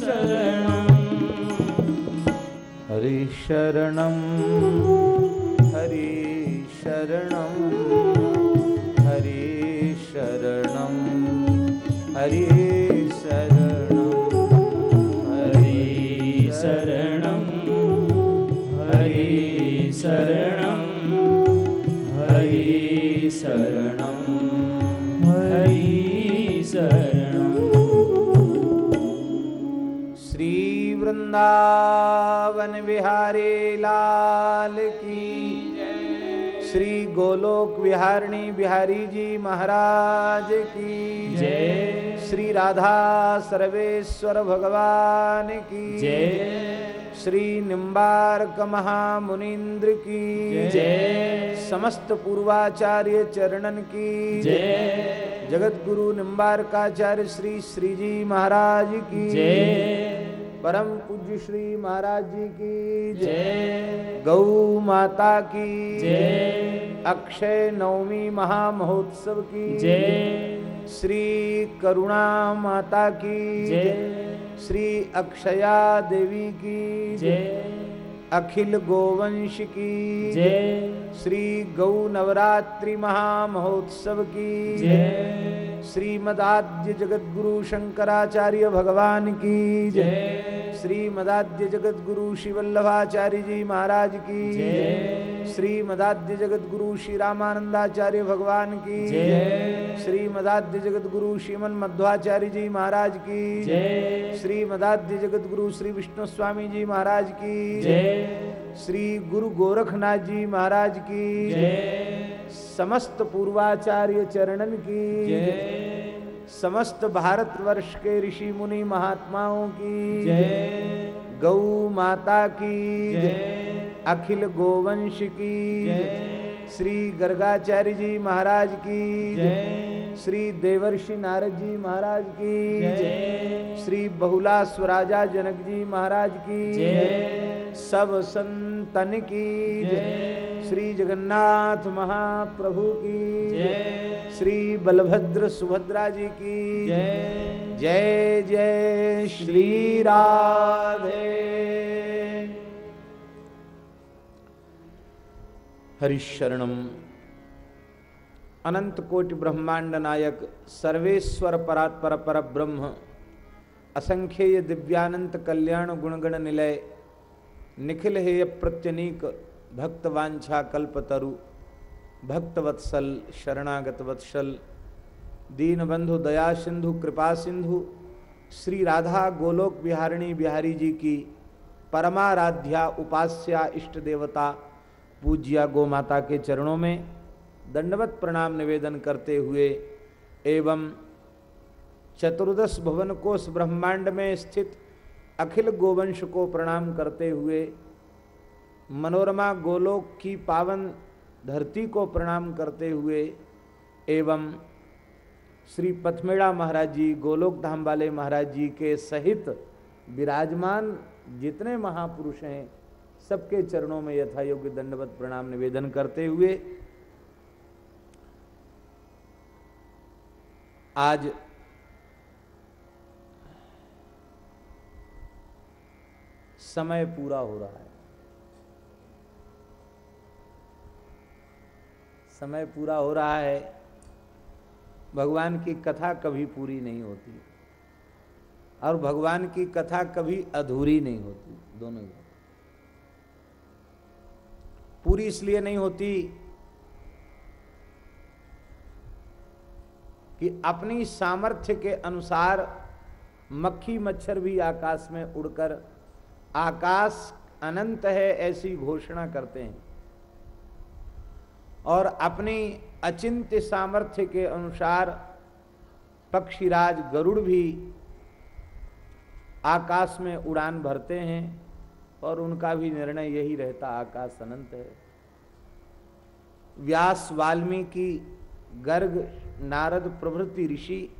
शरणं। हरिशरणम् राधा सर्वेश्वर भगवान की जय। श्री निम्बार्क महामुनिन्द्र की जय। समस्त पूर्वाचार्य चरणन की जय। जगत गुरु निम्बारकाचार्य श्री श्रीजी महाराज की जय। परम पूज्य श्री महाराज जी की जय। गौ माता की जय। अक्षय नवमी महामहोत्सव की जय। श्री करुणा माता की जय। श्री अक्षया देवी की जय। अखिल गोवंश की। जय। श्री गौ नवरात्रि महामहोत्सव की। जय। श्रीमदाद्य जगत गुरु शंकराचार्य भगवान की। जय। श्रीमदाद्य जगत गुरु श्री वल्लभाचार्य जी महाराज की। जय। श्रीमदाद्य जगत गुरु श्री रामानंदाचार्य भगवान की। जय। श्रीमदाद्य जगत गुरु श्रीमन मध्वाचार्य जी महाराज की। जय। श्रीमदाद्य जगत गुरु श्री विष्णु स्वामी जी महाराज की। जय। श्री गुरु गोरखनाथ जी महाराज की। समस्त पूर्वाचार्य चरणन की। समस्त भारतवर्ष के ऋषि मुनि महात्माओं की। गौ माता की। अखिल गोवंश की। श्री गर्गाचार्य जी महाराज की। श्री देवर्षि नारद जी महाराज की। श्री बहुला स्वराजा जनक जी महाराज की। सब संतन की श्री जगन्नाथ महाप्रभु की जय। श्री बलभद्र सुभद्रा जी की जय। जय जय श्री राधे। हरिशरणम। अनंत कोटि ब्रह्मांड नायक, सर्वेश्वर परात्पर पर ब्रह्म असंख्येय दिव्यानंत कल्याण गुणगण निलय निखिल हेय प्रत्यनीक भक्तवांछा कल्पतरु भक्तवत्सल शरणागत वत्सल दीनबंधु दया सिंधु, कृपा सिंधु। श्री राधा गोलोक बिहारिणी बिहारी जी की परमाराध्या उपास्या इष्ट देवता पूज्या गो माता के चरणों में दंडवत प्रणाम निवेदन करते हुए एवं चतुर्दश भवन कोश ब्रह्मांड में स्थित अखिल गोवंश को प्रणाम करते हुए मनोरमा गोलोक की पावन धरती को प्रणाम करते हुए एवं श्री पथमेड़ा महाराज जी, गोलोक धाम वाले महाराज जी के सहित विराजमान जितने महापुरुष हैं, सबके चरणों में यथा योग्य दंडवत प्रणाम निवेदन करते हुए आज समय पूरा हो रहा है। समय पूरा हो रहा है, भगवान की कथा कभी पूरी नहीं होती और भगवान की कथा कभी अधूरी नहीं होती, दोनों ही। पूरी इसलिए नहीं होती कि अपनी सामर्थ्य के अनुसार मक्खी मच्छर भी आकाश में उड़कर आकाश अनंत है ऐसी घोषणा करते हैं। और अपनी अचिंत्य सामर्थ्य के अनुसार पक्षीराज गरुड़ भी आकाश में उड़ान भरते हैं और उनका भी निर्णय यही रहता, आकाश अनंत है। व्यास वाल्मीकि, गर्ग, नारद प्रभृति ऋषि,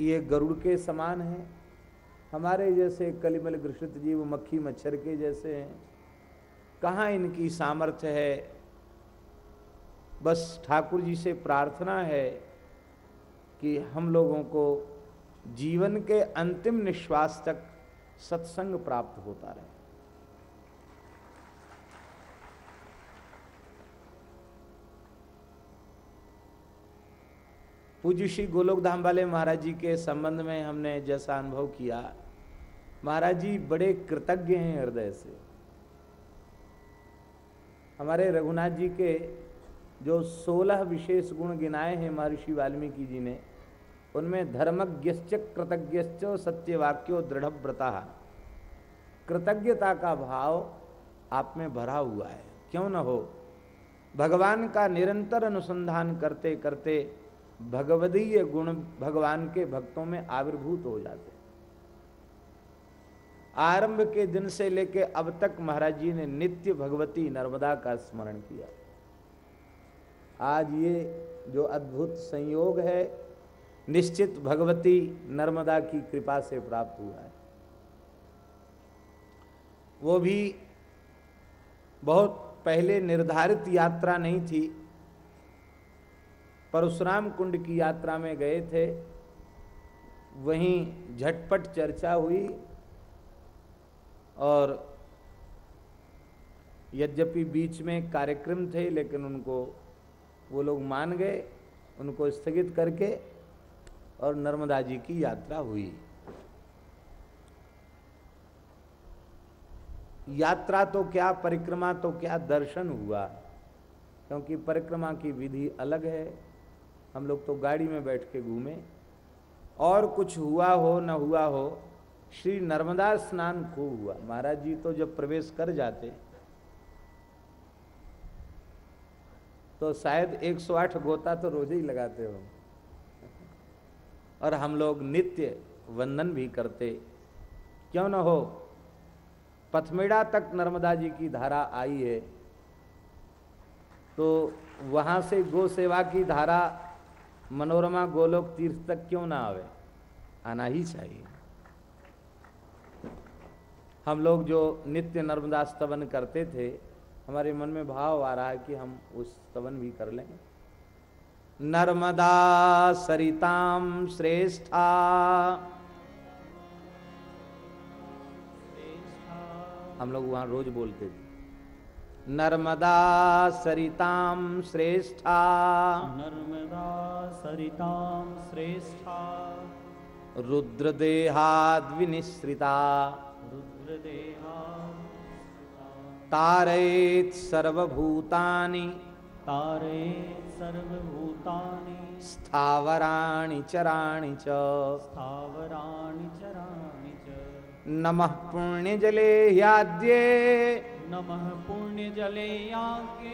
ये गरुड़ के समान हैं। हमारे जैसे कलिमल घृषित जीव मक्खी मच्छर के जैसे हैं। कहाँ इनकी सामर्थ्य है? बस ठाकुर जी से प्रार्थना है कि हम लोगों को जीवन के अंतिम निश्वास तक सत्संग प्राप्त होता रहे। पूज्य श्री गोलोक धाम वाले महाराज जी के संबंध में हमने जैसा अनुभव किया महाराज जी, बड़े कृतज्ञ हैं हृदय से। हमारे रघुनाथ जी के जो सोलह विशेष गुण गिनाए हैं महर्षि वाल्मीकि जी ने, उनमें धर्मज्ञश्च, कृतज्ञश्च, सत्यवाक्यो दृढ़ व्रता कृतज्ञता का भाव आप में भरा हुआ है। क्यों न हो? भगवान का निरंतर अनुसंधान करते करते भगवदीय गुण भगवान के भक्तों में आविर्भूत हो जाते आरंभ के दिन से लेके अब तक महाराज जी ने नित्य भगवती नर्मदा का स्मरण किया। आज ये जो अद्भुत संयोग है, निश्चित भगवती नर्मदा की कृपा से प्राप्त हुआ है। वो भी बहुत पहले निर्धारित यात्रा नहीं थी परशुराम कुंड की यात्रा में गए थे। वहीं झटपट चर्चा हुई और यद्यपि बीच में कार्यक्रम थे, लेकिन उनको वो लोग मान गए, उनको स्थगित करके और नर्मदा जी की यात्रा हुई। यात्रा तो क्या, परिक्रमा तो क्या दर्शन हुआ, क्योंकि परिक्रमा की विधि अलग है। हम लोग तो गाड़ी में बैठ के घूमे। और कुछ हुआ हो, न हुआ हो श्री नर्मदा स्नान खूब हुआ। महाराज जी तो जब प्रवेश कर जाते तो शायद 108 गोता तो रोज ही लगाते हो। और हम लोग नित्य वंदन भी करते। क्यों न हो? पथमेड़ा तक नर्मदा जी की धारा आई है तो वहाँ से गो सेवा की धारा, मनोरमा गोलोक तीर्थ तक क्यों ना आवे? आना ही चाहिए। हम लोग जो नित्य नर्मदा स्तवन करते थे हमारे मन में भाव आ रहा है कि हम उस स्तवन भी कर लें नर्मदा सरिताम श्रेष्ठा। हम लोग वहाँ रोज बोलते थे। नर्मदा सरिताम श्रेष्ठा। नर्मदा सरिताम श्रेष्ठा। रुद्रदेहाद तारयेत सर्वभूतानि। तारे सर्वभूतानि। स्थावराणि चराणि च। स्थावराणि चराणि च। नमः पुण्यजले ह्याद्ये। नमः पुण्यजले याज्ञे।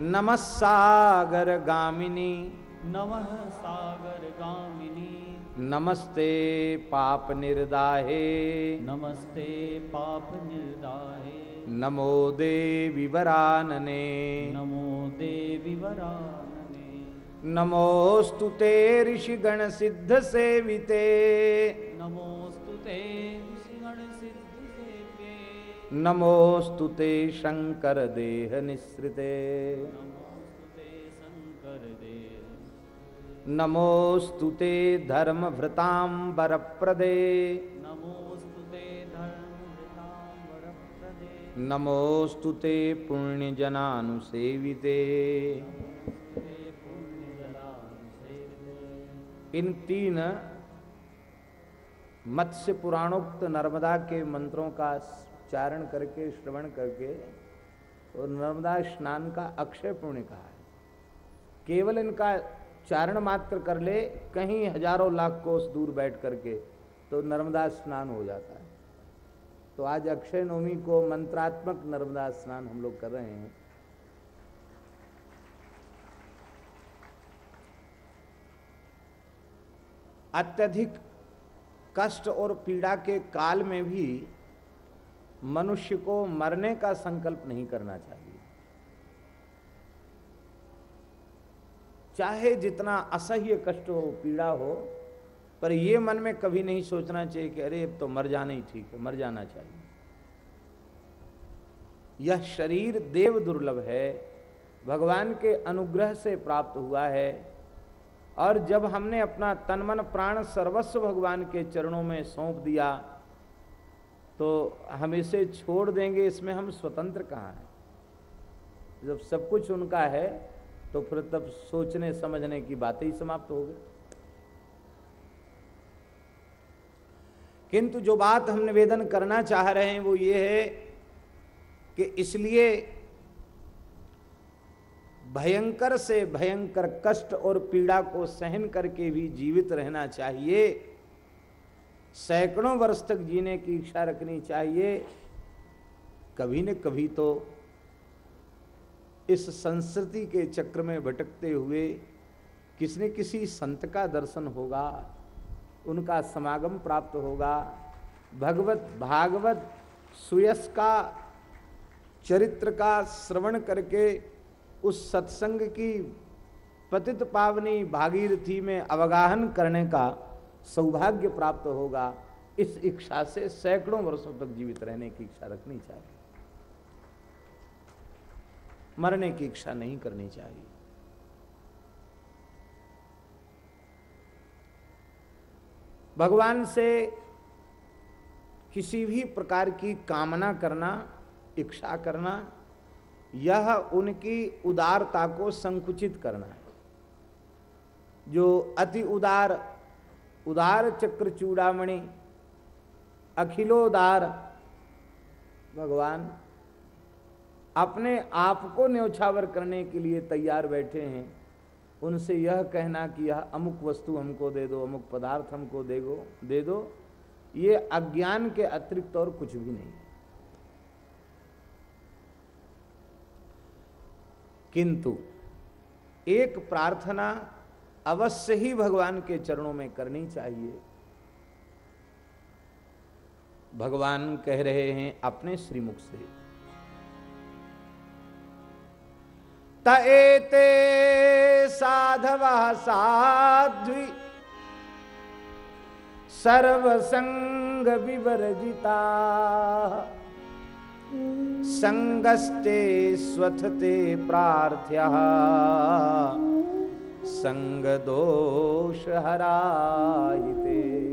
नमः सागरगामिनी। नमः सागरगामिनी। नमस्ते पाप निर्दाहे। नमस्ते पाप निर्दाहे। नमो देवी वरानने। नमो देवी वरानने। नमोस्तु ते ऋषिगण सिद्ध सेविते नमोस्तु ते ऋषिगण सिद्ध सेव्ये नमोस्तु ते शंकर नमोस्तु ते धर्म भृतां वरप्रदे नमोस्तु ते पुण्यजनानुसेविते। इन तीन मत्स्य पुराणोक्त नर्मदा के मंत्रों का चारण करके श्रवण करके और नर्मदा स्नान का अक्षय पुण्य कहा है। केवल इनका चारण मात्र कर ले, कहीं हज़ारों लाख कोस दूर बैठ करके तो नर्मदा स्नान हो जाता है। तो आज अक्षय नवमी को मंत्रात्मक नर्मदा स्नान हम लोग कर रहे हैं। अत्यधिक कष्ट और पीड़ा के काल में भी मनुष्य को मरने का संकल्प नहीं करना चाहिए। चाहे जितना असह्य कष्ट हो, पीड़ा हो, पर यह मन में कभी नहीं सोचना चाहिए कि अरे, अब तो मर जाना ही ठीक है, मर जाना चाहिए। यह शरीर देव दुर्लभ है, भगवान के अनुग्रह से प्राप्त हुआ है, और जब हमने अपना तन मन प्राण सर्वस्व भगवान के चरणों में सौंप दिया तो हम इसे छोड़ देंगे, इसमें हम स्वतंत्र कहाँ हैं? जब सब कुछ उनका है तो फिर तब सोचने, समझने की बातें ही समाप्त हो गई। किंतु जो बात हम निवेदन करना चाह रहे हैं, वो ये है कि इसलिए भयंकर से भयंकर कष्ट और पीड़ा को सहन करके भी जीवित रहना चाहिए। सैकड़ों वर्ष तक जीने की इच्छा रखनी चाहिए। कभी न कभी तो इस संस्कृति के चक्र में भटकते हुए किसी किसी संत का दर्शन होगा, उनका समागम प्राप्त होगा। भगवत भागवत सुयस का चरित्र का श्रवण करके उस सत्संग की पतित पावनी भागीरथी में अवगाहन करने का सौभाग्य प्राप्त होगा। इस इच्छा से सैकड़ों वर्षों तक जीवित रहने की इच्छा रखनी चाहिए। मरने की इच्छा नहीं करनी चाहिए। भगवान से किसी भी प्रकार की कामना करना, इच्छा करना, यह उनकी उदारता को संकुचित करना है। जो अति उदार उदार चक्र चूड़ामणि, अखिलोदार, भगवान अपने आप को न्यौछावर करने के लिए तैयार बैठे हैं, उनसे यह कहना कि यह अमुक वस्तु हमको दे दो, अमुक पदार्थ हमको दे दो दे दो, ये अज्ञान के अतिरिक्त और कुछ भी नहीं। किंतु एक प्रार्थना अवश्य ही भगवान के चरणों में करनी चाहिए। भगवान कह रहे हैं, अपने श्रीमुख से तेते साधवा साध्वी। सर्वसंग विवर्जिता। संगस्ते स्वथते प्रार्थ्य। संग दोष हराहिते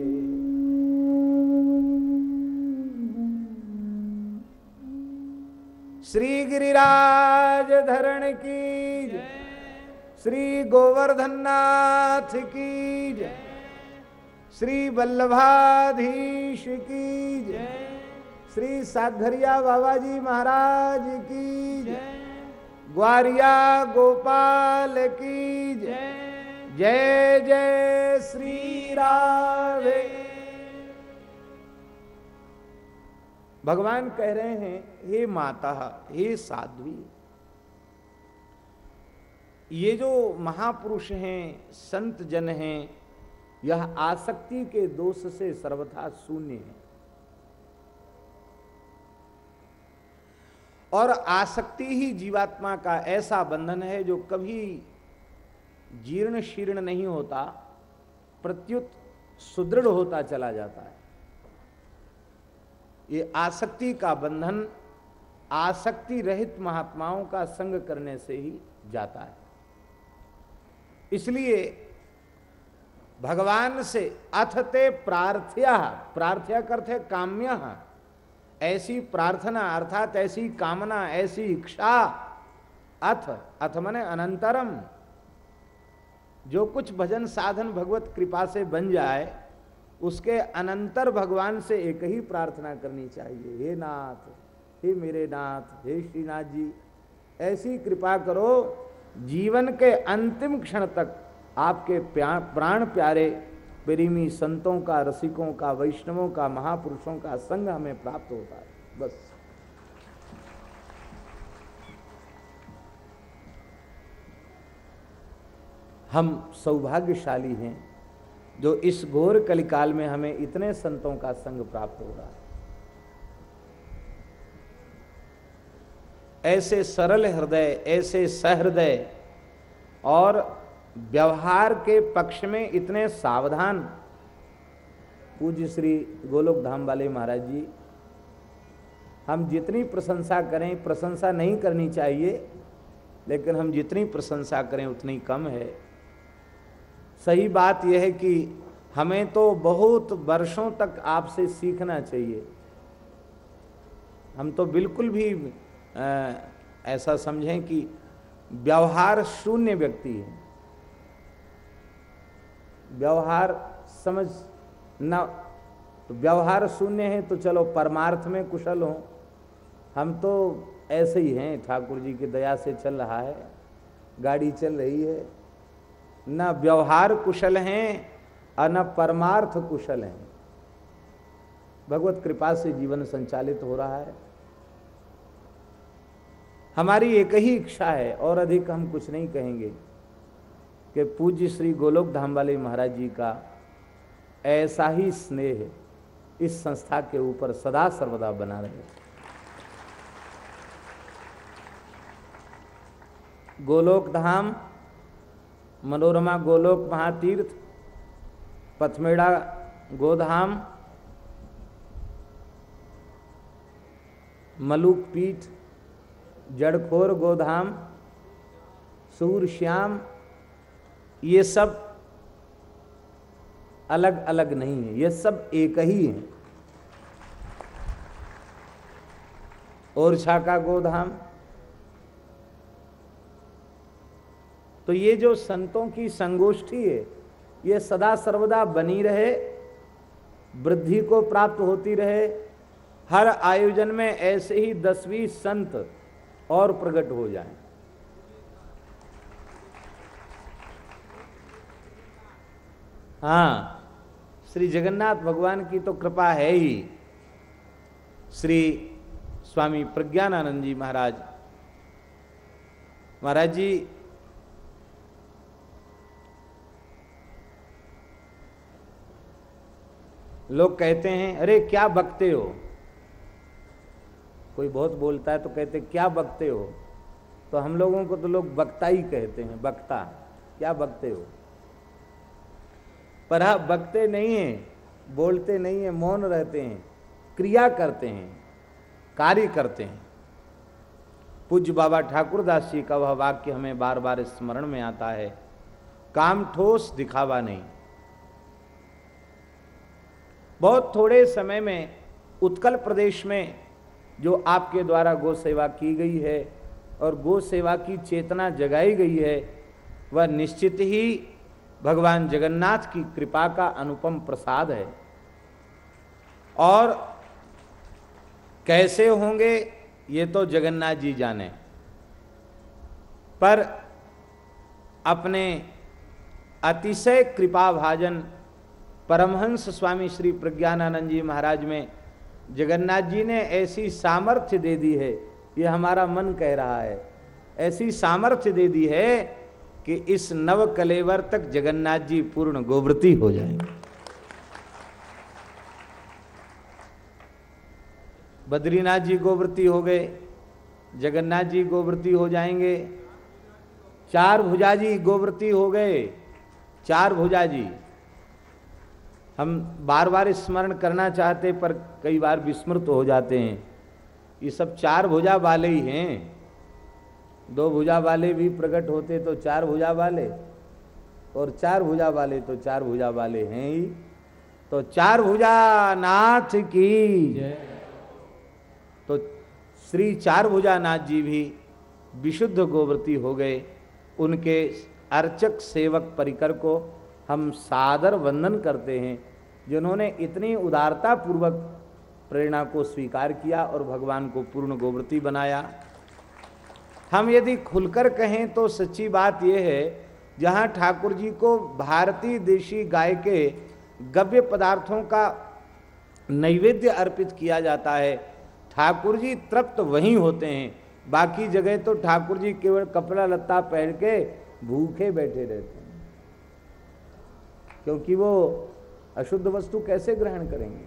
श्री गिरिराज धरण की श्री गोवर्धन नाथ की श्री वल्लभाधीश की श्री साधरिया बाबा जी महाराज की ग्वारिया गोपाल की जय। जय जय श्री राधे भगवान कह रहे हैं, हे माता, हे साध्वी, ये जो महापुरुष हैं, संत जन हैं, यह आसक्ति के दोष से सर्वथा शून्य है। और आसक्ति ही जीवात्मा का ऐसा बंधन है, जो कभी जीर्ण शीर्ण नहीं होता, प्रत्युत सुदृढ़ होता चला जाता है। ये आसक्ति का बंधन आसक्ति रहित महात्माओं का संग करने से ही जाता है। इसलिए भगवान से अथते प्रार्थ्या प्रार्थ्या करते काम्य, ऐसी प्रार्थना अर्थात ऐसी कामना, ऐसी इच्छा, अथ अथ मने अनंतरम, जो कुछ भजन साधन भगवत कृपा से बन जाए उसके अनंतर भगवान से एक ही प्रार्थना करनी चाहिए, हे नाथ, हे मेरे नाथ, हे श्रीनाथ जी, ऐसी कृपा करो, जीवन के अंतिम क्षण तक आपके प्राण प्यारे प्रेमी संतों का, रसिकों का, वैष्णवों का, महापुरुषों का संग हमें प्राप्त होता है। बस। हम सौभाग्यशाली हैं। जो इस घोर कलिकाल में हमें इतने संतों का संग प्राप्त हो रहा है ऐसे सरल हृदय, ऐसे सहृदय और व्यवहार के पक्ष में इतने सावधान, पूज्य श्री गोलोक धाम वाले महाराज जी, हम जितनी प्रशंसा करें, प्रशंसा नहीं करनी चाहिए, लेकिन हम जितनी प्रशंसा करें, उतनी कम है। सही बात यह है कि हमें तो बहुत वर्षों तक आपसे सीखना चाहिए। हम तो बिल्कुल भी आ, ऐसा समझें कि व्यवहार शून्य व्यक्ति है। व्यवहार समझ न तो व्यवहार शून्य है तो चलो परमार्थ में कुशल हो। हम तो ऐसे ही हैं ठाकुर जी की दया से चल रहा है गाड़ी चल रही है। न व्यवहार कुशल हैं और न परमार्थ कुशल हैं। भगवत कृपा से जीवन संचालित हो रहा है। हमारी एक ही इच्छा है, और अधिक हम कुछ नहीं कहेंगे, कि पूज्य श्री गोलोक धाम वाले महाराज जी का ऐसा ही स्नेह इस संस्था के ऊपर सदा सर्वदा बना रहे। गोलोक धाम मनोरमा गोलोक महातीर्थ पथमेड़ा गोधाम मलुक पीठ जड़खोर गोधाम सूर श्याम ये सब अलग अलग नहीं है, ये सब एक ही है। ओरछा का गोधाम तो ये जो संतों की संगोष्ठी है, ये सदा सर्वदा बनी रहे, वृद्धि को प्राप्त होती रहे। हर आयोजन में ऐसे ही दसवीं संत और प्रकट हो जाएँ। हाँ श्री जगन्नाथ भगवान की तो कृपा है ही। श्री स्वामी प्रज्ञानानंद जी महाराज महाराज जी लोग कहते हैं, अरे, क्या बकते हो? कोई बहुत बोलता है तो कहते क्या बकते हो? तो हम लोगों को तो लोग बकता ही कहते हैं, बकता। क्या बकते हो? पर आप बकते नहीं हैं, बोलते नहीं हैं, मौन रहते हैं, क्रिया करते हैं, कार्य करते हैं। पूज्य बाबा ठाकुरदास जी का वह वाक्य हमें बार बार स्मरण में आता है, काम ठोस दिखावा नहीं बहुत थोड़े समय में उत्कल प्रदेश में जो आपके द्वारा गो सेवा की गई है और गो सेवा की चेतना जगाई गई है, वह निश्चित ही भगवान जगन्नाथ की कृपा का अनुपम प्रसाद है। और कैसे होंगे, ये तो जगन्नाथ जी जाने। पर अपने अतिशय कृपा भाजन परमहंस स्वामी श्री प्रज्ञानानंद जी महाराज में, जगन्नाथ जी ने ऐसी सामर्थ्य दे दी है, ये हमारा मन कह रहा है। ऐसी सामर्थ्य दे दी है कि इस नव कलेवर तक जगन्नाथ जी पूर्ण गोवृति हो जाएँगे। बद्रीनाथ जी गोवृत्ति हो गए, जगन्नाथ जी गोवृत्ति हो जाएँगे, चार भुजा जी गोवृत्ति हो गए, चार भुजा जी हम बार बार स्मरण करना चाहते पर कई बार विस्मृत हो जाते हैं। ये सब चार भुजा वाले ही हैं। दो भुजा वाले भी प्रकट होते तो चार भुजा वाले और चार भुजा वाले तो चार भुजा वाले हैं ही। तो चार भुजा नाथ की तो श्री चार भुजा नाथ जी भी विशुद्ध गोवर्ती हो गए। उनके अर्चक सेवक परिकर को हम सादर वंदन करते हैं। जिन्होंने इतनी उदारता पूर्वक प्रेरणा को स्वीकार किया और भगवान को पूर्ण गोवर्ती बनाया। हम यदि खुलकर कहें तो सच्ची बात यह है, जहाँ ठाकुर जी को भारतीय देशी गाय के गव्य पदार्थों का नैवेद्य अर्पित किया जाता है, ठाकुर जी तृप्त वहीं होते हैं। बाकी जगह तो ठाकुर जी केवल कपड़ा लत्ता पहन के भूखे बैठे रहते हैं, क्योंकि वो अशुद्ध वस्तु कैसे ग्रहण करेंगे?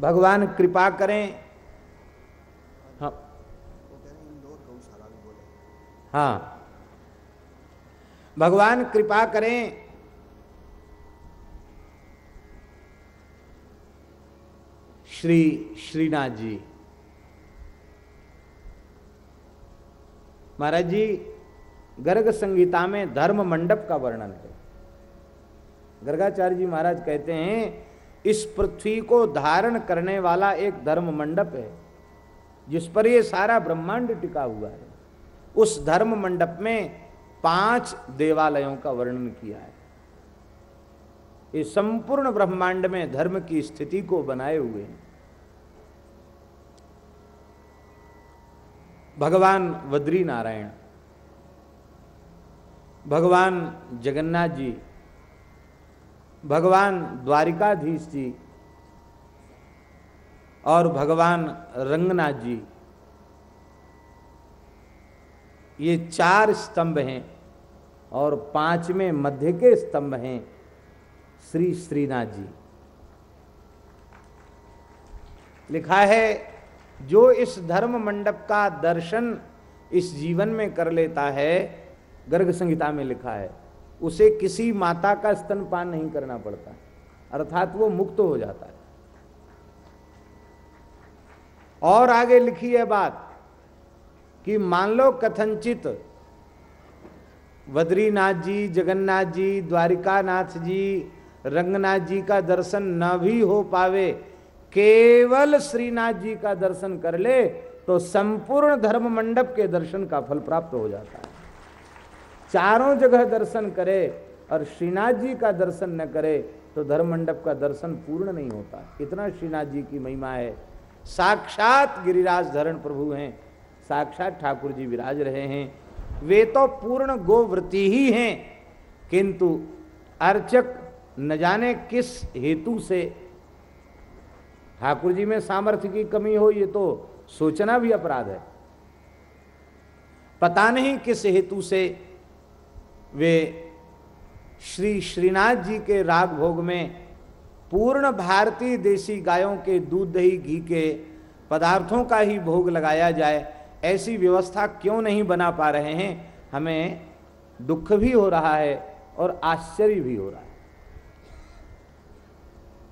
भगवान कृपा करें। हाँ। हाँ। भगवान कृपा करें। श्री श्रीनाथ जी। महाराज जी गर्ग संगीता में धर्म मंडप का वर्णन है। गर्गाचार्य जी महाराज कहते हैं, इस पृथ्वी को धारण करने वाला एक धर्म मंडप है, जिस पर ये सारा ब्रह्मांड टिका हुआ है। उस धर्म मंडप में पाँच देवालयों का वर्णन किया है। ये संपूर्ण ब्रह्मांड में धर्म की स्थिति को बनाए हुए हैं। भगवान बद्री नारायण भगवान जगन्नाथ जी, भगवान द्वारिकाधीश जी, और भगवान रंगनाथ जी। ये चार स्तंभ हैं और पाँचवें मध्य के स्तंभ हैं श्री श्रीनाथ जी। लिखा है, जो इस धर्म मंडप का दर्शन इस जीवन में कर लेता है गर्ग संहिता में लिखा है, उसे किसी माता का स्तनपान नहीं करना पड़ता, अर्थात वो मुक्त हो जाता है। और आगे लिखी है बात कि मान लो कथनचित बद्रीनाथ जी, जगन्नाथ जी, द्वारिकानाथ जी, रंगनाथ जी का दर्शन न भी हो पावे, केवल श्रीनाथ जी का दर्शन कर ले तो संपूर्ण धर्म मंडप के दर्शन का फल प्राप्त हो जाता है। चारों जगह दर्शन करे और श्रीनाथ जी का दर्शन न करे तो धर्म मंडप का दर्शन पूर्ण नहीं होता। इतना श्रीनाथ जी की महिमा है। साक्षात गिरिराज धरण प्रभु हैं। साक्षात ठाकुर जी विराज रहे हैं। वे तो पूर्ण गोवृत्ति ही हैं। किंतु अर्चक न जाने किस हेतु से ठाकुर जी में सामर्थ्य की कमी हो, ये तो सोचना भी अपराध है। पता नहीं किस हेतु से वे श्री श्रीनाथ जी के राग भोग में पूर्ण भारतीय देसी गायों के दूध दही घी के पदार्थों का ही भोग लगाया जाए, ऐसी व्यवस्था क्यों नहीं बना पा रहे हैं? हमें दुख भी हो रहा है और आश्चर्य भी हो रहा है।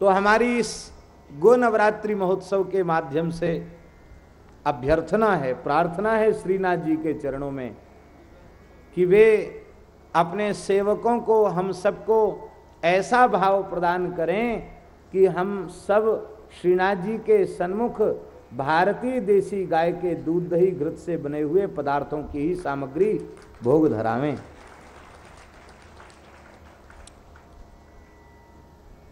तो हमारी इस गो नवरात्रि महोत्सव के माध्यम से अभ्यर्थना है, प्रार्थना है श्रीनाथ जी के चरणों में कि वे अपने सेवकों को हम सबको ऐसा भाव प्रदान करें कि हम सब श्रीनाथ जी के सन्मुख भारतीय देसी गाय के दूध दही घृत से बने हुए पदार्थों की ही सामग्री भोग धरावें।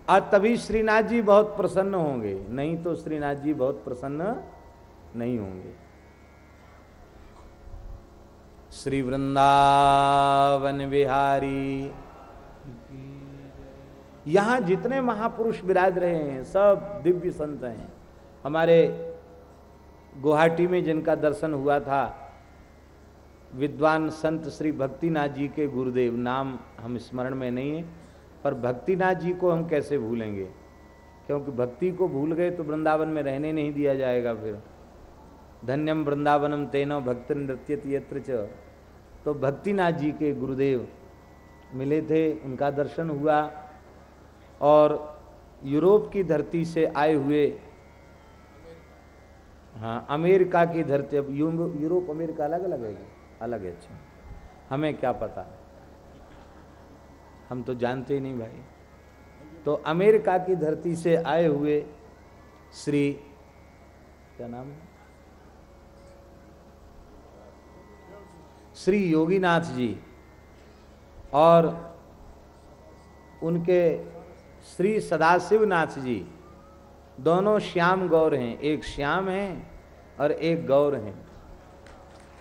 और तभी श्रीनाथ जी बहुत प्रसन्न होंगे, नहीं तो श्रीनाथ जी बहुत प्रसन्न नहीं होंगे। श्री वृंदावन बिहारी। यहाँ जितने महापुरुष विराज रहे हैं, सब दिव्य संत हैं। हमारे गुवाहाटी में जिनका दर्शन हुआ था, विद्वान संत श्री भक्तिनाथ जी के गुरुदेव, नाम हम स्मरण में नहीं है, पर भक्तिनाथ जी को हम कैसे भूलेंगे? क्योंकि भक्ति को भूल गए तो वृंदावन में रहने नहीं दिया जाएगा फिर। धन्यम वृंदावनम तेनो भक्त नृत्य यत्र तो भक्तिनाथ जी के गुरुदेव मिले थे, उनका दर्शन हुआ और यूरोप की धरती से आए हुए हाँ अमेरिका की धरती, अब यूरोप, अमेरिका अलग अलग है अलग है अच्छा। हमें क्या पता? हम तो जानते ही नहीं भाई। तो अमेरिका की धरती से आए हुए श्री, क्या नाम है? श्री योगीनाथ जी और उनके श्री सदाशिवनाथ जी, दोनों श्याम गौर हैं। एक श्याम हैं और एक गौर हैं।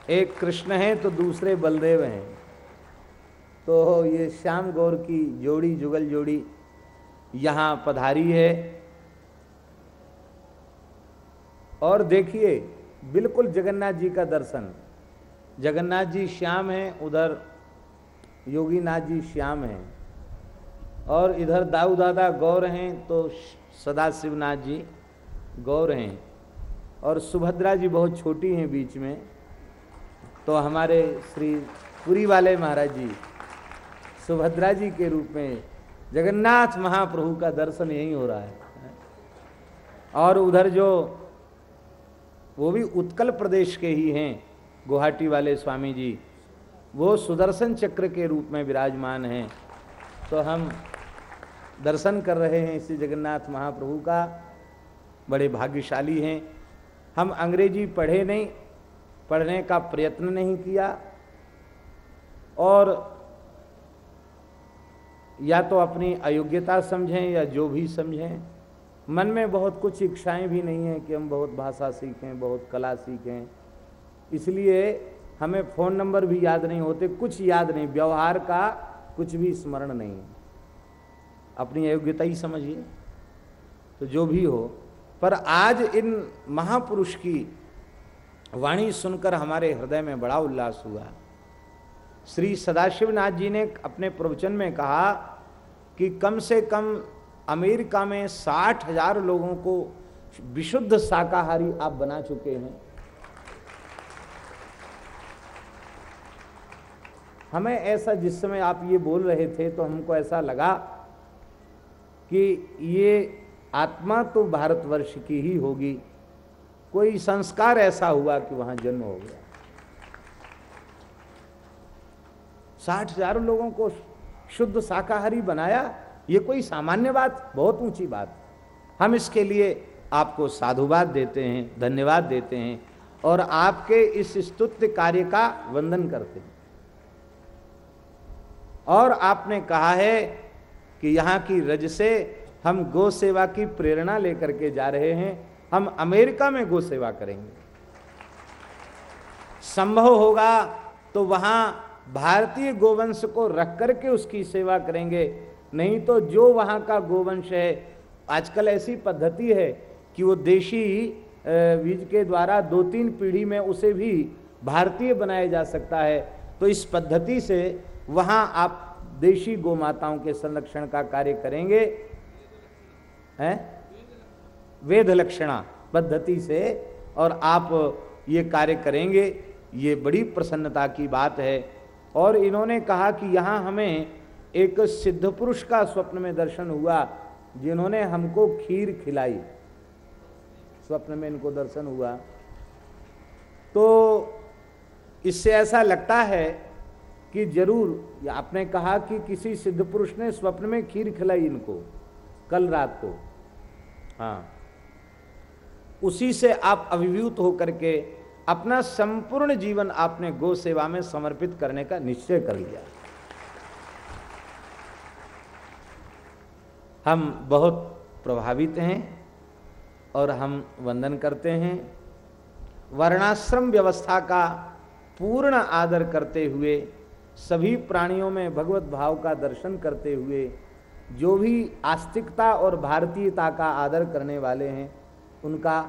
एक कृष्ण हैं तो दूसरे बलदेव हैं। तो ये श्याम गौर की जोड़ी, जुगल जोड़ी यहाँ पधारी है। और देखिए, बिल्कुल जगन्नाथ जी का दर्शन। जगन्नाथ जी श्याम हैं, उधर योगीनाथ जी श्याम हैं। और इधर दाऊ दादा गौर हैं तो सदाशिवनाथ जी गौर हैं। और सुभद्रा जी बहुत छोटी हैं बीच में तो हमारे श्री पुरी वाले महाराज जी, सुभद्रा जी के रूप में जगन्नाथ महाप्रभु का दर्शन यहीं हो रहा है। और उधर जो, वो भी उत्कल प्रदेश के ही हैं। गुवाहाटी वाले स्वामी जी वो सुदर्शन चक्र के रूप में विराजमान हैं। तो हम दर्शन कर रहे हैं इसी जगन्नाथ महाप्रभु का। बड़े भाग्यशाली हैं। हम अंग्रेज़ी पढ़े नहीं, पढ़ने का प्रयत्न नहीं किया। और या तो अपनी अयोग्यता समझें या जो भी समझें। मन में बहुत कुछ इच्छाएँ भी नहीं हैं कि हम बहुत भाषा सीखें, बहुत कला सीखें। इसलिए हमें फ़ोन नंबर भी याद नहीं होते, कुछ याद नहीं, व्यवहार का कुछ भी स्मरण नहीं अपनी अयोग्यता ही समझिए तो जो भी हो। पर आज इन महापुरुष की वाणी सुनकर हमारे हृदय में बड़ा उल्लास हुआ। श्री सदाशिवनाथ जी ने अपने प्रवचन में कहा कि कम से कम अमेरिका में साठ हज़ार लोगों को विशुद्ध शाकाहारी आप बना चुके हैं। हमें ऐसा जिस समय आप ये बोल रहे थे तो हमको ऐसा लगा कि ये आत्मा तो भारतवर्ष की ही होगी। कोई संस्कार ऐसा हुआ कि वहाँ जन्म हो गया। साठ हज़ार लोगों को शुद्ध शाकाहारी बनाया, ये कोई सामान्य बात, बहुत ऊँची बात। हम इसके लिए आपको साधुवाद देते हैं, धन्यवाद देते हैं और आपके इस स्तुत्य कार्य का वंदन करते हैं। और आपने कहा है कि यहाँ की रज से हम गो सेवा की प्रेरणा लेकर के जा रहे हैं। हम अमेरिका में गो सेवा करेंगे। संभव होगा तो वहाँ भारतीय गोवंश को रख करके उसकी सेवा करेंगे। नहीं तो जो वहाँ का गोवंश है, आजकल ऐसी पद्धति है कि वो देशी बीज के द्वारा दो तीन पीढ़ी में उसे भी भारतीय बनाया जा सकता है। तो इस पद्धति से वहाँ आप देशी गोमाताओं के संरक्षण का कार्य करेंगे, हैं? वेद लक्षणा पद्धति से, और आप ये कार्य करेंगे, ये बड़ी प्रसन्नता की बात है। और इन्होंने कहा कि यहाँ हमें एक सिद्ध पुरुष का स्वप्न में दर्शन हुआ, जिन्होंने हमको खीर खिलाई। स्वप्न में इनको दर्शन हुआ। तो इससे ऐसा लगता है कि ज़रूर आपने कहा कि किसी सिद्ध पुरुष ने स्वप्न में खीर खिलाई इनको, कल रात को। हाँ। उसी से आप अभिभूत होकर के अपना संपूर्ण जीवन आपने गो सेवा में समर्पित करने का निश्चय कर लिया। हम बहुत प्रभावित हैं और हम वंदन करते हैं। वर्णाश्रम व्यवस्था का पूर्ण आदर करते हुए सभी प्राणियों में भगवत भाव का दर्शन करते हुए, जो भी आस्तिकता और भारतीयता का आदर करने वाले हैं, उनका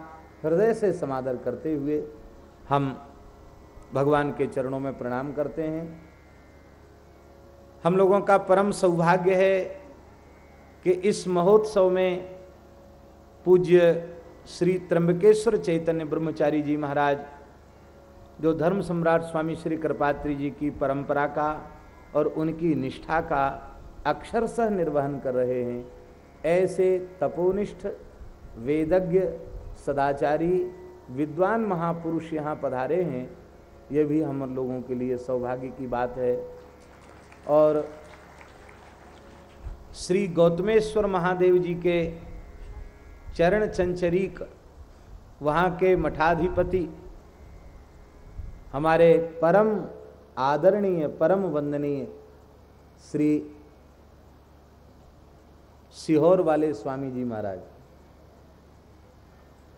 हृदय से समादर करते हुए हम भगवान के चरणों में प्रणाम करते हैं। हम लोगों का परम सौभाग्य है कि इस महोत्सव में पूज्य श्री त्र्यंबकेश्वर चैतन्य ब्रह्मचारी जी महाराज जो धर्म सम्राट स्वामी श्री कृपात्री जी की परंपरा का और उनकी निष्ठा का अक्षरशः निर्वहन कर रहे हैं, ऐसे तपोनिष्ठ, वेदज्ञ, सदाचारी, विद्वान महापुरुष यहाँ पधारे हैं, ये भी हम लोगों के लिए सौभाग्य की बात है। और श्री गौतमेश्वर महादेव जी के चरण चंचरीक, वहाँ के मठाधिपति हमारे परम आदरणीय, परम वंदनीय श्री सिहोर वाले स्वामी जी महाराज।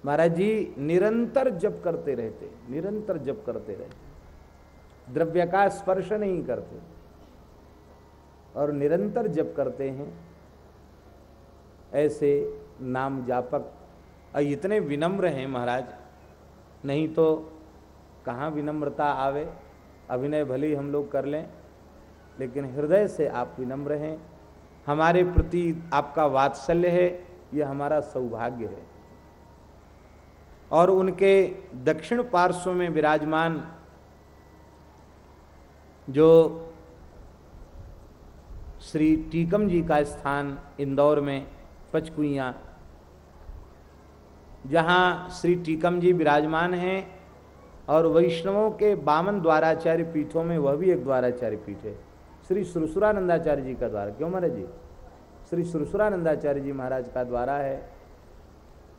महाराज जी, निरंतर जप करते रहते, निरंतर जप करते रहते। द्रव्य का स्पर्श नहीं करते। और निरंतर जप करते हैं। ऐसे नाम जापक इतने विनम्र हैं महाराज। नहीं तो कहाँ विनम्रता आवे, अभिनय भले ही हम लोग कर लें, लेकिन हृदय से आप विनम्र हैं। हमारे प्रति आपका वात्सल्य है ये हमारा सौभाग्य है। और उनके दक्षिण पार्श्व में विराजमान जो श्री टीकम जी का स्थान इंदौर में, पचकुइया, जहाँ श्री टीकम जी विराजमान हैं और वैष्णवों के बामन द्वाराचार्य पीठों में वह भी एक द्वाराचार्य पीठ है। श्री सुरसुरानंदाचार्य जी का द्वारा। क्यों महाराज जी? श्री सुरसुरानंदाचार्य जी महाराज का द्वारा है।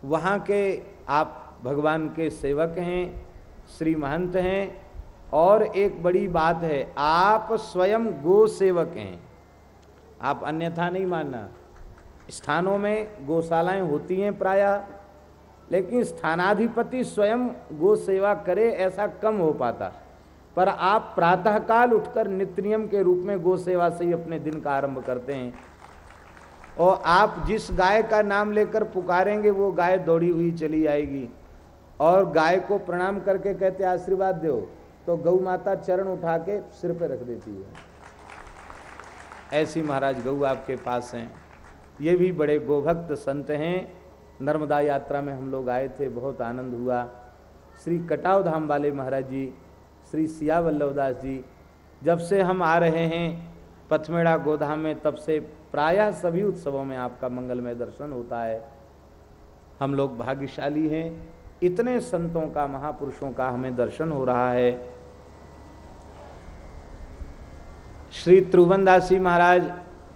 वहाँ के आप भगवान के सेवक हैं, श्री महंत हैं, और एक बड़ी बात है, आप स्वयं गो सेवक हैं। आप अन्यथा नहीं मानना। स्थानों में गौशालाएँ होती हैं प्रायः। लेकिन स्थानाधिपति स्वयं गो सेवा करे, ऐसा कम हो पाता। पर आप प्रातःकाल उठकर नित्य नियम के रूप में गो सेवा से ही अपने दिन का आरंभ करते हैं। और आप जिस गाय का नाम लेकर पुकारेंगे, वो गाय दौड़ी हुई चली आएगी। और गाय को प्रणाम करके कहते, आशीर्वाद दो। तो गौ माता चरण उठा के सिर पे रख देती है। ऐसी महाराज गऊ आपके पास हैं। ये भी बड़े गोभक्त संत हैं। नर्मदा यात्रा में हम लोग आए थे, बहुत आनंद हुआ। श्री कटाव धाम वाले महाराज जी, श्री सिया वल्लभदास जी, जब से हम आ रहे हैं पथमेड़ा गोधाम में, तब से प्रायः सभी उत्सवों में आपका मंगलमय दर्शन होता है। हम लोग भाग्यशाली हैं। इतने संतों का, महापुरुषों का हमें दर्शन हो रहा है। श्री त्रुवनदासी महाराज,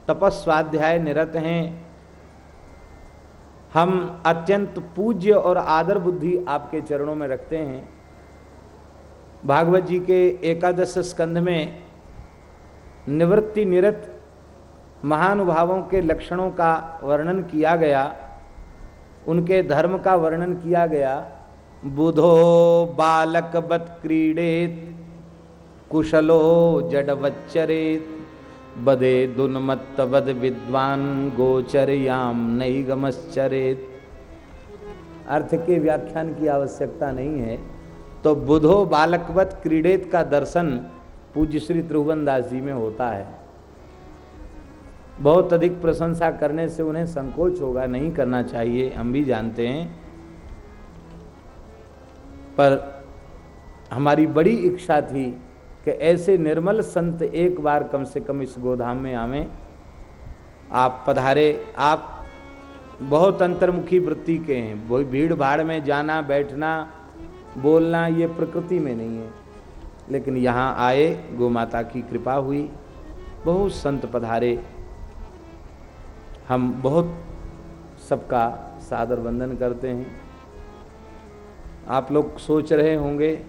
तपस्वाध्याय निरत हैं। हम अत्यंत पूज्य और आदर बुद्धि आपके चरणों में रखते हैं। भागवत जी के एकादश स्कंध में निवृत्ति निरत महानुभावों के लक्षणों का वर्णन किया गया, उनके धर्म का वर्णन किया गया। बुधो बालकवत क्रीडेत, कुशलो जडवच्चरेत बदे दुन्मत्त बद विद्वान गोचरयाम नई गमश्चरेत अर्थ के व्याख्यान की आवश्यकता नहीं है। तो बुधो बालकवत क्रीडेत का दर्शन पूज्य श्री त्रिभुवन दास जी में होता है। बहुत अधिक प्रशंसा करने से उन्हें संकोच होगा, नहीं करना चाहिए, हम भी जानते हैं। पर हमारी बड़ी इच्छा थी कि ऐसे निर्मल संत एक बार कम से कम इस गोधाम में आवें। आप पधारे, आप बहुत अंतर्मुखी वृत्ति के हैं। वो भीड़ भाड़ में जाना, बैठना, बोलना ये प्रकृति में नहीं है। लेकिन यहाँ आए गो माता की कृपा हुई। बहुत संत पधारे। हम बहुत सबका सादर वंदन करते हैं। आप लोग सोच रहे होंगे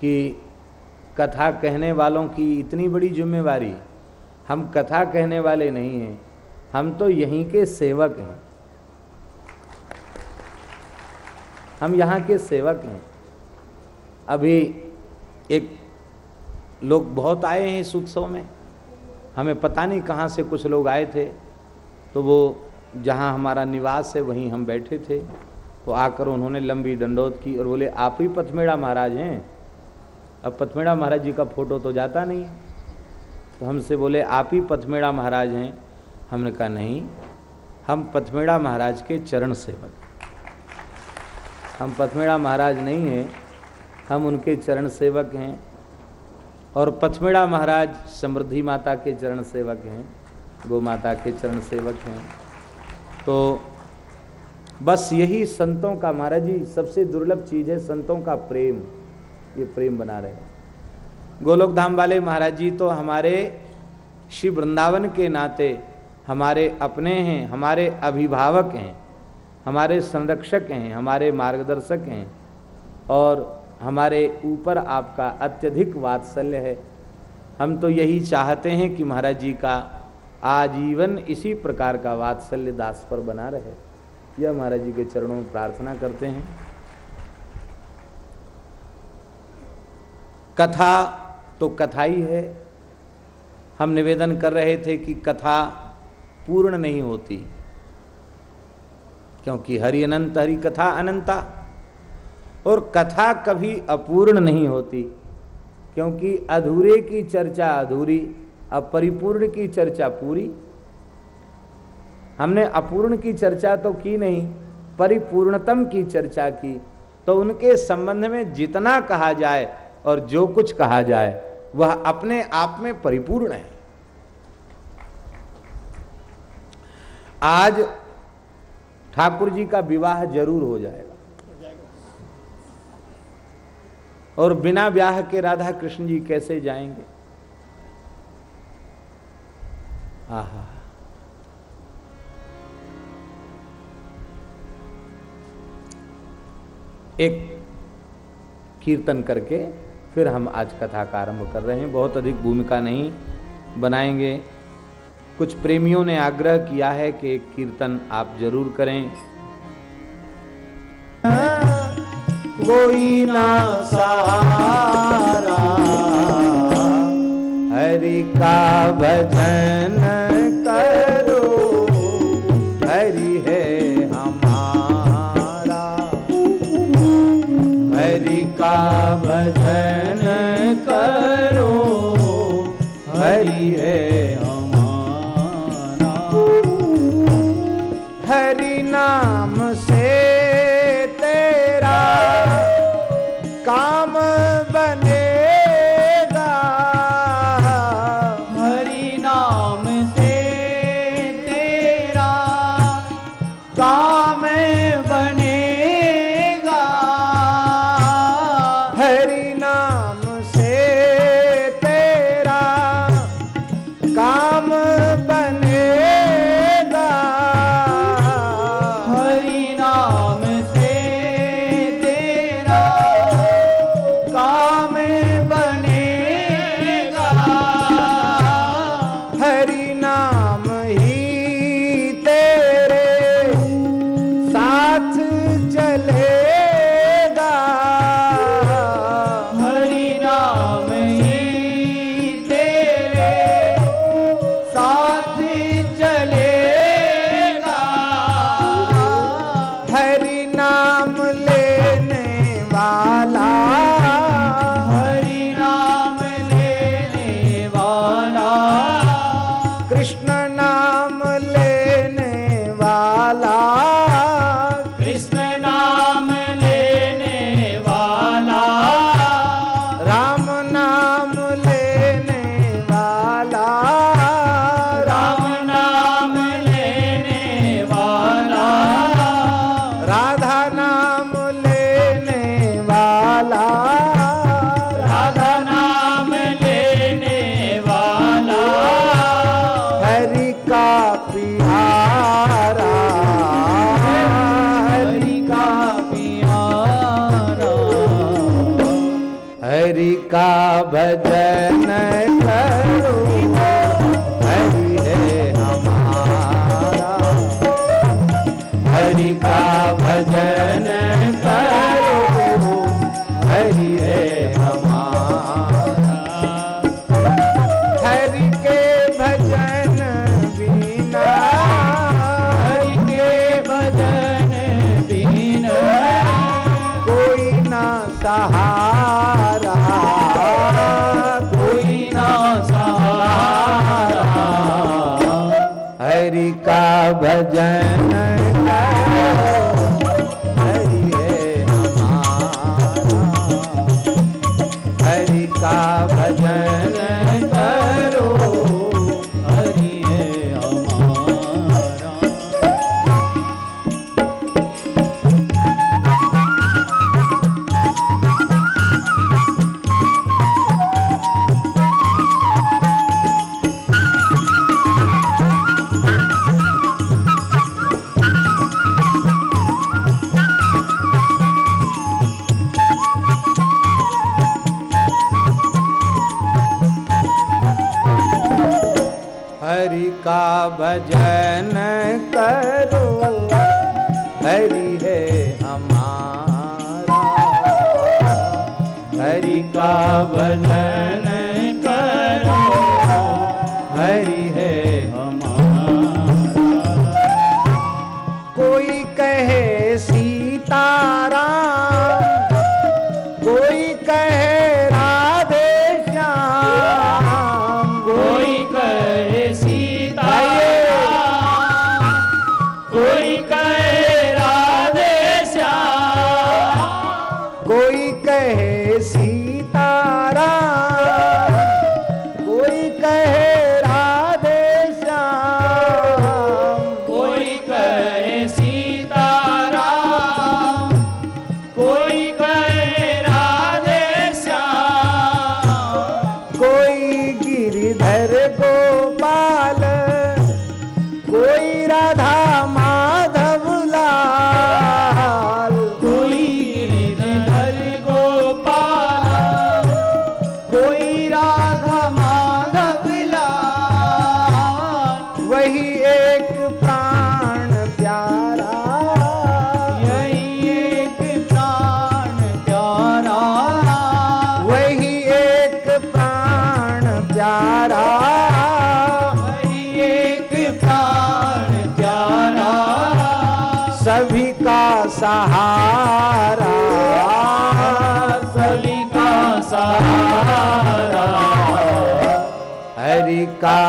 कि कथा कहने वालों की इतनी बड़ी जिम्मेवारी हम कथा कहने वाले नहीं हैं, हम तो यहीं के सेवक हैं। हम यहाँ के सेवक हैं। अभी एक लोग बहुत आए हैं इस उत्सव में। हमें पता नहीं कहाँ से कुछ लोग आए थे। तो वो जहाँ हमारा निवास है, वहीं हम बैठे थे। तो आकर उन्होंने लंबी डंडौत की और बोले, आप ही पथमेड़ा महाराज हैं। अब पथमेड़ा महाराज जी का फ़ोटो तो जाता नहीं है। तो हमसे बोले, आप ही पथमेड़ा महाराज हैं। हमने कहा, नहीं, हम पथमेड़ा महाराज के चरण सेवक हम पथमेड़ा महाराज नहीं हैं, हम उनके चरण सेवक हैं। और पथमेड़ा महाराज समृद्धि माता के चरण सेवक हैं गो माता के चरण सेवक हैं। तो बस यही संतों का, महाराज जी, सबसे दुर्लभ चीज़ है संतों का प्रेम। ये प्रेम बना रहे गोलोक धाम वाले महाराज जी तो हमारे श्री वृंदावन के नाते हमारे अपने हैं, हमारे अभिभावक हैं, हमारे संरक्षक हैं, हमारे मार्गदर्शक हैं और हमारे ऊपर आपका अत्यधिक वात्सल्य है। हम तो यही चाहते हैं कि महाराज जी का आजीवन इसी प्रकार का वात्सल्य दास पर बना रहे। यह महाराज जी के चरणों में प्रार्थना करते हैं। कथा तो कथा ही है। हम निवेदन कर रहे थे कि कथा पूर्ण नहीं होती, क्योंकि हरि अनंत, हरि कथा अनंता। और कथा कभी अपूर्ण नहीं होती, क्योंकि अधूरे की चर्चा अधूरी, अपरिपूर्ण की चर्चा पूरी। हमने अपूर्ण की चर्चा तो की नहीं, परिपूर्णतम की चर्चा की तो उनके संबंध में जितना कहा जाए और जो कुछ कहा जाए, वह अपने आप में परिपूर्ण है। आज ठाकुर जी का विवाह ज़रूर हो जाएगा। और बिना ब्याह के राधा कृष्ण जी कैसे जाएँगे? आहा। एक कीर्तन करके फिर हम आज कथा का आरंभ कर रहे हैं। बहुत अधिक भूमिका नहीं बनाएँगे। कुछ प्रेमियों ने आग्रह किया है कि कीर्तन आप ज़रूर करें। कोई ना सहारा। हरि का भजन करो। हरि है हमारा। हरि का भजन करो हरि है हमारा। हरि का बन प्यारा एक प्राण प्यारा सभी का सहारा सभी का सहारा। हरि का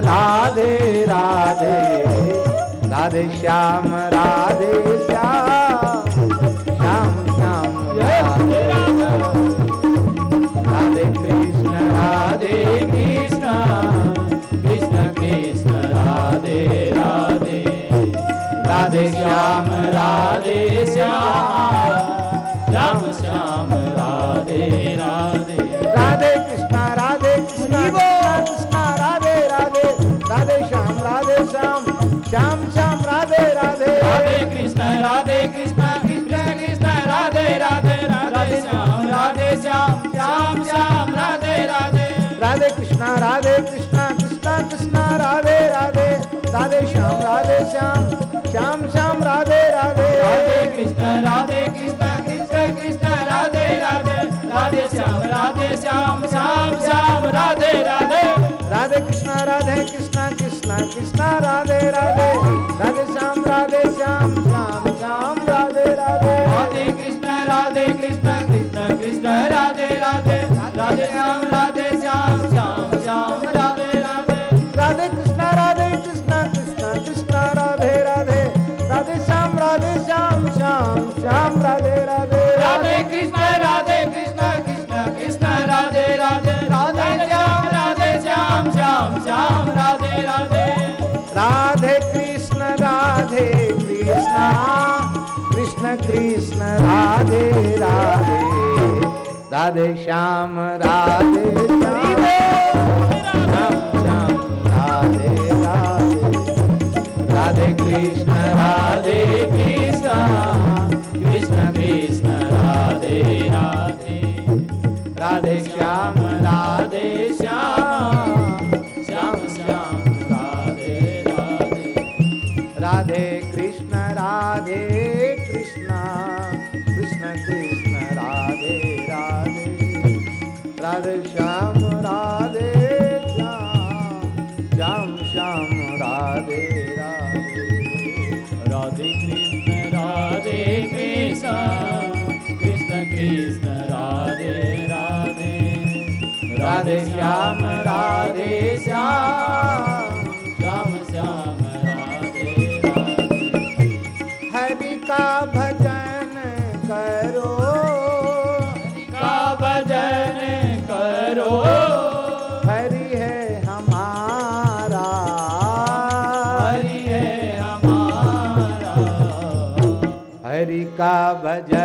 राधे राधे। राधे श्याम राधे श्याम। श्याम श्याम। राधे राधे कृष्ण राधे कृष्ण। कृष्ण कृष्ण, राधे राधे। राधे श्याम राधे श्याम। श्याम श्याम राधे कृष्ण कृष्ण कृष्ण राधे राधे राधे श्याम राधे श्याम श्याम श्याम राधे राधे। राधे कृष्ण राधे कृष्ण कृष्ण कृष्ण राधे राधे। राधे श्याम राधे श्याम श्याम श्याम राधे राधे। राधे कृष्ण राधे कृष्ण कृष्ण कृष्ण राधे राधे। राधे श्याम राधे श्याम श्याम श्याम राधे राधे। राधे कृष्ण राधे कृष्ण कृष्ण कृष्ण राधे राधे। राधे श्याम राधे श्याम राधे राधे श्याम राधे श्याम श्याम श्याम राधे राधे। राधे कृष्ण राधे कृष्ण कृष्ण कृष्ण राधे राधे। राधे श्याम राधे श्याम श्याम श्याम राधे राधे। राधे कृष्ण राधे कृष्ण कृष्ण कृष्ण राधे राधे। राधे श्याम राधे श्याम श्याम श्याम राधे राधे। राधे कृष्ण राधे कृष्ण। कृष्ण कृष्ण राधे राधे। राधे श्याम राधे श्याम। श्याम, राधे राधे। राधे कृष्ण राधे कृष्ण। कृष्ण कृष्ण, राधे राधे। राधे श्याम राधे श्याम। श्याम राधे श्याम श्याम श्याम राधे हरि का भजन करो। हरि का भजन करो। हरि है हमारा। हरि है हमारा। हरि का भजन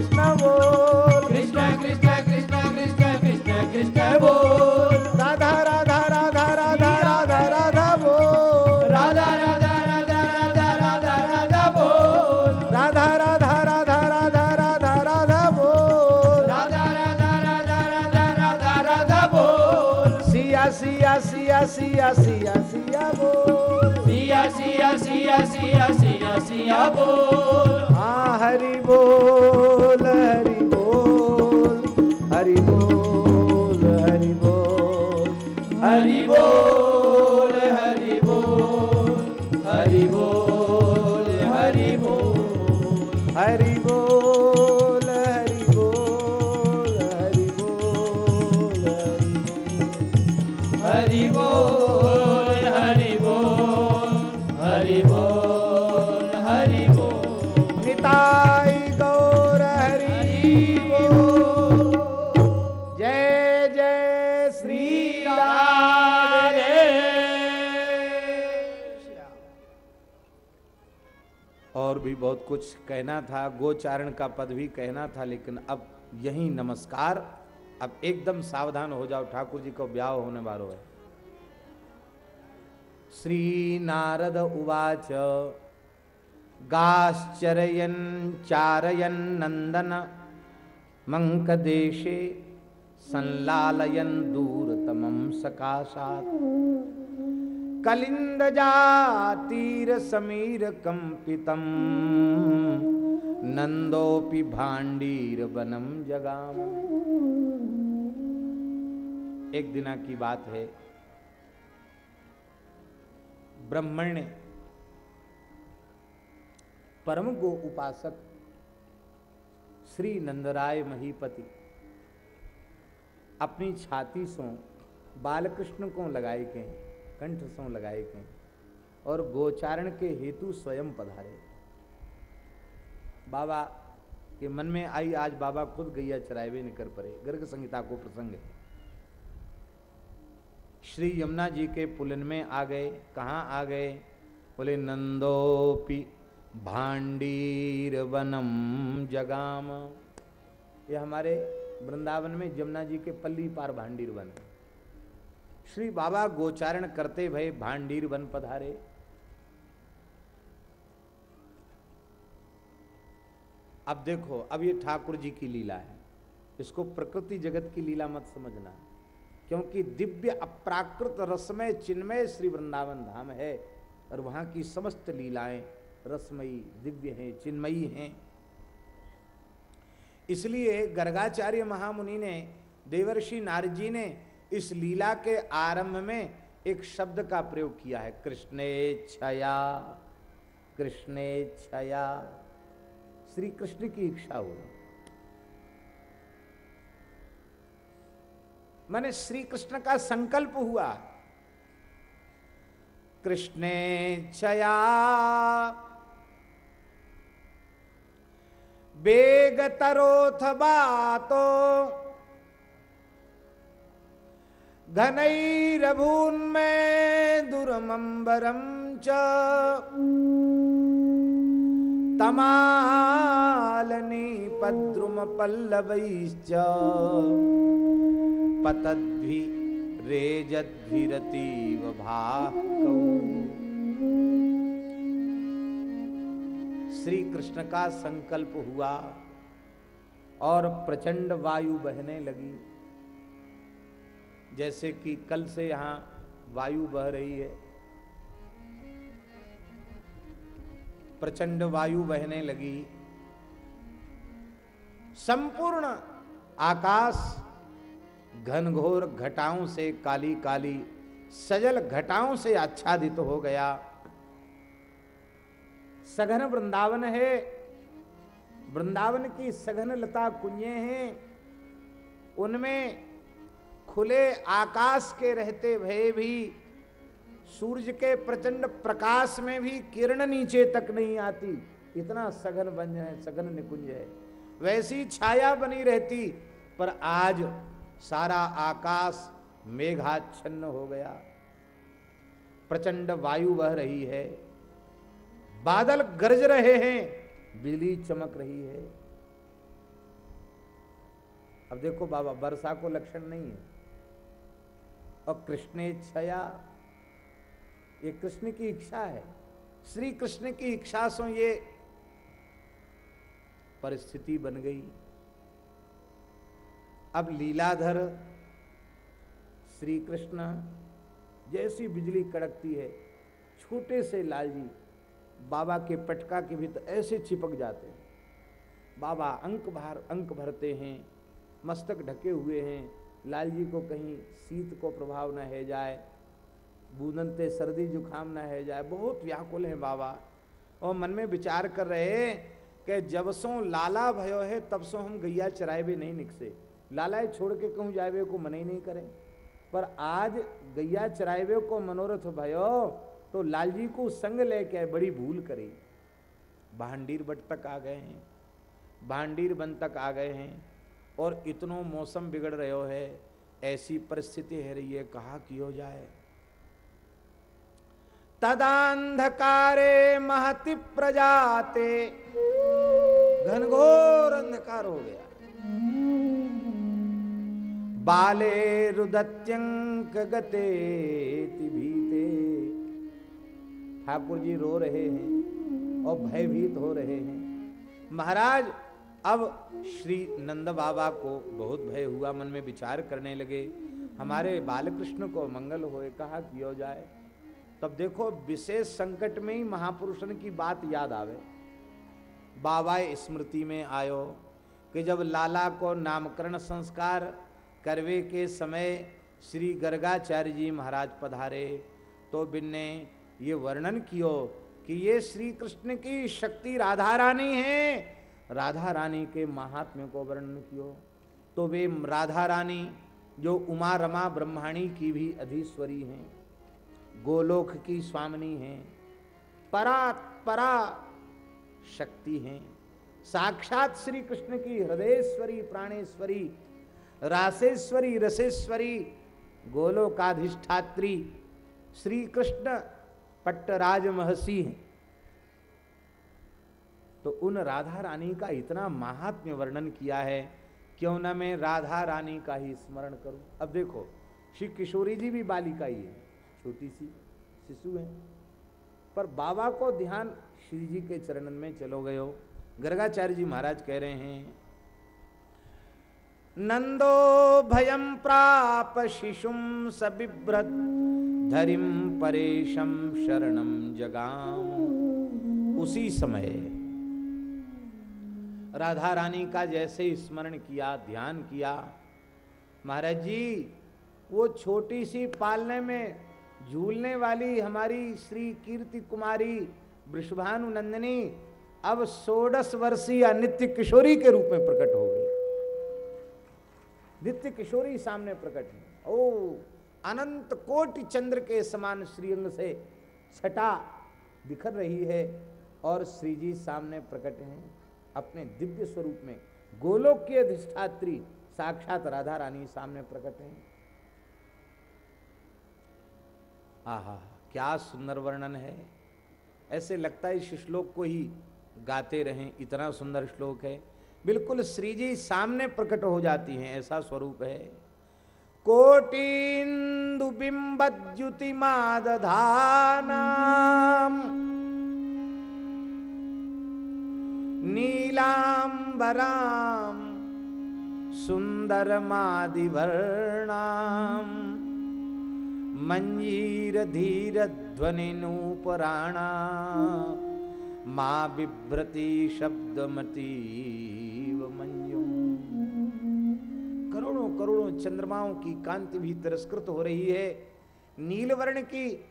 कृष्ण कृष्ण बोल कृष्ण कृष्ण कृष्ण कृष्ण कृष्ण कृष्ण बोल राधा राधा राधा राधा राधा राधा बोल राधा राधा राधा राधा राधा राधा बोल राधा राधा राधा राधा राधा राधा बोल राधा राधा राधा राधा राधा राधा बोल सिया सिया सिया सिया सिया सिया बोल सिया सिया सिया सिया सिया सिया बोल हाँ हरि बोल कुछ कहना था, गोचारण का पद भी कहना था, लेकिन अब यही नमस्कार। अब एकदम सावधान हो जाओ, ठाकुर जी को ब्याह होने वालों है। श्री नारद उवाच, गाश्चरयन चारयन नंदन नन्दन मङ्कदेशे संलालयन् दूरतमं सकाशात्। कलिन्दजातीरसमीरकम्पितं नन्दोऽपि भाण्डीरवनं जगाम। एक दिना की बात है। ब्रह्मण्य परम गो उपासक श्री नंदराय महीपति अपनी छाती सो बालकृष्ण को लगाए के कंठ सो लगाए के और गोचारण के हेतु स्वयं पधारे। बाबा के मन में आई आज बाबा खुद गैया चराए निकर पड़े गर्ग संहिता को प्रसंग है। श्री यमुना जी के पुलन में आ गए। कहाँ आ गए? बोले, नंदोपि भांडीर वनम जगाम। ये हमारे वृंदावन में जमुना जी के पल्ली पार भांडीर वन है। श्री बाबा गोचारण करते भय भांडीर वन पधारे। अब देखो, अब ये ठाकुर जी की लीला है। इसको प्रकृति जगत की लीला मत समझना, क्योंकि दिव्य अप्राकृत रसमय चिन्मय श्री वृंदावन धाम है, और वहाँ की समस्त लीलाएँ रसमयी, दिव्य हैं, चिन्मयी हैं। इसलिए गर्गाचार्य महामुनि ने, देवर्षि नारजी ने इस लीला के आरंभ में एक शब्द का प्रयोग किया है, कृष्णे छया कृष्णे छया। श्री कृष्ण की इच्छा हुई मैंने श्री कृष्ण का संकल्प हुआ, कृष्णे छया। बेग तरोथ बातो घनैरभून में दुर्मंबरम च। तमालनी पद्रुम पल्लवैश्च पतद्भि रेजद्भिरतीव भाकौ श्री कृष्ण का संकल्प हुआ और प्रचंड वायु बहने लगी। जैसे कि कल से यहाँ वायु बह रही है। प्रचंड वायु बहने लगी। संपूर्ण आकाश घनघोर घटाओं से काली काली, सजल घटाओं से आच्छादित तो हो गया। सघन वृंदावन है। वृंदावन की सघन लता कुंजे हैं। उनमें खुले आकाश के रहते भय भी सूर्य के प्रचंड प्रकाश में भी किरण नीचे तक नहीं आती। इतना सघन बन है, सघन निकुंज है। वैसी छाया बनी रहती, पर आज सारा आकाश मेघाच्छन्न हो गया। प्रचंड वायु बह रही है। बादल गरज रहे हैं, बिजली चमक रही है। अब देखो बाबा, वर्षा को लक्षण नहीं है। और कृष्ण छया, ये कृष्ण की इच्छा है। श्री कृष्ण की इच्छा से ये परिस्थिति बन गई। अब लीलाधर, श्री कृष्ण जैसी बिजली कड़कती है, छोटे से लाल जी बाबा के पटका के भीतर ऐसे चिपक जाते हैं। बाबा अंक भर, अंक भरते हैं, मस्तक ढके हुए हैं लाल जी को कहीं शीत को प्रभाव न है जाए, बूंदनते सर्दी जुकाम न है जाए, बहुत व्याकुल है बाबा। और मन में विचार कर रहे कि जब सो लाला भयो है, तब सो हम गैया चराए भी नहीं निकसे। लाला छोड़ के कहूँ जाए को मन ही नहीं करें? पर आज गैया चराए को मनोरथ भयो तो लाल जी को संग लेके आए बड़ी भूल करी। भांडीर बट तक आ गए हैं, भांडीर बन तक आ गए हैं। और इतनो मौसम बिगड़ रहे है ऐसी परिस्थिति है रही है, कहा हो जाए? तदांधकारे महति प्रजाते, घनघोर अंधकार हो गया। बाले रुदत्यंक गते भीते। ठाकुर जी रो रहे हैं और भयभीत हो रहे हैं। महाराज अब श्री नंद बाबा को बहुत भय हुआ, मन में विचार करने लगे। हमारे बालकृष्ण को मंगल होए, कहा किया जाए। तब देखो, विशेष संकट में ही महापुरुषन की बात याद आवे। बाबा स्मृति में आयो कि जब लाला को नामकरण संस्कार करवे के समय श्री गर्गाचार्य जी महाराज पधारे तो बिन्ने ये वर्णन कियो कि ये श्री कृष्ण की शक्ति राधा रानी है। राधा रानी के महात्म्य को वर्णन कियो। तो वे राधा रानी जो उमा रमा ब्रह्माणी की भी अधीश्वरी हैं, गोलोक की स्वामिनी हैं परा परा शक्ति हैं, साक्षात श्री कृष्ण की हृदयेश्वरी, प्राणेश्वरी रासेश्वरी रसेश्वरी, गोलोकाधिष्ठात्री श्री कृष्ण पट्टराज महसी हैं। तो उन राधा रानी का इतना महात्म्य वर्णन किया है, क्यों न मैं राधा रानी का ही स्मरण करूँ? अब देखो, श्री किशोरी जी भी बालिका ही है, छोटी सी शिशु है, पर बाबा को ध्यान श्री जी के चरणन में चलो गयो गर्गाचार्य जी महाराज कह रहे हैं, नंदो भयम प्राप शिशुम सबिभ्रत धरिम परेशम शरणम जगाम। उसी समय राधा रानी का जैसे स्मरण किया, ध्यान किया, महाराज जी, वो छोटी सी पालने में झूलने वाली हमारी श्री कीर्ति कुमारी वृषभानु नंदिनी अब सोडस वर्षीय नित्य किशोरी के रूप में प्रकट हो गई। नित्य किशोरी सामने प्रकट है। ओ, अनंत कोटि चंद्र के समान श्रीअंग से छटा बिखर रही है और श्री जी सामने प्रकट हैं। अपने दिव्य स्वरूप में गोलोक की अधिष्ठात्री साक्षात राधा रानी सामने प्रकट हैं। आहा, क्या सुंदर वर्णन है। ऐसे लगता है इस श्लोक को ही गाते रहें, इतना सुंदर श्लोक है। बिल्कुल श्री जी सामने प्रकट हो जाती हैं, ऐसा स्वरूप है। कोटिंदु बिंबद्युति मादधानाम नीलांबराम सुंदरमादिवर्णाम मंजीर धीर ध्वनि नूपराणा माँ बिभ्रति शब्दमती मंजुम करोड़ों करोड़ों चंद्रमाओं की कांति भी तिरस्कृत हो रही है। नीलवर्ण की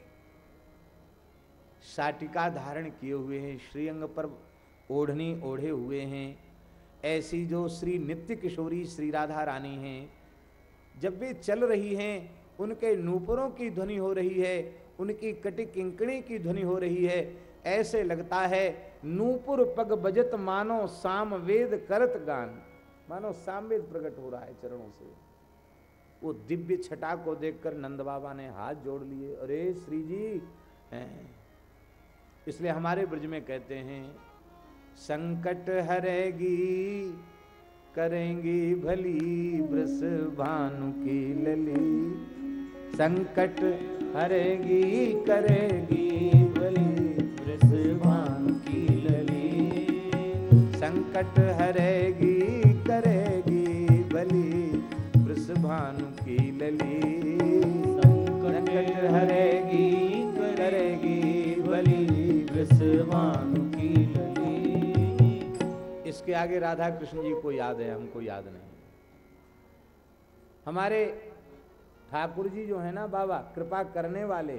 शाटिका धारण किए हुए हैं श्रीअंग पर। ओढ़नी ओढ़े हुए हैं। ऐसी जो श्री नित्य किशोरी श्री राधा रानी हैं, जब वे चल रही हैं, उनके नूपुरों की ध्वनि हो रही है, उनकी कटी किंकणी की ध्वनि हो रही है, ऐसे लगता है, नूपुर पग बजत मानो साम वेद करत गान। मानो सामवेद प्रकट हो रहा है चरणों से। वो दिव्य छटा को देखकर नंद बाबा ने हाथ जोड़ लिए, अरे श्री जी इसलिए हमारे ब्रज में कहते हैं संकट हरेगी, करेंगी भली ब्रस भानु की लली। संकट हरेगी, करेगी भली ब्रस भानु की लली। संकट हरेगी इसके आगे राधा कृष्ण जी को याद है हमको याद नहीं। हमारे ठाकुर जी जो है ना बाबा कृपा करने वाले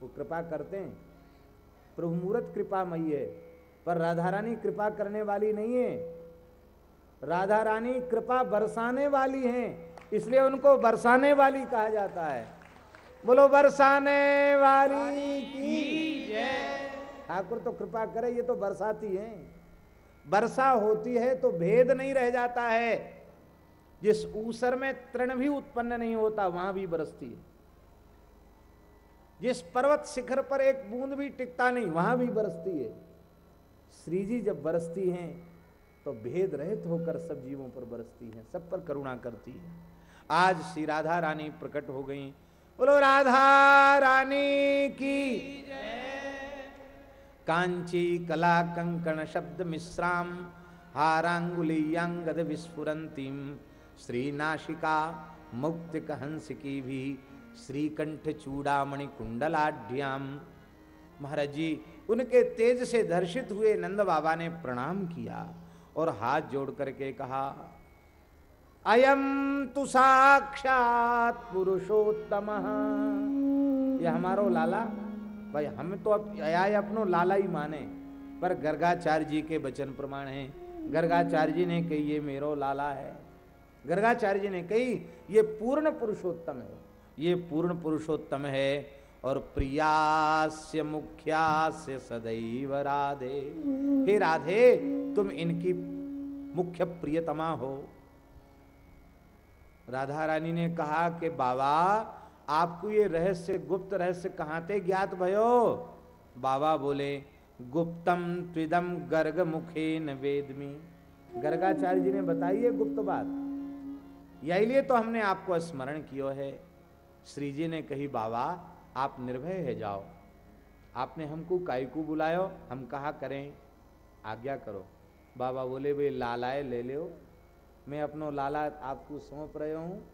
वो कृपा करते हैं। प्रभु मूर्त कृपा मई है पर राधा रानी कृपा करने वाली नहीं है। राधा रानी कृपा बरसाने वाली हैं इसलिए उनको बरसाने वाली कहा जाता है। बोलो बरसाने वाली की ठाकुर तो कृपा करे ये तो बरसाती हैं। वर्षा होती है तो भेद नहीं रह जाता है। जिस ऊसर में तृण भी उत्पन्न नहीं होता, वहाँ भी बरसती है। जिस पर्वत शिखर पर एक बूंद भी टिकता नहीं, वहाँ भी बरसती है। श्री जी जब बरसती हैं तो भेद रहित होकर सब जीवों पर बरसती हैं, सब पर करुणा करती है। आज श्री राधा रानी प्रकट हो गई। बोलो, राधा रानी की कांची कला कंकण शब्द मिश्राम हारांगुलीयांगद विस्फुरंतीम श्रीनाशिका मुक्तिक हंस की भी श्रीकंठ चूड़ामणि कुंडलाढ्याम महाराज जी उनके तेज से दर्शित हुए नंद बाबा ने प्रणाम किया और हाथ जोड़ करके कहा अयम तु साक्षात पुरुषोत्तम। यह हमारो लाला भाई, हम तो अब आया अपनो लाला ही माने। पर गर्गाचार्य जी के वचन प्रमाण है। गर्गाचार्य जी ने कही, ये मेरो लाला है। गर्गाचार्य जी ने कही, ये पूर्ण पुरुषोत्तम है। ये पूर्ण पुरुषोत्तम है और प्रियास्य मुख्यास्य सदैव राधे। हे राधे, तुम इनकी मुख्य प्रियतमा हो। राधा रानी ने कहा कि, बाबा आपको ये रहस्य, गुप्त रहस्य कहाँ थे ज्ञात भयो? बाबा बोले, गुप्तम त्विदम गर्ग मुखे न वेदमी। गर्गाचार्य जी ने बताई है गुप्त बात। यही लिए तो हमने आपको स्मरण किया है। श्री जी ने कही, बाबा, आप निर्भय है, जाओ। आपने हमको काय को बुलायो, हम कहा करें? आज्ञा करो। बाबा बोले, भाई, लालाए ले लो। मैं अपनो लाला आपको सौंप रहे हूँ,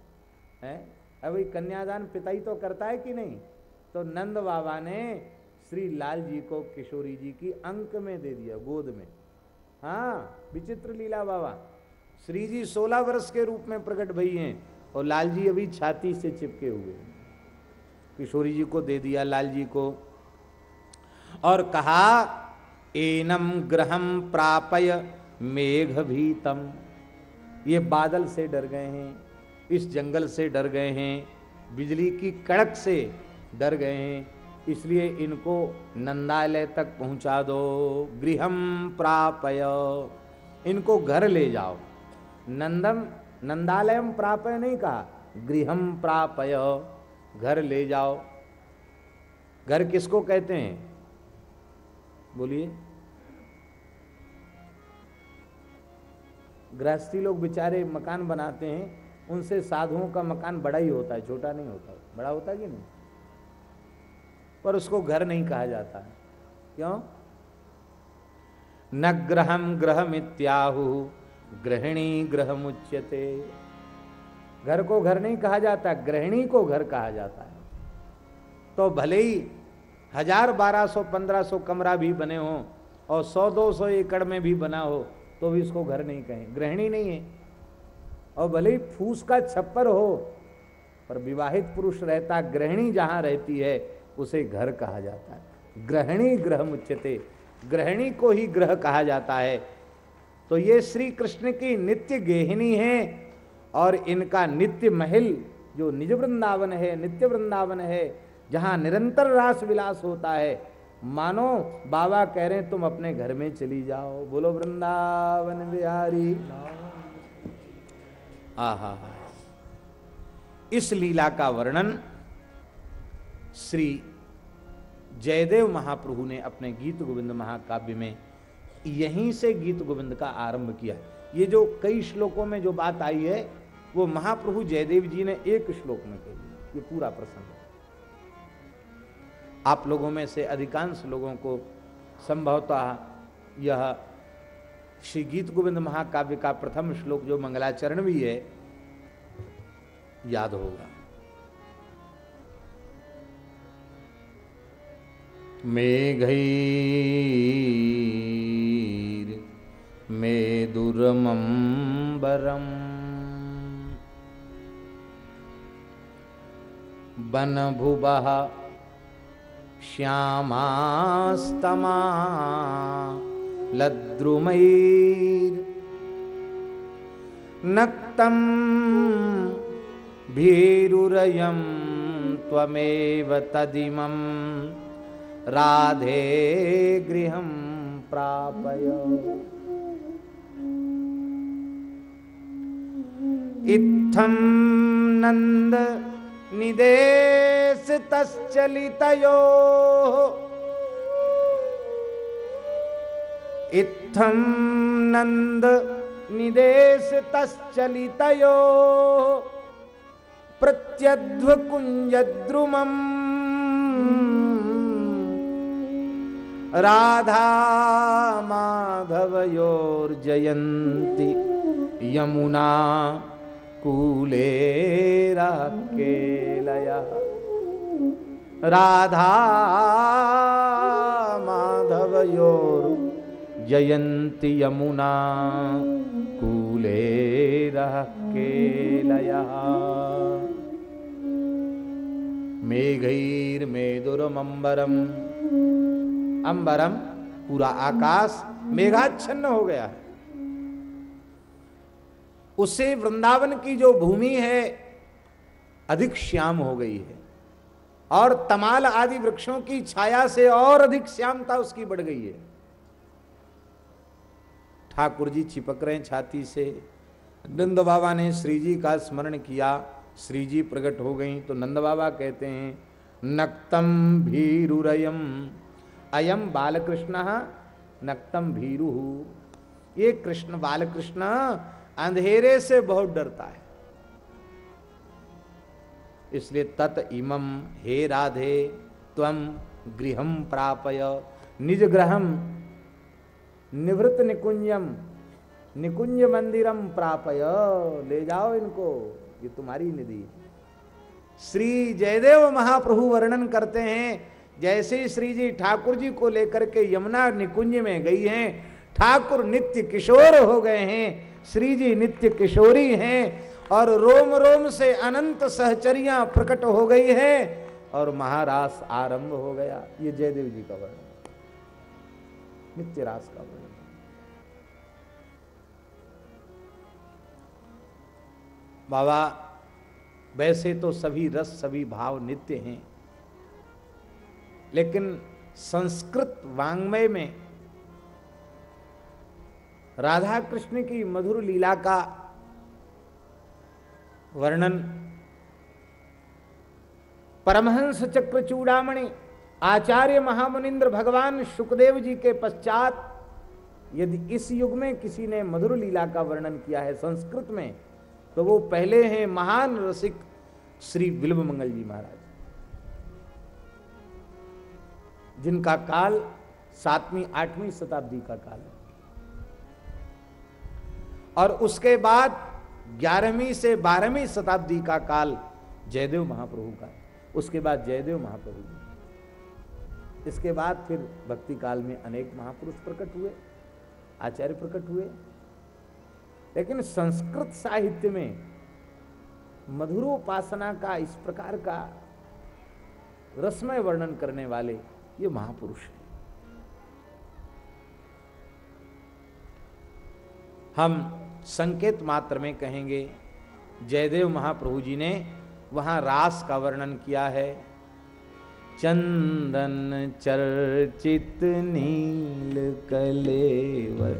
हैं? अभी कन्यादान पिता ही तो करता है कि नहीं? तो नंद बाबा ने श्री लाल जी को किशोरी जी की अंक में दे दिया, गोद में। हाँ विचित्र लीला बाबा। श्री जी सोलह वर्ष के रूप में प्रकट भई हैं और लाल जी अभी छाती से चिपके हुए किशोरी जी को दे दिया लाल जी को और कहा, एनम ग्रहम प्रापय मेघ भीतम ये बादल से डर गए हैं। इस जंगल से डर गए हैं, बिजली की कड़क से डर गए हैं, इसलिए इनको नंदालय तक पहुँचा दो, गृहम प्रापय। इनको घर ले जाओ। नंदम नंदालयम प्रापय नहीं कहा, गृहम प्रापय। घर ले जाओ। घर किसको कहते हैं? बोलिए। गृहस्थी लोग बेचारे मकान बनाते हैं उनसे साधुओं का मकान बड़ा ही होता है, छोटा नहीं होता बड़ा होता कि नहीं? पर उसको घर नहीं कहा जाता है। क्यों? न ग्रहम ग्रह मित्याहु गृहिणी ग्रह मुच्यते। घर को घर नहीं कहा जाता, गृहिणी को घर कहा जाता है। तो भले ही हज़ार बारह सौ, पंद्रह सौ कमरा भी बने हो और सौ, दो सौ एकड़ में भी बना हो तो भी उसको घर नहीं कहें। गृहिणी नहीं है। और भले ही फूस का छप्पर हो, पर विवाहित पुरुष रहता, गृहिणी जहाँ रहती है, उसे घर कहा जाता है। गृहिणी ग्रह मुच्यते, गृहिणी को ही ग्रह कहा जाता है। तो ये श्री कृष्ण की नित्य गेहिनी है, और इनका नित्य महल, जो निज वृंदावन है, नित्य वृंदावन है, जहाँ निरंतर रास विलास होता है। मानो बाबा कह रहे हैं, तुम अपने घर में चली जाओ। बोलो, वृंदावन बिहारी। आहा इस लीला का वर्णन श्री जयदेव महाप्रभु ने अपने गीत गोविंद महाकाव्य में यहीं से गीत गोविंद का आरंभ किया। ये जो कई श्लोकों में जो बात आई है, वो महाप्रभु जयदेव जी ने एक श्लोक में कही ये पूरा प्रसंग आप लोगों में से अधिकांश लोगों को संभवतः यह श्री गीत गोविंद महाकाव्य का प्रथम श्लोक जो मंगलाचरण भी है याद होगा। मेघैर् मेदुरमम्बरम् वनभुवः श्यामास्तमा लद्रुमैर्नक्तं भीरुरयं त्वमेव तदिमम् राधे गृहं प्रापय। इत्थं नन्द निदेशितश्चलितयोः इत्थं नन्द निदेशितश्चलितयोः। प्रत्यध्वकुञ्जद्रुमम्। राधा माधवयोर्जयन्ति यमुना कूले राकेलया। राधा माधवयोर जयन्ति यमुना, कूले राकेलया मेघैर्मेदुरमम्बरम् अंबरम पूरा आकाश मेघाच्छन्न हो गया है। उससे वृंदावन की जो भूमि है, अधिक श्याम हो गई है। और तमाल आदि वृक्षों की छाया से और अधिक श्यामता उसकी बढ़ गई है। ठाकुर जी चिपक रहे छाती से। नंद बाबा ने श्री जी का स्मरण किया। श्री जी प्रकट हो गई तो नंद बाबा कहते हैं, नक्तम भीरुरयम। अयम बालकृष्ण नक्तम भीरु। ये कृष्ण, बालकृष्ण अंधेरे से बहुत डरता है। इसलिए तत इमम हे राधे तम गृहम प्रापय। निज ग्रहम निवृत्त निकुंजम, निकुंज मंदिरम प्रापय। ले जाओ इनको, ये तुम्हारी निधि। श्री जयदेव महाप्रभु वर्णन करते हैं, जैसे श्री जी ठाकुर जी को लेकर के यमुना निकुंज में गई हैं, ठाकुर नित्य किशोर हो गए हैं श्री जी नित्य किशोरी हैं, और रोम रोम से अनंत सहचरियाँ प्रकट हो गई हैं, और महारास आरंभ हो गया। ये जयदेव जी का वर्णन। नित्य रास का वर्णन बाबा, वैसे तो सभी रस, सभी भाव नित्य हैं, लेकिन संस्कृत वांग्मय में राधा कृष्ण की मधुर लीला का वर्णन परमहंस चक्र चूड़ामणि आचार्य महामुनिंद्र भगवान सुखदेव जी के पश्चात, यदि इस युग में किसी ने मधुर लीला का वर्णन किया है संस्कृत में तो वो पहले हैं महान रसिक श्री बिल्व मंगल जी महाराज। जिनका काल सातवीं, आठवीं शताब्दी का काल है। और उसके बाद ग्यारहवीं से बारहवीं शताब्दी का काल जयदेव महाप्रभु का उसके बाद जयदेव महाप्रभु इसके बाद फिर भक्ति काल में अनेक महापुरुष प्रकट हुए, आचार्य प्रकट हुए। लेकिन संस्कृत साहित्य में मधुरोपासना का इस प्रकार का रसमय वर्णन करने वाले ये महापुरुष हैं। हम संकेत मात्र में कहेंगे, जयदेव महाप्रभु जी ने वहाँ रास का वर्णन किया है। चंदन चर्चित नील कलेवर,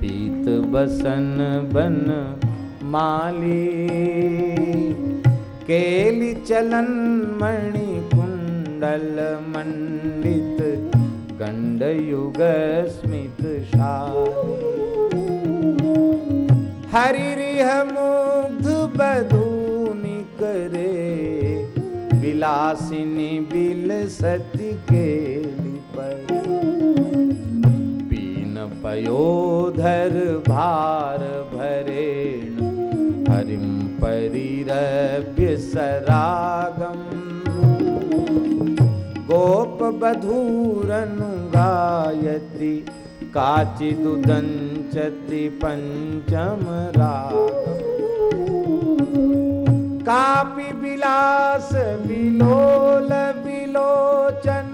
पीत बसन बन माली। केली चलन मणि कुंडल मंडित गंड युग स्मित हरिह मुग्ध बधूनि करे विलासिनी बिल सती के पीन पयोधर भार भरेण हरिम परिरभ्य सरागम। गोप बधूरनु गायत्री काचिदुदञ्चति पंचम रागम्। कापि विलास, विलोल विलोचन,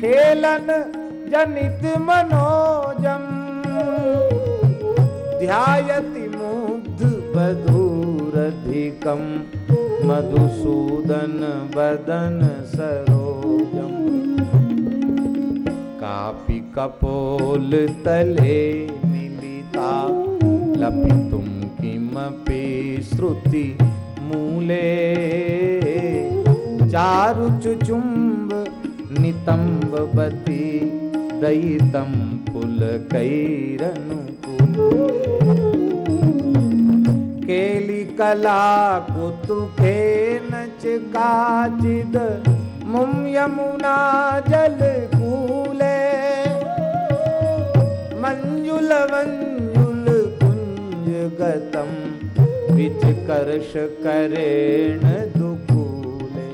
खेलन जनित मनोजम। ध्यायति मुग्ध बधूरधिकम मधुसूदन बदन सरोजम। कापि कपोल तले मिलिता, लपितुं किमपि श्रुति मूले चारु चुचुम्ब नितम्बवती दयितं पुलकैरनुकूल केली कला कुतुके काचिद मुम यमुना जल कूले मंजुल मंजुल कुंज गतम विच कर्ष करेण दुकूले।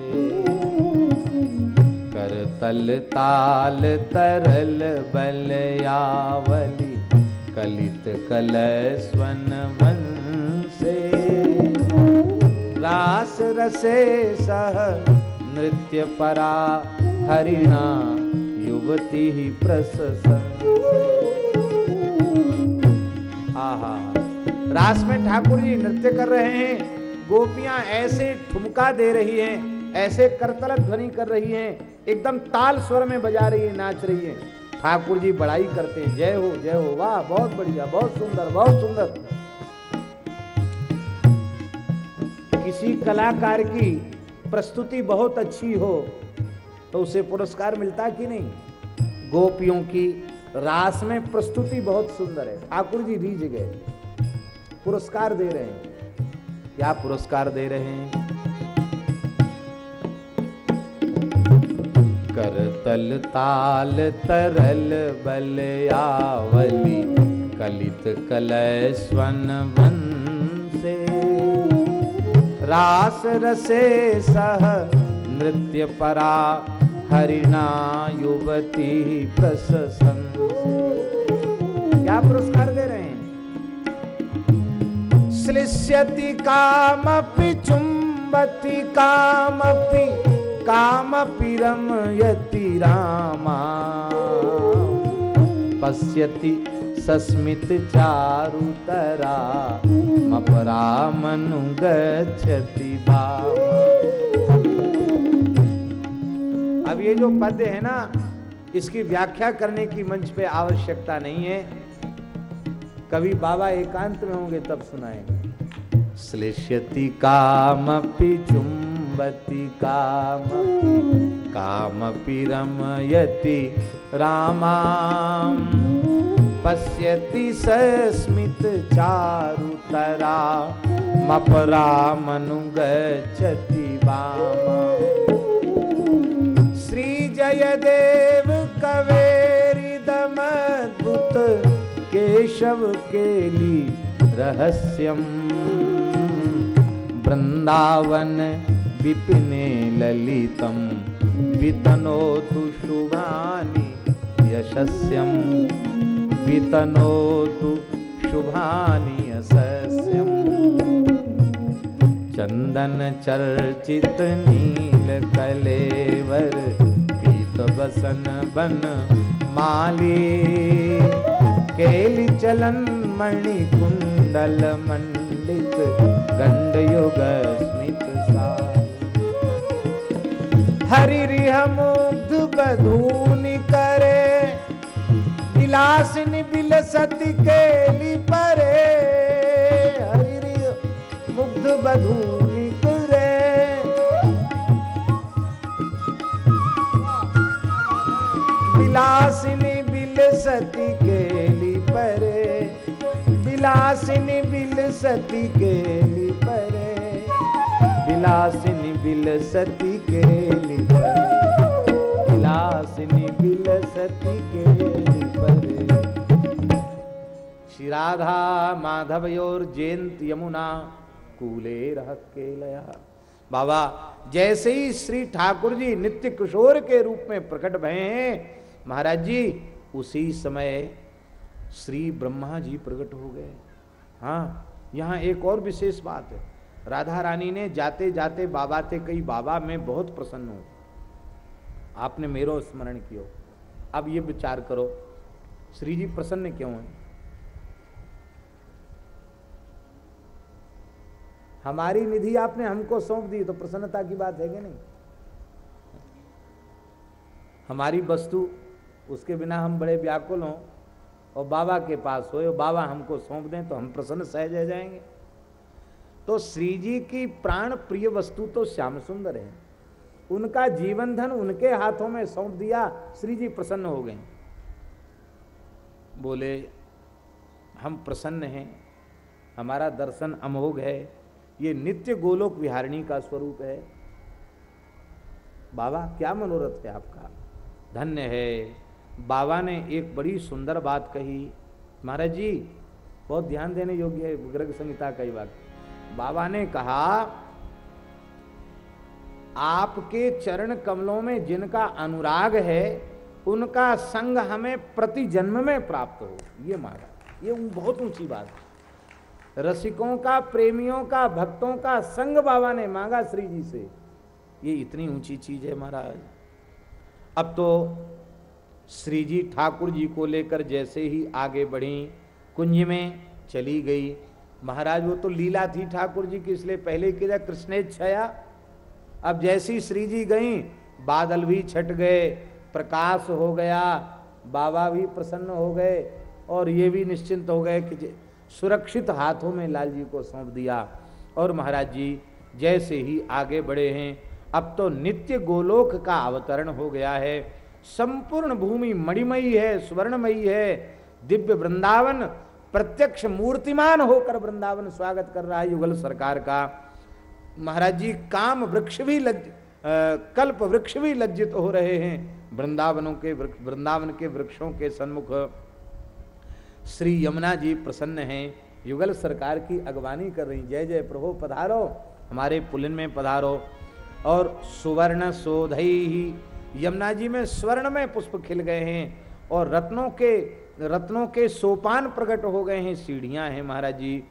कर तल तरल बलयावली, कलित कलस्वन वंसे रास रसे सह नृत्य परा हरिणा, युवती प्रसन्न। आहा। रास में ठाकुर जी नृत्य कर रहे हैं। गोपियाँ ऐसे ठुमका दे रही हैं, ऐसे करतल ध्वनि कर रही हैं। एकदम ताल स्वर में बजा रही है, नाच रही है। ठाकुर जी बड़ाई करते हैं। जय हो जय हो। वाह, बहुत बढ़िया, बहुत सुंदर बहुत सुंदर। किसी कलाकार की प्रस्तुति बहुत अच्छी हो तो उसे पुरस्कार मिलता कि नहीं? गोपियों की रास में प्रस्तुति बहुत सुंदर है। ठाकुर जी रीझ गए पुरस्कार दे रहे हैं। क्या पुरस्कार दे रहे हैं? कर तल ताल तरल बलयावली कलित कलस्वन वंसे रास रसे सह नृत्य परा हरिणा युवती प्रसन्न क्या पुरस्कार श्लिष्यति कामपि चुंबति कामपि कामपि रमयति रामा। पश्यति सस्मित चारुतरा मपरामनुगच्छति अब ये जो पद्य है ना, इसकी व्याख्या करने की मंच पे आवश्यकता नहीं है। कभी बाबा एकांत में होंगे, तब सुनाएँगे। श्लेष्यति कामपि चुंबति कामपि कामपि रमयति रामाम। पश्यति सस्मित चारुतरा। मपरामनुगच्छति वाम श्री जयदेव कवेरिदमद्भुत केशव केली रहस्यम। वृंदावन विपिने ललितम, वितनोतु शुभानि यशस्यम। वितनोतु शुभानि यशस्यम। चंदन चर्चित नील कलेवर पीत बसन बन माली। केली चलन मणि कुंडल मंडित गंड युग स्मित सा हरि रिह मुग्ध बधूनि करे विलासिनी बिलसति केली परे। हरि रिह मुग्ध बधूनि करे। विलासिनी बिलसति केली विलासिनी बिलसति केली परे। विलासिनी बिलसति केली परे। विलासिनी बिलसति केली परे। श्री राधा माधवयोर जयंत यमुना कूले रह के लया। बाबा, जैसे ही श्री ठाकुर जी नित्य किशोर के रूप में प्रकट भये हैं, महाराज जी, उसी समय श्री ब्रह्मा जी प्रकट हो गए। हाँ यहाँ एक और विशेष बात है। राधा रानी ने जाते जाते बाबा थे, कई बाबा मैं बहुत प्रसन्न हूँ। आपने मेरो स्मरण किया। अब ये विचार करो, श्री जी प्रसन्न क्यों हैं? हमारी निधि आपने हमको सौंप दी तो प्रसन्नता की बात है कि नहीं? हमारी वस्तु, उसके बिना हम बड़े व्याकुल हों। और बाबा के पास हो बाबा हमको सौंप दें तो हम प्रसन्न सहज रह जाएँगे। तो श्री जी की प्राण प्रिय वस्तु तो श्याम सुंदर है। उनका जीवन धन उनके हाथों में सौंप दिया, श्री जी प्रसन्न हो गए। बोले, हम प्रसन्न हैं, हमारा दर्शन अमोघ है, ये नित्य गोलोक विहारिणी का स्वरूप है। बाबा, क्या मनोरथ है आपका? धन्य है। बाबा ने एक बड़ी सुंदर बात कही, महाराज जी, बहुत ध्यान देने योग्य है ग्रग संहिता का बात। बाबा ने कहा, आपके चरण कमलों में जिनका अनुराग है, उनका संग हमें प्रति जन्म में प्राप्त हो। ये मांगा ये बहुत ऊँची बात है। रसिकों का, प्रेमियों का, भक्तों का संग बाबा ने मांगा श्री जी से। ये इतनी ऊँची चीज़ है महाराज। अब तो श्री जी ठाकुर जी को लेकर जैसे ही आगे बढ़ी, कुंज में चली गई। महाराज, वो तो लीला थी ठाकुर जी की, इसलिए पहले की कृष्णेच्छया अब जैसी श्री जी गई, बादल भी छट गए, प्रकाश हो गया, बाबा भी प्रसन्न हो गए, और ये भी निश्चिंत हो गए कि सुरक्षित हाथों में लाल जी को सौंप दिया। और महाराज जी जैसे ही आगे बढ़े हैं, अब तो नित्य गोलोक का अवतरण हो गया है। संपूर्ण भूमि मणिमयी है, स्वर्णमयी है। दिव्य वृंदावन, प्रत्यक्ष मूर्तिमान होकर वृंदावन स्वागत कर रहा है युगल सरकार का। महाराज जी, काम वृक्ष भी लज कल्प वृक्ष भी लज्जित हो रहे हैं। वृंदावनों के वृंदावन के वृक्षों के सन्मुख श्री यमुना जी प्रसन्न हैं। युगल सरकार की अगवानी कर रही जय जय प्रभु, पधारो। हमारे पुलिन में पधारो। और सुवर्ण सोधई यमुना जी में स्वर्ण में पुष्प खिल गए हैं और रत्नों के रत्नों के सोपान प्रकट हो गए हैं, सीढ़ियाँ हैं महाराज जी।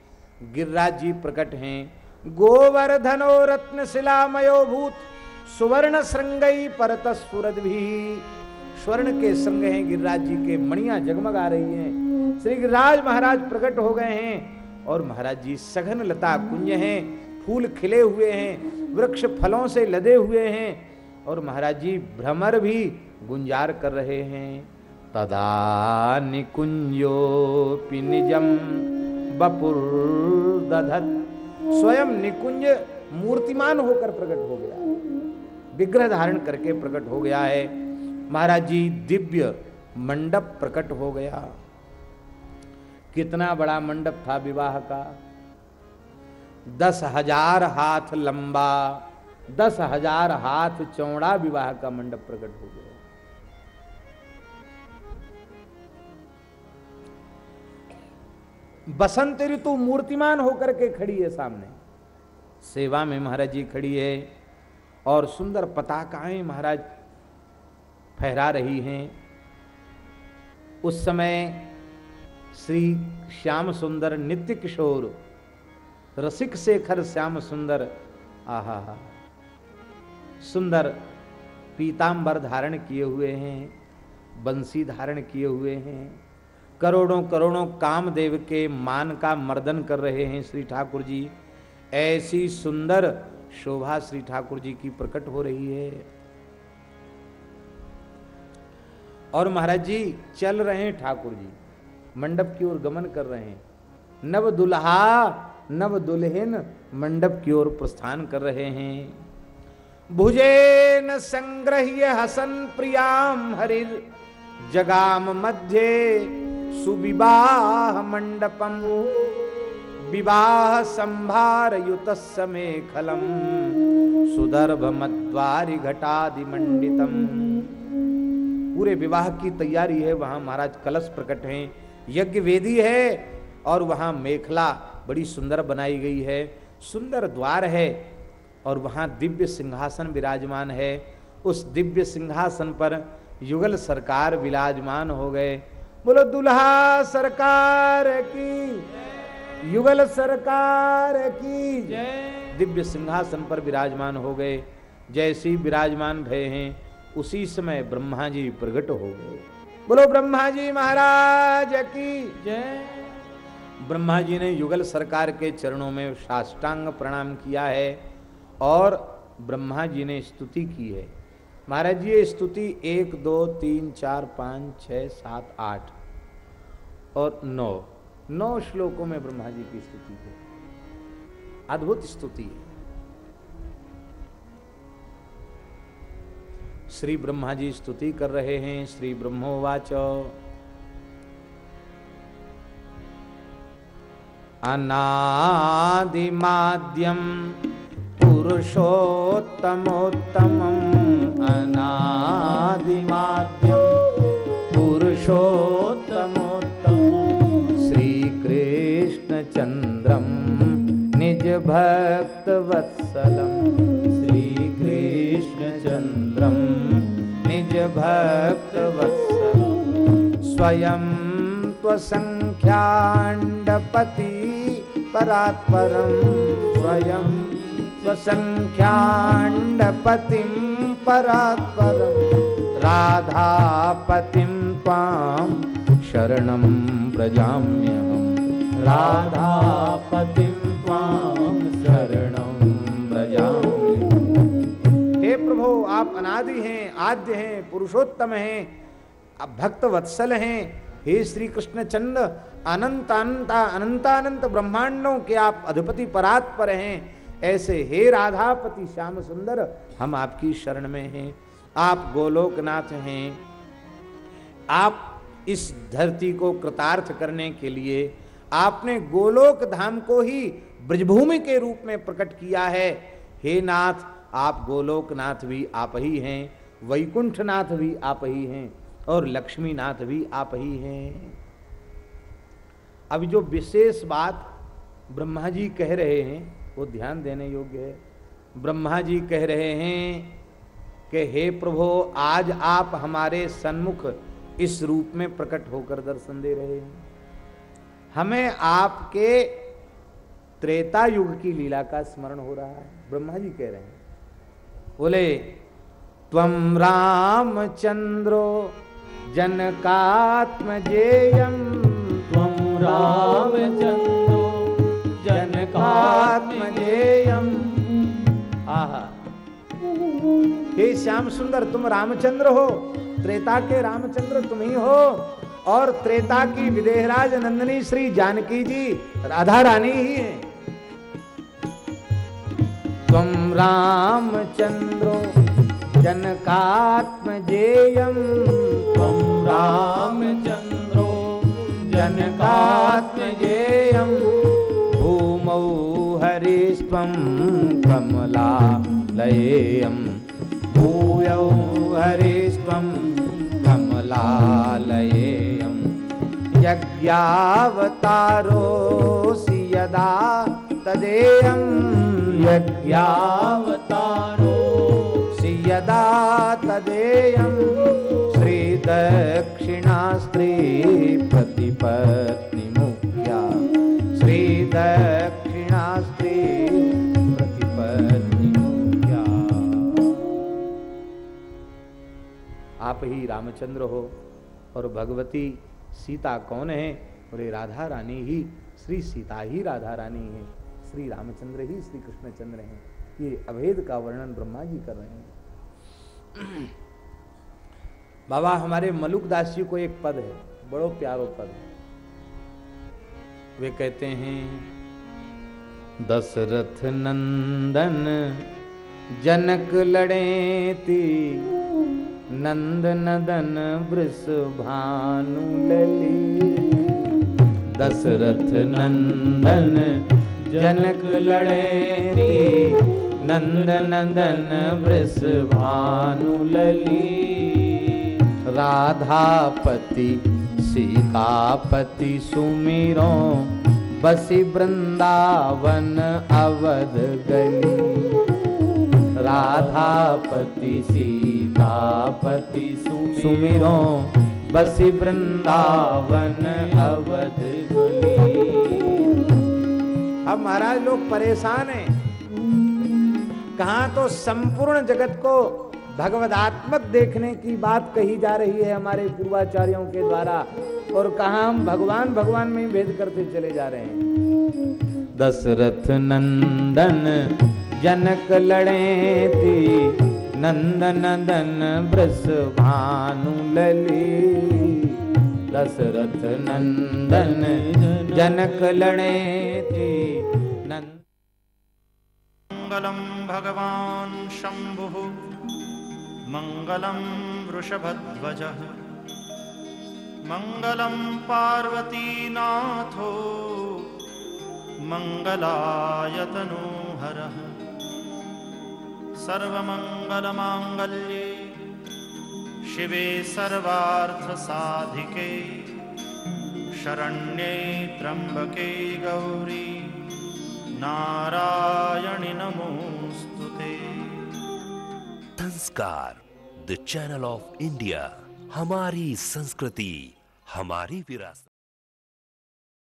गिरिराज जी प्रकट हैं। गोवर्धनो रत्न शिलामयो भूत, सुवर्ण श्रृंगई परत सुरद भी। स्वर्ण के संग हैं गिरिराज जी के, मणिया जगमगा रही हैं। श्री गिरिराज महाराज प्रकट हो गए हैं और महाराज जी सघन लता कुंज हैं, फूल खिले हुए हैं, वृक्ष फलों से लदे हुए हैं। और महाराज जी भ्रमर भी गुंजार कर रहे हैं। तदा निकुंजो निजम बपुर स्वयं निकुंज मूर्तिमान होकर प्रकट हो गया। विग्रह धारण करके प्रकट हो गया है। महाराज जी दिव्य मंडप प्रकट हो गया। कितना बड़ा मंडप था विवाह का। दस हज़ार हाथ लंबा दस हज़ार हाथ चौड़ा विवाह का मंडप प्रकट हो गया। बसंत ऋतु मूर्तिमान होकर के खड़ी है सामने। सेवा में महाराज जी खड़ी है और सुंदर पताकाएँ महाराज फहरा रही हैं। उस समय श्री श्याम सुंदर नित्य किशोर रसिक शेखर श्याम सुंदर, आहा हा। सुंदर पीतांबर धारण किए हुए हैं, बंसी धारण किए हुए हैं। करोड़ों करोड़ों कामदेव के मान का मर्दन कर रहे हैं श्री ठाकुर जी। ऐसी सुंदर शोभा श्री ठाकुर जी की प्रकट हो रही है। और महाराज जी, चल रहे हैं ठाकुर जी। मंडप की ओर गमन कर रहे हैं। नव दुल्हा नव दुल्हन मंडप की ओर प्रस्थान कर रहे हैं। भुजे न संग्रह्य हसन प्रियाम हरिर जगाम मध्य सुविवाह मंडपम। विवाह संभार युत मेखलम सुदर्भ मद्वारी घटादि मंडितम। पूरे विवाह की तैयारी है, वहाँ महाराज कलश प्रकट हैं। यज्ञ वेदी है और वहाँ मेखला बड़ी सुंदर बनाई गई है। सुंदर द्वार है और वहाँ दिव्य सिंहासन विराजमान है। उस दिव्य सिंहासन पर युगल सरकार विराजमान हो गए। बोलो, दुल्हा सरकार की, युगल सरकार की। दिव्य सिंहासन पर विराजमान हो गए। जैसी विराजमान भय हैं, उसी समय ब्रह्मा जी प्रकट हो गए। बोलो ब्रह्मा जी महाराज की। जय ब्रह्मा जी ने युगल सरकार के चरणों में साष्टांग प्रणाम किया है। और ब्रह्मा जी ने स्तुति की है। महाराज जी, ये स्तुति एक, दो, तीन, चार, पाँच छ सात, आठ और नौ। नौ श्लोकों में ब्रह्मा जी की स्तुति है। अद्भुत स्तुति है। श्री ब्रह्मा जी स्तुति कर रहे हैं। श्री ब्रह्मोवाच। अनादिमाद्यम पुरुषोत्तमोत्तमम् अनादिमाद्यम पुरुषोत्तमोत्तमम् श्रीकृष्णचन्द्रं निजभक्तवत्सलं श्रीकृष्णचन्द्रं निजभक्तवत्सलं स्वयं त्वसङ्ख्याण्डपति परात्परं स्वयं स्वसङ्ख्याण्डपतिं परात्परं, राधापतिं त्वां शरणं व्रजाम्यहं राधापतिं त्वां शरणं हे प्रभु, आप अनादि हैं, आद्य हैं, पुरुषोत्तम हैं, आप भक्त वत्सल हैं। हे श्री कृष्ण चंद अनंत अनंत अनंतानंत ब्रह्मांडों के आप अधिपति परात्पर हैं। ऐसे हे राधापति श्याम सुंदर, हम आपकी शरण में हैं। आप गोलोकनाथ हैं। आप इस धरती को कृतार्थ करने के लिए आपने गोलोक धाम को ही ब्रजभूमि के रूप में प्रकट किया है। हे नाथ, आप गोलोकनाथ भी आप ही हैं, वैकुंठनाथ भी आप ही हैं और लक्ष्मीनाथ भी आप ही हैं। अब जो विशेष बात ब्रह्मा जी कह रहे हैं वो ध्यान देने योग्य है। ब्रह्मा जी कह रहे हैं कि, हे प्रभो, आज आप हमारे सन्मुख इस रूप में प्रकट होकर दर्शन दे रहे हैं। हमें आपके त्रेता युग की लीला का स्मरण हो रहा है। ब्रह्मा जी कह रहे हैं। बोले त्वम रामचंद्रो जनकात्मजेयम त्वम रामचंद्रो जनकात्मजेयम आहा। हे श्याम सुंदर तुम रामचंद्र हो। त्रेता के रामचंद्र तुम ही हो। और त्रेता की विदेहराज नंदनी श्री जानकी जी राधा रानी ही है। त्वम रामचंद्रो जनकात्मजेयम। त्वम रामचंद्रो जनकात्मजेयम। भूमौ हरिस्त्वं कमलालयेयं। भूयौ हरिस्त्वं कमलालयेयं। यज्ञावतारोऽसि यदा तदेयं। यज्ञावतारोऽसि यदा तदेयं। श्रीदक्षिणास्त्री प्रतिपत्तिमुख्या श्रीदक्ष आप ही रामचंद्र हो। और भगवती सीता कौन है? ये राधा रानी ही, श्री सीता ही राधा रानी है। श्री रामचंद्र ही श्री कृष्णचंद्र हैं। ये अभेद का वर्णन ब्रह्मा जी कर रहे हैं। बाबा, हमारे मलुकदास जी को एक पद है, बड़ो प्यारो पद है। वे कहते हैं, दशरथ नंदन जनक लड़े ती नंद नदन वृष भानु लली। दशरथ नंदन जनक लड़े ती नंद नंदन वृष भानु लली। राधापति, सीतापति सुमिरो, बसी वृंदावन अवध गली। राधापति सीतापति सुमिरो बसी वृंदावन अवध गली अब महाराज लोग परेशान हैं। कहा तो संपूर्ण जगत को भगवदात्मक देखने की बात कही जा रही है हमारे पूर्वाचार्यों के द्वारा और कहा हम भगवान भगवान में भेद करते चले जा रहे हैं। दशरथ नंदन जनक लड़े थी नंद नंदन वृष भानु लली दशरथ नंदन जनक लड़े थी मङ्गलं भगवान् शम्भुः। मङ्गलं वृषभध्वजः। मङ्गलं पार्वतीनाथो। मङ्गलायतनोहरः सर्वमङ्गलमाङ्गल्ये शिवे सर्वार्थसाधिके शरण्ये त्र्यम्बके गौरी नारायणि नमोऽस्तु ते। संस्कार द चैनल ऑफ़ इंडिया हमारी संस्कृति, हमारी विरासत।